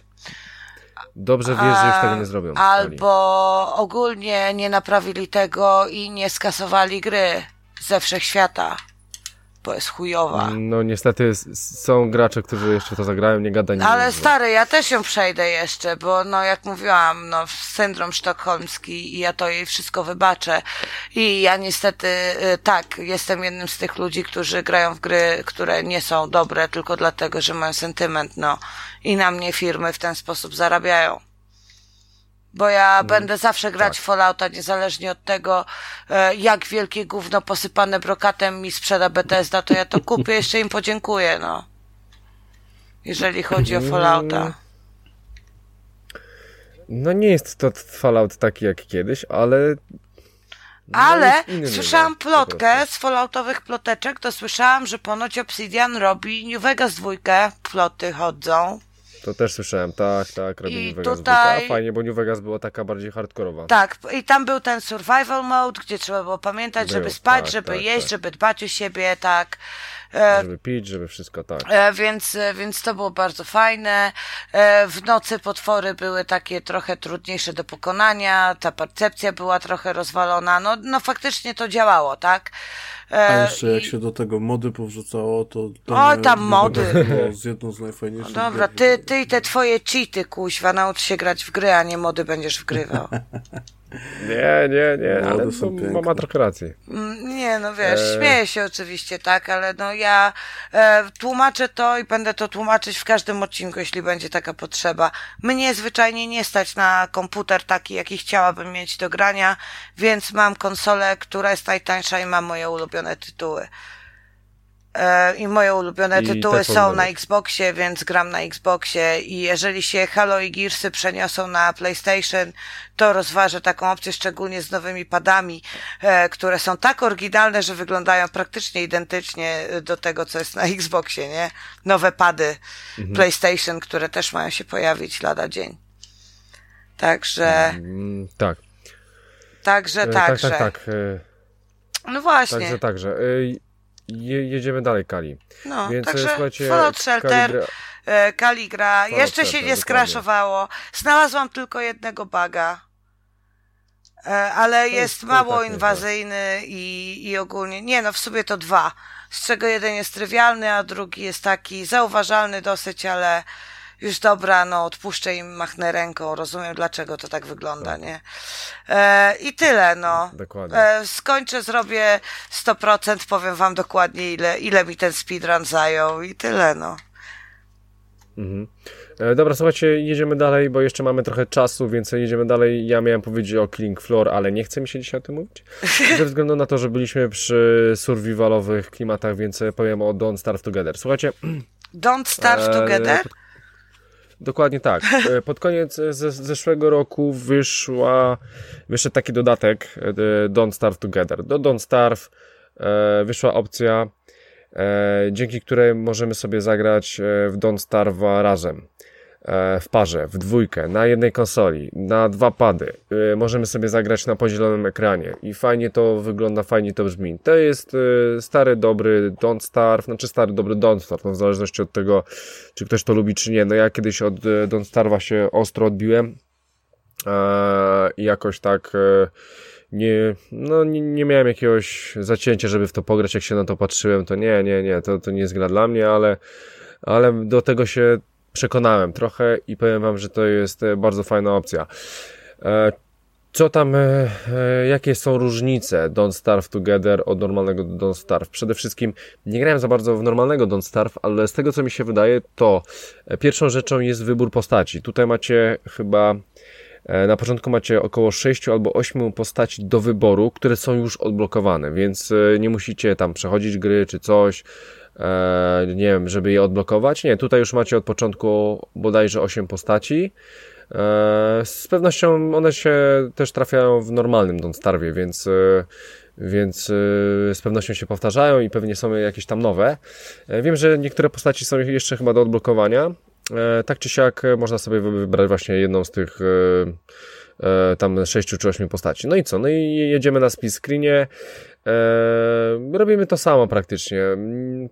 Speaker 1: Dobrze wiesz, że już tego nie zrobią.
Speaker 3: Albo ogólnie nie naprawili tego i nie skasowali gry ze wszechświata, bo jest chujowa.
Speaker 1: No niestety są gracze, którzy jeszcze to zagrają, nie gada nie
Speaker 3: Ale
Speaker 1: mów.
Speaker 3: stary, ja też ją przejdę jeszcze, bo no jak mówiłam, no syndrom sztokholmski i ja to jej wszystko wybaczę. I ja niestety y, tak, jestem jednym z tych ludzi, którzy grają w gry, które nie są dobre tylko dlatego, że mają sentyment, no. I na mnie firmy w ten sposób zarabiają. Bo ja no, będę zawsze grać tak. Fallouta, niezależnie od tego, e, jak wielkie gówno posypane brokatem mi sprzeda Bethesda, to ja to kupię, jeszcze im podziękuję, no. Jeżeli chodzi o Fallouta.
Speaker 1: No nie jest to Fallout taki jak kiedyś, ale
Speaker 3: no Ale słyszałam plotkę z falloutowych ploteczek, to słyszałam, że ponoć Obsidian robi New Vegas dwójkę, ploty chodzą.
Speaker 1: To też słyszałem, tak, tak, robi I New Vegas tutaj... A fajnie, bo New Vegas była taka bardziej hardkorowa.
Speaker 3: Tak, i tam był ten survival mode, gdzie trzeba było pamiętać, był, żeby spać, tak, żeby tak, jeść, tak. żeby dbać o siebie, tak.
Speaker 1: E, żeby pić, żeby wszystko tak.
Speaker 3: E, więc, e, więc to było bardzo fajne. W nocy potwory były takie trochę trudniejsze do pokonania, ta percepcja była trochę rozwalona. No, no faktycznie to działało, tak?
Speaker 2: A jeszcze jak się do tego mody powrzucało, to...
Speaker 3: Oj, tam mody!
Speaker 2: Było z jedną z najfajniejszych.
Speaker 3: No dobra, ty, ty i te twoje cheaty, kuźwa, naucz się grać w gry, a nie mody będziesz wgrywał.
Speaker 1: Nie, nie, nie, no, ale to ma, ma trochę racji.
Speaker 3: Mm, nie, no wiesz, e... śmieję się oczywiście, tak, ale no ja e, tłumaczę to i będę to tłumaczyć w każdym odcinku, jeśli będzie taka potrzeba. Mnie zwyczajnie nie stać na komputer taki, jaki chciałabym mieć do grania, więc mam konsolę, która jest najtańsza i mam moje ulubione tytuły. E, I moje ulubione I tytuły są na Xboxie, więc gram na Xboxie i jeżeli się Halo i Gearsy przeniosą na PlayStation, to rozważę taką opcję, szczególnie z nowymi padami, e, które są tak oryginalne, że wyglądają praktycznie identycznie do tego, co jest na Xboxie, nie? Nowe pady mhm. PlayStation, które też mają się pojawić lada dzień. Także...
Speaker 1: Mm, tak.
Speaker 3: Także, także.
Speaker 1: Tak, tak, tak.
Speaker 3: No właśnie.
Speaker 1: Także, także je, jedziemy dalej, Kali.
Speaker 3: No, Więc także słuchajcie, Fallout Shelter, Kali gra, Kali gra. jeszcze się nie skraszowało. Znalazłam tylko jednego baga. E, ale jest mało tak inwazyjny i, i ogólnie, nie no, w sumie to dwa, z czego jeden jest trywialny, a drugi jest taki zauważalny dosyć, ale już dobra, no odpuszczę im, machnę ręką, rozumiem dlaczego to tak wygląda, tak. nie? E, I tyle, no.
Speaker 1: Dokładnie. E,
Speaker 3: skończę, zrobię 100%, powiem wam dokładnie ile, ile mi ten speedrun zajął i tyle, no.
Speaker 1: Mhm. E, dobra, słuchajcie, jedziemy dalej, bo jeszcze mamy trochę czasu, więc jedziemy dalej. Ja miałem powiedzieć o Killing Floor, ale nie chce mi się dzisiaj o tym mówić. Ze względu na to, że byliśmy przy survivalowych klimatach, więc powiem o Don't Starve Together. Słuchajcie.
Speaker 3: Don't Starve Together?
Speaker 1: Dokładnie tak. E, pod koniec ze, zeszłego roku wyszła, wyszedł taki dodatek e, Don't Starve Together. Do Don't Starve e, wyszła opcja, dzięki której możemy sobie zagrać w Don't Starve razem. E, w parze, w dwójkę, na jednej konsoli, na dwa pady. E, możemy sobie zagrać na pozielonym ekranie i fajnie to wygląda, fajnie to brzmi. To jest e, stary, dobry Don't Starve, znaczy stary, dobry Don't Starve, no w zależności od tego, czy ktoś to lubi, czy nie. No ja kiedyś od Don't Starve'a się ostro odbiłem i jakoś tak nie, no nie, nie miałem jakiegoś zacięcia, żeby w to pograć, jak się na to patrzyłem, to nie, nie, nie, to, to nie jest gra dla mnie, ale, ale do tego się przekonałem trochę i powiem Wam, że to jest e, bardzo fajna opcja. E, co tam, e, jakie są różnice Don't Starve Together od normalnego Don't Starve? Przede wszystkim nie grałem za bardzo w normalnego Don't Starve, ale z tego co mi się wydaje, to pierwszą rzeczą jest wybór postaci. Tutaj macie chyba na początku macie około 6 albo 8 postaci do wyboru, które są już odblokowane, więc nie musicie tam przechodzić gry czy coś nie wiem, żeby je odblokować. Nie, tutaj już macie od początku bodajże 8 postaci. E, z pewnością one się też trafiają w normalnym Don't Starve, więc, e, więc e, z pewnością się powtarzają i pewnie są jakieś tam nowe. E, wiem, że niektóre postaci są jeszcze chyba do odblokowania. E, tak czy siak można sobie wybrać właśnie jedną z tych tam sześciu czy ośmiu postaci. No i co? No i jedziemy na split screenie. E, robimy to samo praktycznie. Mm,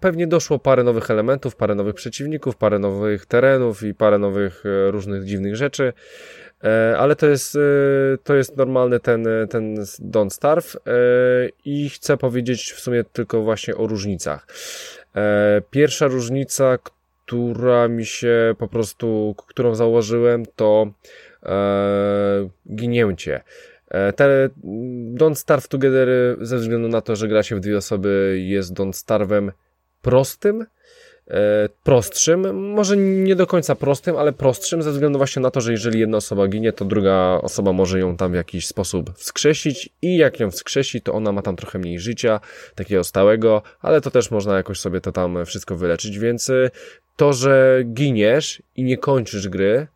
Speaker 1: pewnie doszło parę nowych elementów, parę nowych przeciwników, parę nowych terenów i parę nowych e, różnych dziwnych rzeczy. E, ale to jest, to jest normalny ten, ten Don't Starve i chcę powiedzieć w sumie tylko właśnie o różnicach. Pierwsza różnica, która mi się po prostu, którą założyłem, to ginięcie. E, te Don't Starve Together ze względu na to, że gra się w dwie osoby jest Don't Starve'em prostym, prostszym, może nie do końca prostym, ale prostszym ze względu właśnie na to, że jeżeli jedna osoba ginie, to druga osoba może ją tam w jakiś sposób wskrzesić i jak ją wskrzesi, to ona ma tam trochę mniej życia, takiego stałego, ale to też można jakoś sobie to tam wszystko wyleczyć, więc e, to, że giniesz i nie kończysz gry,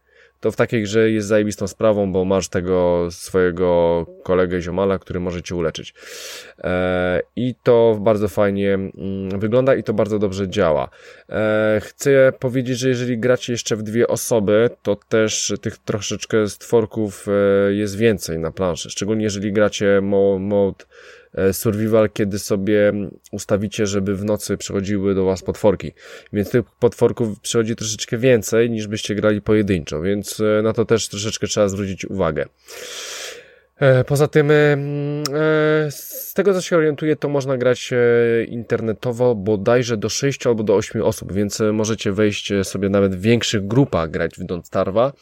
Speaker 1: to w takiej grze jest zajebistą sprawą, bo masz tego swojego kolegę ziomala, który może cię uleczyć. E, I to bardzo fajnie mm, wygląda i to bardzo dobrze działa. E, chcę powiedzieć, że jeżeli gracie jeszcze w dwie osoby, to też tych troszeczkę stworków e, jest więcej na planszy. Szczególnie jeżeli gracie mode survival, kiedy sobie ustawicie, żeby w nocy przychodziły do Was potworki. Więc tych potworków przychodzi troszeczkę więcej, niż byście grali pojedynczo, więc e, na to też troszeczkę trzeba zwrócić uwagę. E, poza tym, z tego co się orientuję, to można grać internetowo bodajże do 6 albo do 8 osób, więc możecie wejść sobie nawet w większych grupach grać w Don't Starve'a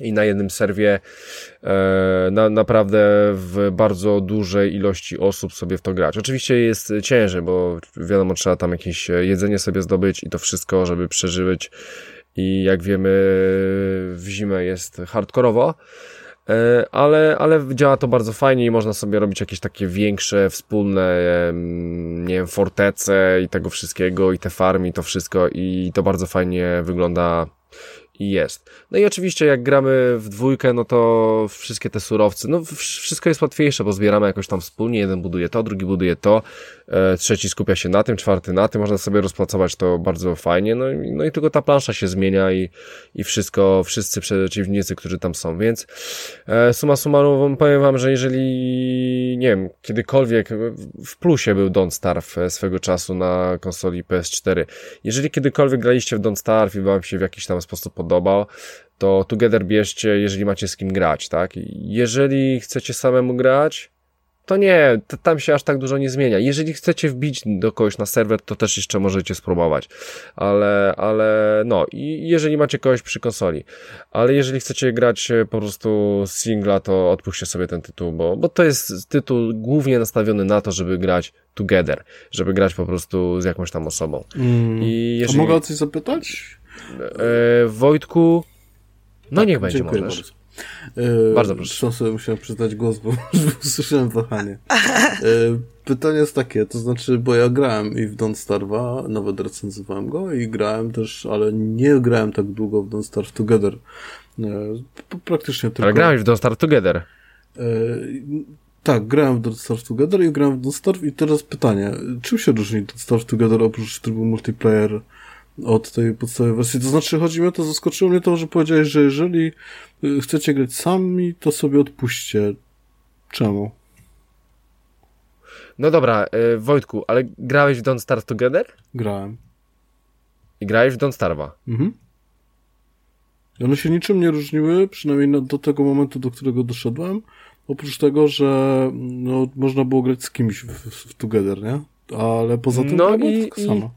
Speaker 1: i na jednym serwie e, na, naprawdę w bardzo dużej ilości osób sobie w to grać. Oczywiście jest ciężej, bo wiadomo, trzeba tam jakieś jedzenie sobie zdobyć i to wszystko, żeby przeżywać i jak wiemy w zimę jest hardkorowo, e, ale, ale działa to bardzo fajnie i można sobie robić jakieś takie większe, wspólne, nie wiem, fortece i tego wszystkiego i te farmy i to wszystko i to bardzo fajnie wygląda jest. No i oczywiście jak gramy w dwójkę, no to wszystkie te surowce, no wszystko jest łatwiejsze, bo zbieramy jakoś tam wspólnie, jeden buduje to, drugi buduje to, trzeci skupia się na tym, czwarty na tym, można sobie rozpracować to bardzo fajnie, no, i, no i tylko ta plansza się zmienia i, i wszystko, wszyscy przeciwnicy, którzy tam są, więc e, suma summarum powiem wam, że jeżeli, nie wiem, kiedykolwiek w plusie był Don't Starve e, swego czasu na konsoli PS4, jeżeli kiedykolwiek graliście w Don't Starve i wam się w jakiś tam sposób podobał, to Together bierzcie, jeżeli macie z kim grać, tak? Jeżeli chcecie samemu grać, to nie, to tam się aż tak dużo nie zmienia. Jeżeli chcecie wbić do kogoś na serwer, to też jeszcze możecie spróbować. Ale, ale no, i jeżeli macie kogoś przy konsoli. Ale jeżeli chcecie grać po prostu singla, to odpuśćcie sobie ten tytuł, bo, bo to jest tytuł głównie nastawiony na to, żeby grać together, żeby grać po prostu z jakąś tam osobą.
Speaker 2: Mm. I jeżeli... A mogę o coś zapytać?
Speaker 1: E, Wojtku, no tak, niech będzie, możesz. Bardzo.
Speaker 2: E, bardzo proszę. sobie musiałem przyznać głos, bo usłyszałem wahanie. E, pytanie jest takie, to znaczy, bo ja grałem i w Don't Starve'a, nawet recenzowałem go i grałem też, ale nie grałem tak długo w Don't Starve Together. E, praktycznie tylko...
Speaker 1: Ale grałeś w Don't Starve Together?
Speaker 2: Tak, grałem w Don't Starve Together i grałem w Don't Starve i teraz pytanie, czym się różni Don't Starve Together oprócz trybu multiplayer od tej podstawowej wersji. To znaczy, chodzi mi o to, zaskoczyło mnie to, że powiedziałeś, że jeżeli chcecie grać sami, to sobie odpuśćcie. Czemu?
Speaker 1: No dobra, yy, Wojtku, ale grałeś w Don't Starve Together?
Speaker 2: Grałem.
Speaker 1: I grałeś w Don't Starve'a?
Speaker 2: Mhm. One się niczym nie różniły, przynajmniej do tego momentu, do którego doszedłem. Oprócz tego, że no, można było grać z kimś w, w, Together, nie? Ale poza tym no i, tak samo.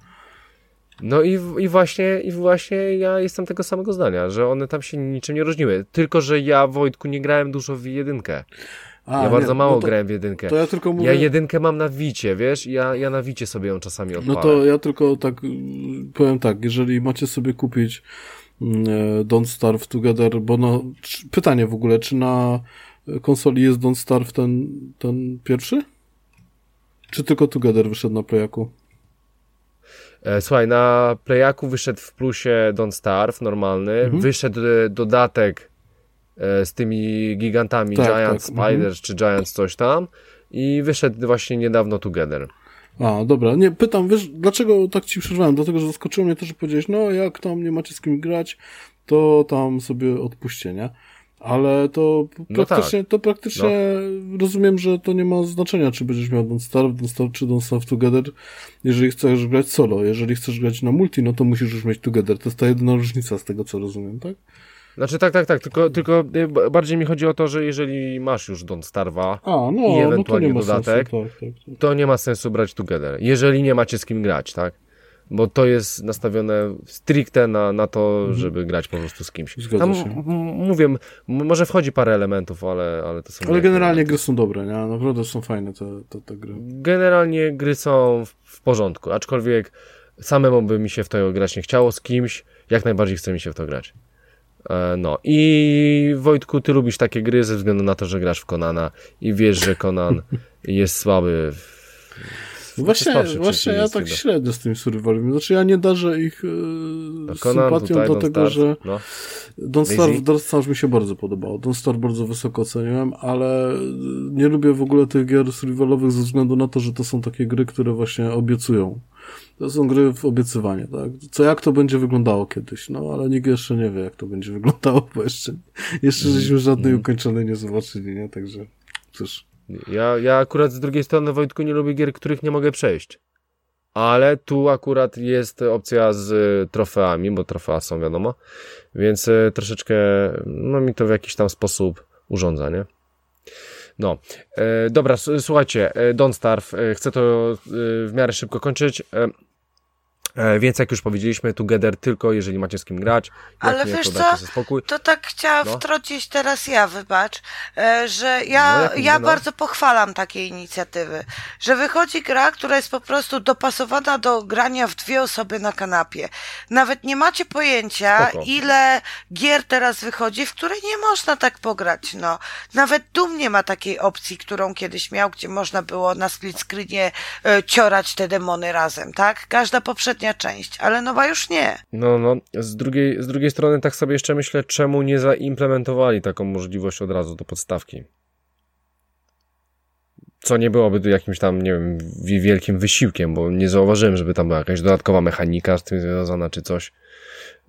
Speaker 1: No i, i, właśnie, i właśnie ja jestem tego samego zdania, że one tam się niczym nie różniły. Tylko, że ja, Wojtku, nie grałem dużo w jedynkę. A, ja bardzo nie, mało no to, grałem w jedynkę.
Speaker 2: To ja tylko mówię...
Speaker 1: Ja jedynkę mam na wicie, wiesz? Ja, ja na wicie sobie ją czasami odpalę.
Speaker 2: No to ja tylko tak powiem tak, jeżeli macie sobie kupić mm, e, Don't Starve Together, bo no, pytanie w ogóle, czy na konsoli jest Don't Starve ten, ten pierwszy? Czy tylko Together wyszedł na Playaku?
Speaker 1: E, słuchaj, na Playaku wyszedł w plusie Don't Starve, normalny. Mhm. Wyszedł e, dodatek e, z tymi gigantami tak, Giant tak. Spiders mhm. czy Giant coś tam i wyszedł właśnie niedawno Together.
Speaker 2: A, dobra. Nie, pytam, wiesz, dlaczego tak ci przerwałem? Dlatego, że zaskoczyło mnie to, że powiedziałeś, no jak tam nie macie z kim grać, to tam sobie odpuśćcie, nie? Ale to no praktycznie, tak. to praktycznie no. rozumiem, że to nie ma znaczenia, czy będziesz miał Don't Starve, Don't Starve czy Don't Starve Together, jeżeli chcesz grać solo. Jeżeli chcesz grać na multi, no to musisz już mieć Together. To jest ta jedyna różnica z tego, co rozumiem, tak?
Speaker 1: Znaczy tak, tak, tak, tylko, tylko y, bardziej mi chodzi o to, że jeżeli masz już Don't Starve'a
Speaker 2: no,
Speaker 1: i ewentualnie no to dodatek, sensu, tak, tak, tak. to nie ma sensu brać Together. Jeżeli nie macie z kim grać, tak? Bo to jest nastawione stricte na, na to, mhm. żeby grać po prostu z kimś. Tam, mówię, może wchodzi parę elementów, ale, ale to są...
Speaker 2: Ale generalnie gry są dobre, nie? Naprawdę są fajne te, te, te gry.
Speaker 1: Generalnie gry są w, w porządku, aczkolwiek Samemu by mi się w to grać nie chciało, z kimś jak najbardziej chce mi się w to grać. E, no i Wojtku, ty lubisz takie gry ze względu na to, że grasz w Konana i wiesz, że Konan jest słaby.
Speaker 2: Właśnie, właśnie ja tak średnio z tymi survivalami. Znaczy ja nie darzę ich e, no, sympatią dlatego, że no. Don't Starve, Don't Starve mi się bardzo podobało. Don't Starve bardzo wysoko oceniłem, ale nie lubię w ogóle tych gier survivalowych ze względu na to, że to są takie gry, które właśnie obiecują. To są gry w obiecywanie, tak? Co jak to będzie wyglądało kiedyś? No, ale nikt jeszcze nie wie, jak to będzie wyglądało, bo jeszcze, jeszcze żeśmy żadnej mm. ukończonej nie zobaczyli, nie? Także, cóż.
Speaker 1: Ja, ja akurat z drugiej strony, Wojtku, nie lubię gier, których nie mogę przejść. Ale tu akurat jest opcja z trofeami, bo trofea są wiadomo, więc e, troszeczkę, no mi to w jakiś tam sposób urządza, nie? No, e, dobra, słuchajcie, e, Don't Starve, e, chcę to e, w miarę szybko kończyć. E, więc jak już powiedzieliśmy, Together tylko jeżeli macie z kim grać.
Speaker 3: Ale nie, wiesz to co, to tak chciałam no. wtrącić teraz ja, wybacz, e, że ja, no, ja no. bardzo pochwalam takie inicjatywy, że wychodzi gra, która jest po prostu dopasowana do grania w dwie osoby na kanapie. Nawet nie macie pojęcia, Spoko. ile gier teraz wychodzi, w które nie można tak pograć, no. Nawet Doom nie ma takiej opcji, którą kiedyś miał, gdzie można było na split screenie e, ciorać te demony razem, tak? Każda poprzednia ostatnia część, ale nowa już nie.
Speaker 1: No, no. Z drugiej, z drugiej strony tak sobie jeszcze myślę, czemu nie zaimplementowali taką możliwość od razu do podstawki. Co nie byłoby jakimś tam, nie wiem, wielkim wysiłkiem, bo nie zauważyłem, żeby tam była jakaś dodatkowa mechanika z tym związana, czy coś.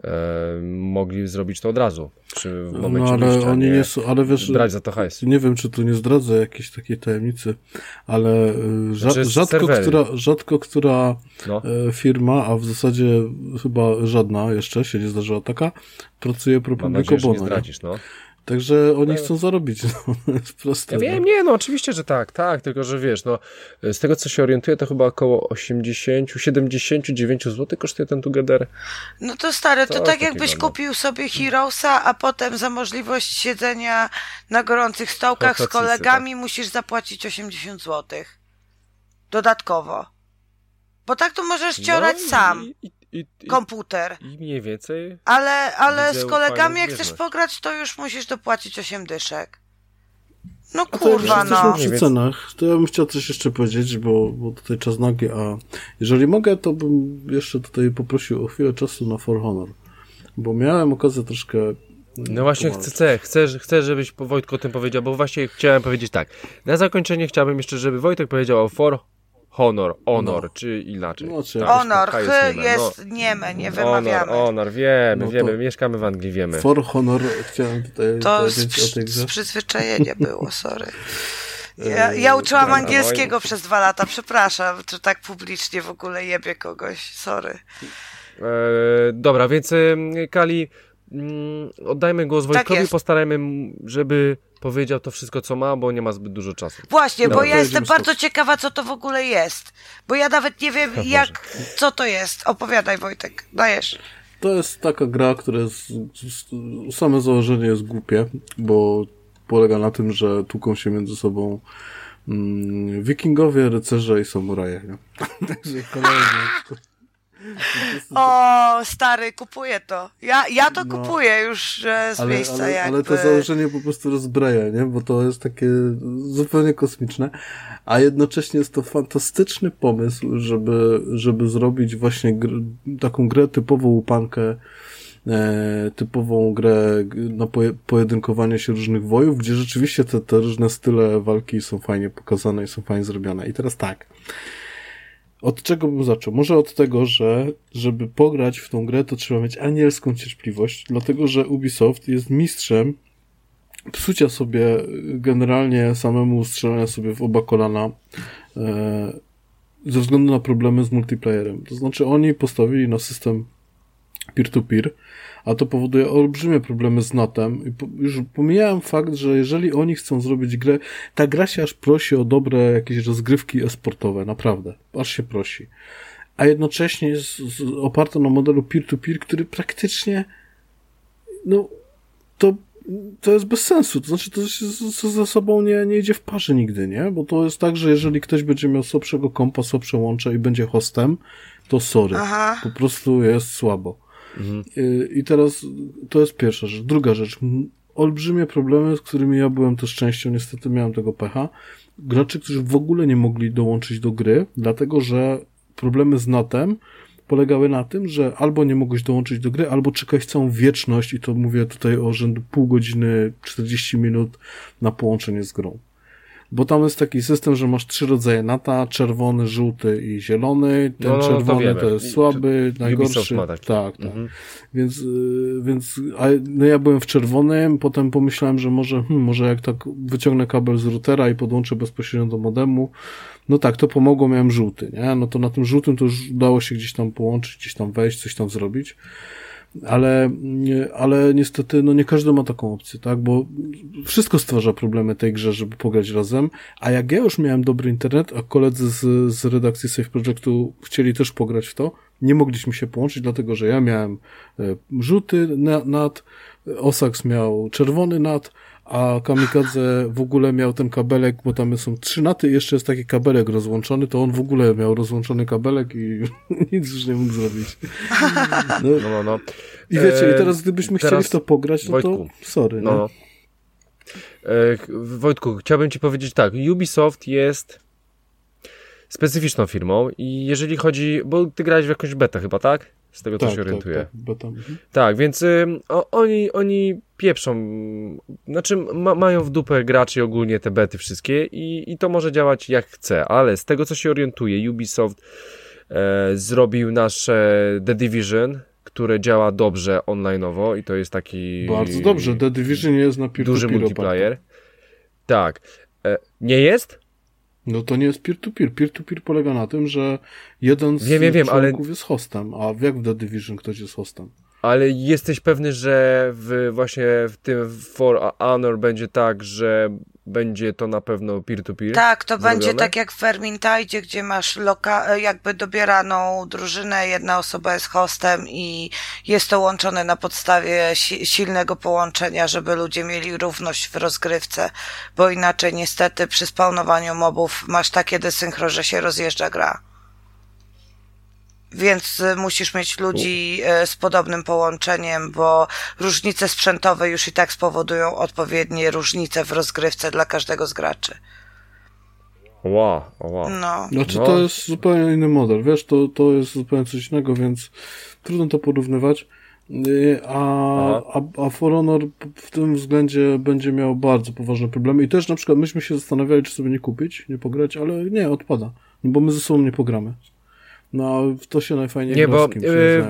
Speaker 1: E, mogli zrobić to od razu. Przy w no, momencie
Speaker 2: no, ale oni nie, nie są, ale wiesz,
Speaker 1: brać za to hajs.
Speaker 2: Nie wiem, czy tu nie zdradza jakiejś takiej tajemnicy, ale e, znaczy, rzadko, która, rzadko która no. E, firma, a w zasadzie chyba żadna jeszcze się nie zdarzyła taka, pracuje pro publico bono. Nie zdradzisz, no. Także oni no. chcą zarobić, no, jest proste.
Speaker 1: Ja wiem, no. nie, no oczywiście, że tak, tak, tylko że wiesz, no z tego co się orientuję, to chyba około 80, 79 zł kosztuje ten Together.
Speaker 3: No to stary, to, to tak jakbyś no. kupił sobie Heroesa, a potem za możliwość siedzenia na gorących stołkach z kolegami tak. musisz zapłacić 80 zł. Dodatkowo. Bo tak to możesz ciorać no, sam. I, i, i, komputer.
Speaker 1: I mniej więcej.
Speaker 3: Ale, ale z kolegami, jak chcesz pograć, to już musisz dopłacić 8 dyszek. No kurwa, no.
Speaker 2: przy cenach, to ja bym chciał coś jeszcze powiedzieć, bo, bo tutaj czas nagi, a jeżeli mogę, to bym jeszcze tutaj poprosił o chwilę czasu na For Honor. Bo miałem okazję troszkę
Speaker 1: no właśnie chcę, chcę, chcę, żebyś Wojtko o tym powiedział, bo właśnie chciałem powiedzieć tak. Na zakończenie chciałbym jeszcze, żeby Wojtek powiedział o For Honor, honor, no. czy inaczej. No,
Speaker 3: czy honor, ch jest, jest no. nieme, nie wymawiamy.
Speaker 1: Honor, honor, wiemy, no wiemy, mieszkamy w Anglii, wiemy.
Speaker 2: For honor, chciałem tutaj
Speaker 3: to powiedzieć z, o tej grze. z przyzwyczajenia było, sorry. Ja, ja uczyłam angielskiego przez dwa lata, przepraszam, czy tak publicznie w ogóle jebie kogoś, sorry.
Speaker 1: E, dobra, więc Kali, mm, oddajmy głos tak Wojtkowi, tak postarajmy, żeby powiedział to wszystko, co ma, bo nie ma zbyt dużo czasu.
Speaker 3: Właśnie, no, bo ja jestem bardzo ciekawa, co to w ogóle jest. Bo ja nawet nie wiem, jak, co to jest. Opowiadaj, Wojtek, dajesz.
Speaker 2: To jest taka gra, która jest, same założenie jest głupie, bo polega na tym, że tłuką się między sobą mm, wikingowie, rycerze i samuraje. Także kolejny...
Speaker 3: O, stary, kupuję to. Ja, ja to no, kupuję już z ale, miejsca
Speaker 2: ale,
Speaker 3: jakby.
Speaker 2: Ale to założenie po prostu rozbraja, nie? Bo to jest takie zupełnie kosmiczne. A jednocześnie jest to fantastyczny pomysł, żeby, żeby zrobić właśnie gr taką grę typową łupankę, e, typową grę na pojedynkowanie się różnych wojów, gdzie rzeczywiście te, te różne style walki są fajnie pokazane i są fajnie zrobione. I teraz tak. Od czego bym zaczął? Może od tego, że żeby pograć w tą grę, to trzeba mieć anielską cierpliwość, dlatego że Ubisoft jest mistrzem psucia sobie generalnie samemu strzelania sobie w oba kolana e, ze względu na problemy z multiplayerem. To znaczy oni postawili na system peer-to-peer, a to powoduje olbrzymie problemy z natem. I po, już pomijałem fakt, że jeżeli oni chcą zrobić grę, ta gra się aż prosi o dobre jakieś rozgrywki esportowe, naprawdę, aż się prosi. A jednocześnie jest oparta na modelu peer-to-peer, który praktycznie, no, to to jest bez sensu. To znaczy, to się ze sobą nie, nie idzie w parze nigdy, nie? Bo to jest tak, że jeżeli ktoś będzie miał słabszego kompa, słabsze łącze i będzie hostem, to sorry.
Speaker 3: Aha.
Speaker 2: Po prostu jest słabo. Y, I teraz to jest pierwsza rzecz. Druga rzecz. Olbrzymie problemy, z którymi ja byłem też częścią, niestety miałem tego pecha. Gracze, którzy w ogóle nie mogli dołączyć do gry, dlatego że problemy z natem polegały na tym, że albo nie mogłeś dołączyć do gry, albo czekać całą wieczność i to mówię tutaj o rzędu pół godziny, 40 minut na połączenie z grą. Bo tam jest taki system, że masz trzy rodzaje nata, czerwony, żółty i zielony. Ten
Speaker 1: No, no, no, to
Speaker 2: czerwony
Speaker 1: wiemy.
Speaker 2: to jest
Speaker 1: I-
Speaker 2: słaby,
Speaker 1: Ubisoft
Speaker 2: najgorszy. Tak, tak.
Speaker 1: Mhm.
Speaker 2: Więc, y, więc a, no ja byłem w czerwonym, potem pomyślałem, że może, hmm, może jak tak wyciągnę kabel z routera i podłączę bezpośrednio do modemu, no tak, to pomogło, miałem żółty, nie? No to na tym żółtym to już udało się gdzieś tam połączyć, gdzieś tam wejść, coś tam zrobić. Ale, ale niestety, no nie każdy ma taką opcję, tak? Bo wszystko stwarza problemy tej grze, żeby pograć razem. A jak ja już miałem dobry internet, a koledzy z, z redakcji Safe Projectu chcieli też pograć w to, nie mogliśmy się połączyć, dlatego że ja miałem e, żółty na- nad, Osax miał czerwony nad, a Kamikadze w ogóle miał ten kabelek, bo tam są trzy naty i jeszcze jest taki kabelek rozłączony, to on w ogóle miał rozłączony kabelek i nic już nie mógł zrobić. No,
Speaker 1: No, no, no.
Speaker 2: I wiecie, i teraz gdybyśmy
Speaker 1: teraz,
Speaker 2: chcieli w to pograć, no
Speaker 1: Wojtku,
Speaker 2: to sorry,
Speaker 1: No,
Speaker 2: no.
Speaker 1: E, Wojtku, chciałbym Ci powiedzieć tak. Ubisoft jest specyficzną firmą i jeżeli chodzi, bo Ty grałeś w jakąś betę chyba, tak? Z tego co
Speaker 2: tak,
Speaker 1: się
Speaker 2: tak,
Speaker 1: orientuję.
Speaker 2: tak, tam, mhm.
Speaker 1: Tak, więc ym, o, oni, oni pieprzą, znaczy ma, mają w dupę graczy ogólnie te bety wszystkie i, i to może działać jak chce, ale z tego co się orientuję, Ubisoft e, zrobił nasze The Division, które działa dobrze online'owo i to jest taki
Speaker 2: Bardzo dobrze, The Division jest na peer
Speaker 1: duży multiplayer. Tak. E, nie jest?
Speaker 2: No to nie jest peer-to-peer. Peer-to-peer polega na tym, że jeden z
Speaker 1: Wiem, wiem, wiem, ale-
Speaker 2: członków jest hostem, a jak w The Division ktoś jest hostem?
Speaker 1: Ale jesteś pewny, że w, właśnie w tym For Honor będzie tak, że będzie to na pewno peer-to-peer?
Speaker 3: Tak, to
Speaker 1: zrobione?
Speaker 3: będzie tak jak w Vermintide, gdzie masz loka- jakby dobieraną drużynę, jedna osoba jest hostem i jest to łączone na podstawie si- silnego połączenia, żeby ludzie mieli równość w rozgrywce, bo inaczej niestety przy spawnowaniu mobów masz takie desynchro, że się rozjeżdża gra. Więc y, musisz mieć ludzi y, z podobnym połączeniem, bo różnice sprzętowe już i tak spowodują odpowiednie różnice w rozgrywce dla każdego z graczy.
Speaker 1: Wow, wow.
Speaker 3: No.
Speaker 2: Znaczy
Speaker 1: No.
Speaker 2: to jest zupełnie inny model, wiesz, to, to jest zupełnie coś innego, więc trudno to porównywać. Yy, A, a, a For Honor w tym względzie będzie miał bardzo poważne problemy i też na przykład myśmy się zastanawiali, czy sobie nie kupić, nie pograć, ale nie, odpada, no bo my ze sobą nie pogramy. No, to się najfajniej
Speaker 1: Nie, bo, yy.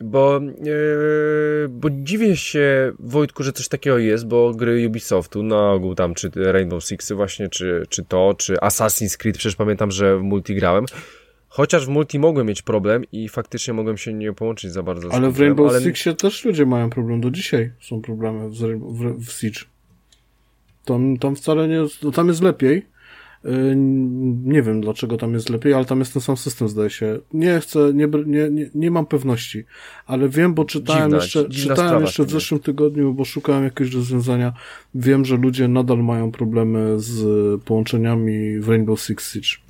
Speaker 1: Bo, yy, bo dziwię się, Wojtku, że coś takiego jest, bo gry Ubisoftu na ogół tam, czy Rainbow Sixy właśnie, czy, czy to, czy Assassin's Creed, przecież pamiętam, że w multi grałem. Chociaż w multi mogłem mieć problem i faktycznie mogłem się nie połączyć za bardzo
Speaker 2: Ale w Rainbow
Speaker 1: ale-
Speaker 2: Sixie też ludzie mają problem, do dzisiaj są problemy w, w, w Siege. Tam, tam wcale nie jest, no tam jest lepiej. Yy, Nie wiem dlaczego tam jest lepiej, ale tam jest ten sam system, zdaje się. Nie chcę, nie, nie, nie, nie mam pewności, ale wiem, bo czytałem
Speaker 1: Dziwna,
Speaker 2: jeszcze,
Speaker 1: dziwna
Speaker 2: czytałem jeszcze w zeszłym tygodniu, bo szukałem jakiegoś rozwiązania. Wiem, że ludzie nadal mają problemy z połączeniami w Rainbow Six Siege.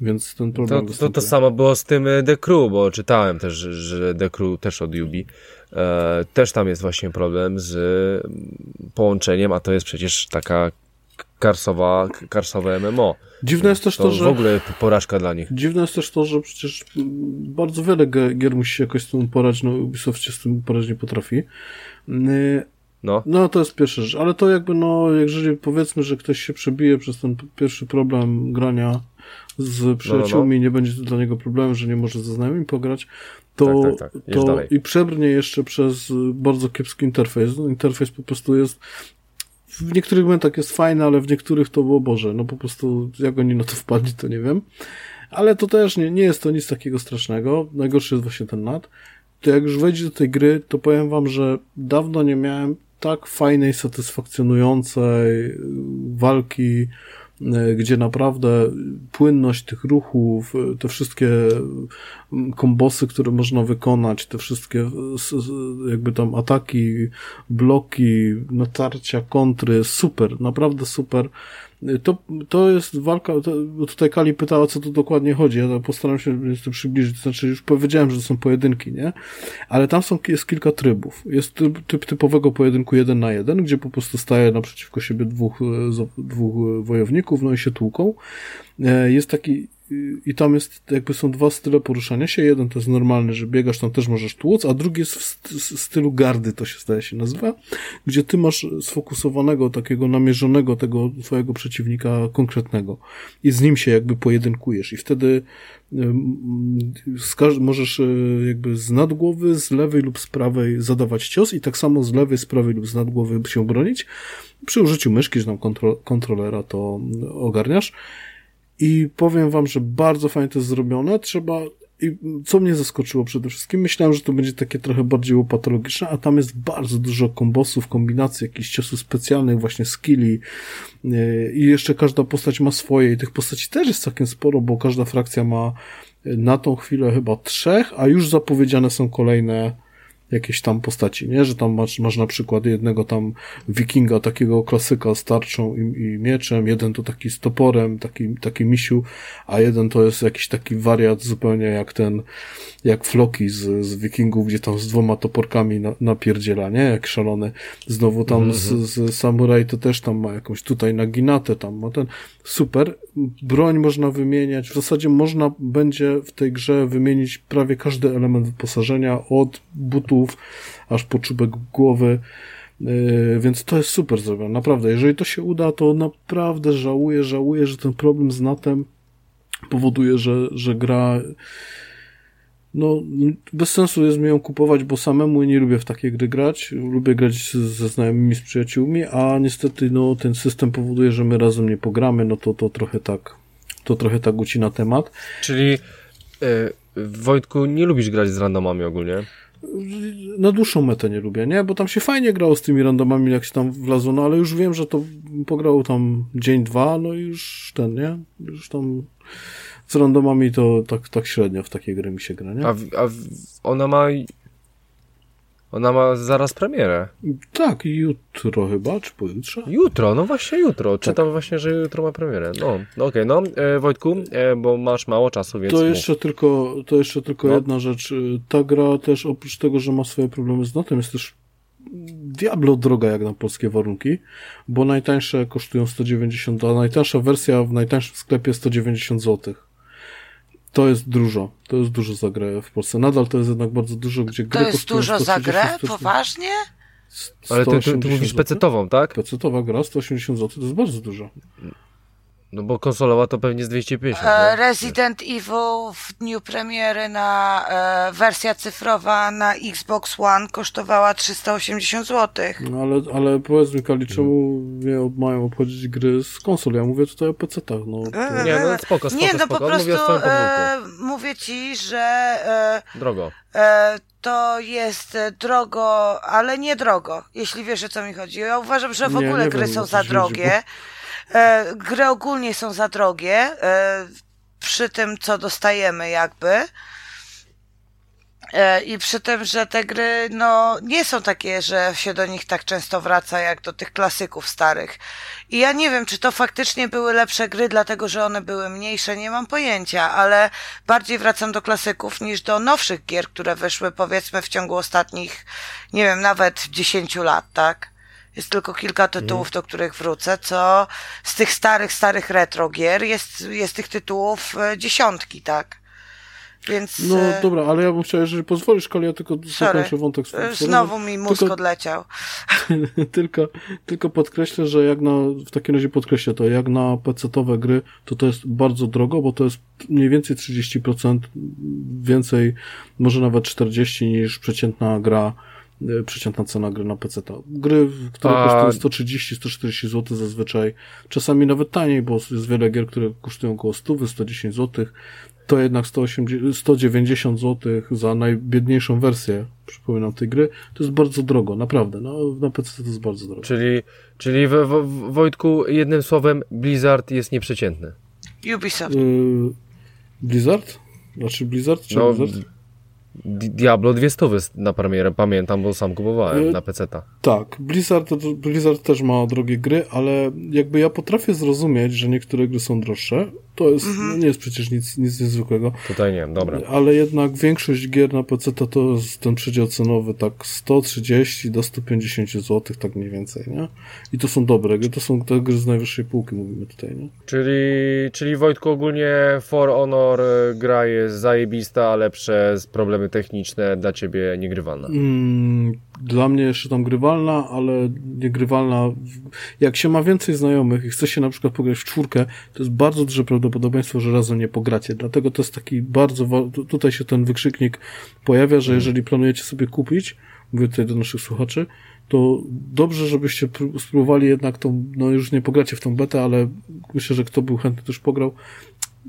Speaker 2: Więc ten problem
Speaker 1: To, to, to samo było z tym e, The Crew, bo czytałem też, że- The Crew też od Ubi. E, też tam jest właśnie problem z połączeniem, a to jest przecież taka karsowa, karsowe MMO.
Speaker 2: Dziwne jest też
Speaker 1: To,
Speaker 2: to, że...
Speaker 1: w ogóle porażka dla nich.
Speaker 2: Dziwne jest też to, że przecież bardzo wiele gier musi się jakoś z tym uporać, no Ubisoft się z tym uporać nie potrafi. Yy,
Speaker 1: No,
Speaker 2: No to jest pierwsza rzecz, ale to jakby no, jeżeli powiedzmy, że ktoś się przebije przez ten pierwszy problem grania z przyjaciółmi, nie będzie to dla niego problemem, że nie może ze znajomymi pograć, to,
Speaker 1: Tak, tak, tak.
Speaker 2: To
Speaker 1: dalej.
Speaker 2: i przebrnie jeszcze przez bardzo kiepski interfejs. No, interfejs po prostu jest w niektórych momentach jest fajny, ale w niektórych to było Boże, no po prostu jak oni na to wpadli, to nie wiem. Ale to też nie, nie jest to nic takiego strasznego. Najgorszy jest właśnie ten nad. To jak już wejdzie do tej gry, to powiem wam, że dawno nie miałem tak fajnej, satysfakcjonującej y, walki, y, gdzie naprawdę płynność tych ruchów, y, te wszystkie kombosy, które można wykonać, te wszystkie s- jakby tam ataki, bloki, natarcia, kontry, super, naprawdę super. To, to jest walka, to, tutaj Kali pytała, co tu dokładnie chodzi, ja postaram się to przybliżyć, znaczy już powiedziałem, że to są pojedynki, nie? Ale tam są, jest kilka trybów. Jest typ, typ typowego pojedynku jeden na jeden, gdzie po prostu staje naprzeciwko siebie dwóch, e, dwóch wojowników, no i się tłuką. E, jest taki i tam jest, jakby są dwa style poruszania się. Jeden to jest normalny, że biegasz, tam też możesz tłuc, a drugi jest w stylu gardy, to się zdaje się nazywa, gdzie ty masz sfokusowanego, takiego namierzonego tego twojego przeciwnika konkretnego i z nim się jakby pojedynkujesz i wtedy możesz e, jakby z nadgłowy, z lewej lub z prawej zadawać cios i tak samo z lewej, z prawej lub z nadgłowy się bronić. Przy użyciu myszki, czy tam kontrolera to ogarniasz. I powiem wam, że bardzo fajnie to jest zrobione. Trzeba i co mnie zaskoczyło przede wszystkim, myślałem, że to będzie takie trochę bardziej łopatologiczne, a tam jest bardzo dużo kombosów, kombinacji, jakichś ciosów specjalnych, właśnie skilli yy, i jeszcze każda postać ma swoje i tych postaci też jest całkiem sporo, bo każda frakcja ma na tą chwilę chyba trzech, a już zapowiedziane są kolejne jakieś tam postaci, nie? Że tam masz, masz na przykład jednego tam wikinga, takiego klasyka z tarczą i, i mieczem, jeden to taki z toporem, taki, taki misiu, a jeden to jest jakiś taki wariat zupełnie jak ten, jak Floki z, z wikingów, gdzie tam z dwoma toporkami na, napierdziela, nie? Jak szalony. Znowu tam mm -hmm. z, z samuraj to też tam ma jakąś tutaj naginatę, tam ma ten, super. Broń można wymieniać, w zasadzie można będzie w tej grze wymienić prawie każdy element wyposażenia, od aż po czubek głowy. Yy, więc to jest super zrobione, naprawdę. Jeżeli to się uda, to naprawdę żałuję, żałuję, że ten problem z natem powoduje, że, że gra no, bez sensu jest mi ją kupować, bo samemu nie lubię w takie gry grać. Lubię grać ze znajomymi, z przyjaciółmi, a niestety, no, ten system powoduje, że my razem nie pogramy, no to, to trochę tak, to trochę tak ucina temat.
Speaker 1: Czyli, yy, Wojtku, nie lubisz grać z randomami ogólnie?
Speaker 2: Na dłuższą metę nie lubię, nie? Bo tam się fajnie grało z tymi randomami, jak się tam wlazło, no ale już wiem, że to pograło tam dzień, dwa, no i już ten, nie? Już tam z randomami to tak, tak średnio w takie gry mi się gra, nie?
Speaker 1: A, a ona ma ona ma zaraz premierę.
Speaker 2: Tak, jutro chyba, czy pojutrze?
Speaker 1: Jutro, no właśnie jutro. Tak. Czytam właśnie, że jutro ma premierę. No, no okej, okay, no e, Wojtku, e, bo masz mało czasu, więc...
Speaker 2: To jeszcze mów. tylko, to jeszcze tylko no. jedna rzecz. Ta gra też oprócz tego, że ma swoje problemy z notem, jest też diablo droga jak na polskie warunki, bo najtańsze kosztują 190, a najtańsza wersja w najtańszym sklepie 190 złotych. To jest dużo. To jest dużo za grę w Polsce. Nadal to jest jednak bardzo dużo, gdzie
Speaker 3: gry To jest dużo za grę? Poważnie?
Speaker 1: Ale ty, ty, ty mówisz pecetową, tak?
Speaker 2: Pecetowa gra, 180 zł, to jest bardzo dużo.
Speaker 1: No bo konsolowa to pewnie z 250.
Speaker 3: E, Resident Evil w dniu premiery na e, wersja cyfrowa na Xbox One kosztowała 380 zł.
Speaker 2: No ale, ale powiedz mi Kali, czemu nie mają obchodzić gry z konsol? Ja mówię tutaj o PC-tach. No,
Speaker 1: to... Nie, no spoko, spoko, Nie, no spoko. po
Speaker 3: prostu mówię, e, mówię ci, że
Speaker 1: e, drogo.
Speaker 3: E, to jest drogo, ale nie drogo, jeśli wiesz o co mi chodzi. Ja uważam, że w nie, ogóle nie gry wiem, są za drogie. Chodzi, bo E, gry ogólnie są za drogie e, przy tym, co dostajemy jakby. E, I przy tym, że te gry no, nie są takie, że się do nich tak często wraca jak do tych klasyków starych. I ja nie wiem, czy to faktycznie były lepsze gry, dlatego że one były mniejsze, nie mam pojęcia, ale bardziej wracam do klasyków niż do nowszych gier, które wyszły powiedzmy w ciągu ostatnich, nie wiem, nawet 10 lat, tak? Jest tylko kilka tytułów, mm. do których wrócę, co z tych starych, starych retro gier jest, jest tych tytułów e, dziesiątki, tak? Więc...
Speaker 2: No e, dobra, ale ja bym chciał, jeżeli pozwolisz, Kali, ja tylko zakończę wątek
Speaker 3: swój. Znowu mi mózg tylko, odleciał.
Speaker 2: tylko, tylko podkreślę, że jak na, w takim razie podkreślę to, jak na PC-owe gry, to to jest bardzo drogo, bo to jest mniej więcej 30% więcej, może nawet 40% niż przeciętna gra E, przeciętna cena gry na PC. Gry, które A... kosztują 130-140 zł zazwyczaj, czasami nawet taniej, bo jest wiele gier, które kosztują około 100, 110 zł, to jednak 180, 190 zł za najbiedniejszą wersję, przypominam, tej gry, to jest bardzo drogo, naprawdę. No, na PC to jest bardzo drogo.
Speaker 1: Czyli, czyli w, w, Wojtku, jednym słowem, Blizzard jest nieprzeciętny.
Speaker 3: Ubisoft. Y
Speaker 2: Blizzard? Znaczy Blizzard czy no, Blizzard?
Speaker 1: Diablo 200 na premierę, pamiętam, bo sam kupowałem y na PC-ta.
Speaker 2: Tak, Blizzard, Blizzard też ma drogie gry, ale jakby ja potrafię zrozumieć, że niektóre gry są droższe. To jest, mhm. no nie jest przecież nic, nic niezwykłego.
Speaker 1: Tutaj nie, dobra.
Speaker 2: Ale jednak większość gier na PC to, to jest ten przedział cenowy tak 130 do 150 zł, tak mniej więcej, nie? I to są dobre gry, to są te gry z najwyższej półki, mówimy tutaj, nie?
Speaker 1: Czyli, czyli Wojtku ogólnie For Honor e, gra jest zajebista, ale przez problemy techniczne dla ciebie niegrywalna.
Speaker 2: Mm, dla mnie jeszcze tam grywalna, ale niegrywalna. Jak się ma więcej znajomych i chce się na przykład pograć w czwórkę, to jest bardzo duże prawdopodobieństwo, że razem nie pogracie. Dlatego to jest taki bardzo, tutaj się ten wykrzyknik pojawia, że jeżeli planujecie sobie kupić, mówię tutaj do naszych słuchaczy, to dobrze, żebyście spróbowali jednak tą, no już nie pogracie w tą betę, ale myślę, że kto był chętny też pograł,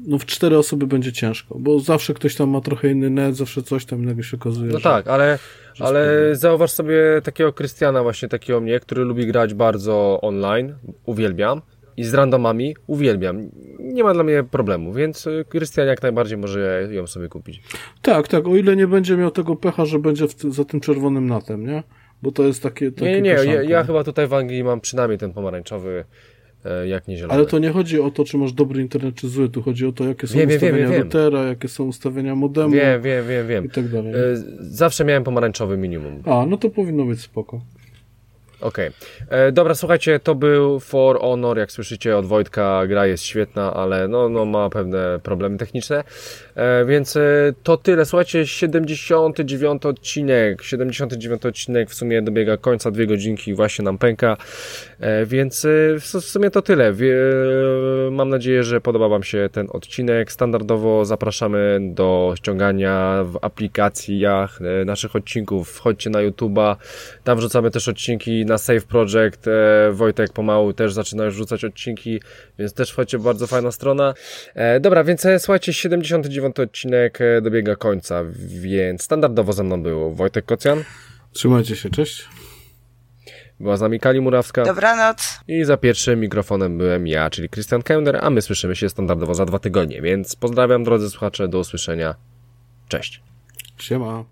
Speaker 2: no w cztery osoby będzie ciężko, bo zawsze ktoś tam ma trochę inny net, zawsze coś tam innego się okazuje.
Speaker 1: No że, tak, ale, ale zauważ sobie takiego Krystiana właśnie, takiego mnie, który lubi grać bardzo online, uwielbiam, i z randomami uwielbiam. Nie ma dla mnie problemu, więc Krystian jak najbardziej może ją sobie kupić.
Speaker 2: Tak, tak, o ile nie będzie miał tego pecha, że będzie za tym czerwonym natem, nie? Bo to jest takie. takie
Speaker 1: nie, nie, nie. Ja, ja, chyba tutaj w Anglii mam przynajmniej ten pomarańczowy E, jak nie zielony.
Speaker 2: Ale to nie chodzi o to, czy masz dobry internet, czy zły. Tu chodzi o to, jakie są wiem, ustawienia wiem, wiem, routera, jakie są ustawienia modemu.
Speaker 1: Wiem, wiem, wiem, wiem.
Speaker 2: I tak dalej. E,
Speaker 1: zawsze miałem pomarańczowy minimum.
Speaker 2: A, no to powinno być spoko.
Speaker 1: Okej. Okay. E, dobra, słuchajcie, to był For Honor, jak słyszycie od Wojtka, gra jest świetna, ale no, no ma pewne problemy techniczne, więc e, to tyle. Słuchajcie, 79 odcinek, 79 odcinek w sumie dobiega końca, dwie godzinki właśnie nam pęka, e, więc e, w sumie to tyle. Mam nadzieję, że podoba Wam się ten odcinek. Standardowo zapraszamy do ściągania w aplikacjach e, naszych odcinków. Wchodźcie na YouTube'a, tam wrzucamy też odcinki na Save Project. E, Wojtek pomału też zaczyna już rzucać odcinki, więc też wchodźcie, bardzo fajna strona. E, dobra, więc e, słuchajcie, 79 odcinek dobiega końca, więc standardowo ze mną był Wojtek Kocjan.
Speaker 2: Trzymajcie się, cześć.
Speaker 1: Była z nami Kali Murawska.
Speaker 3: Dobranoc.
Speaker 1: I za pierwszym mikrofonem byłem ja, czyli Christian Kender, a my słyszymy się standardowo za dwa tygodnie, więc pozdrawiam drodzy słuchacze, do usłyszenia. Cześć.
Speaker 2: Siema.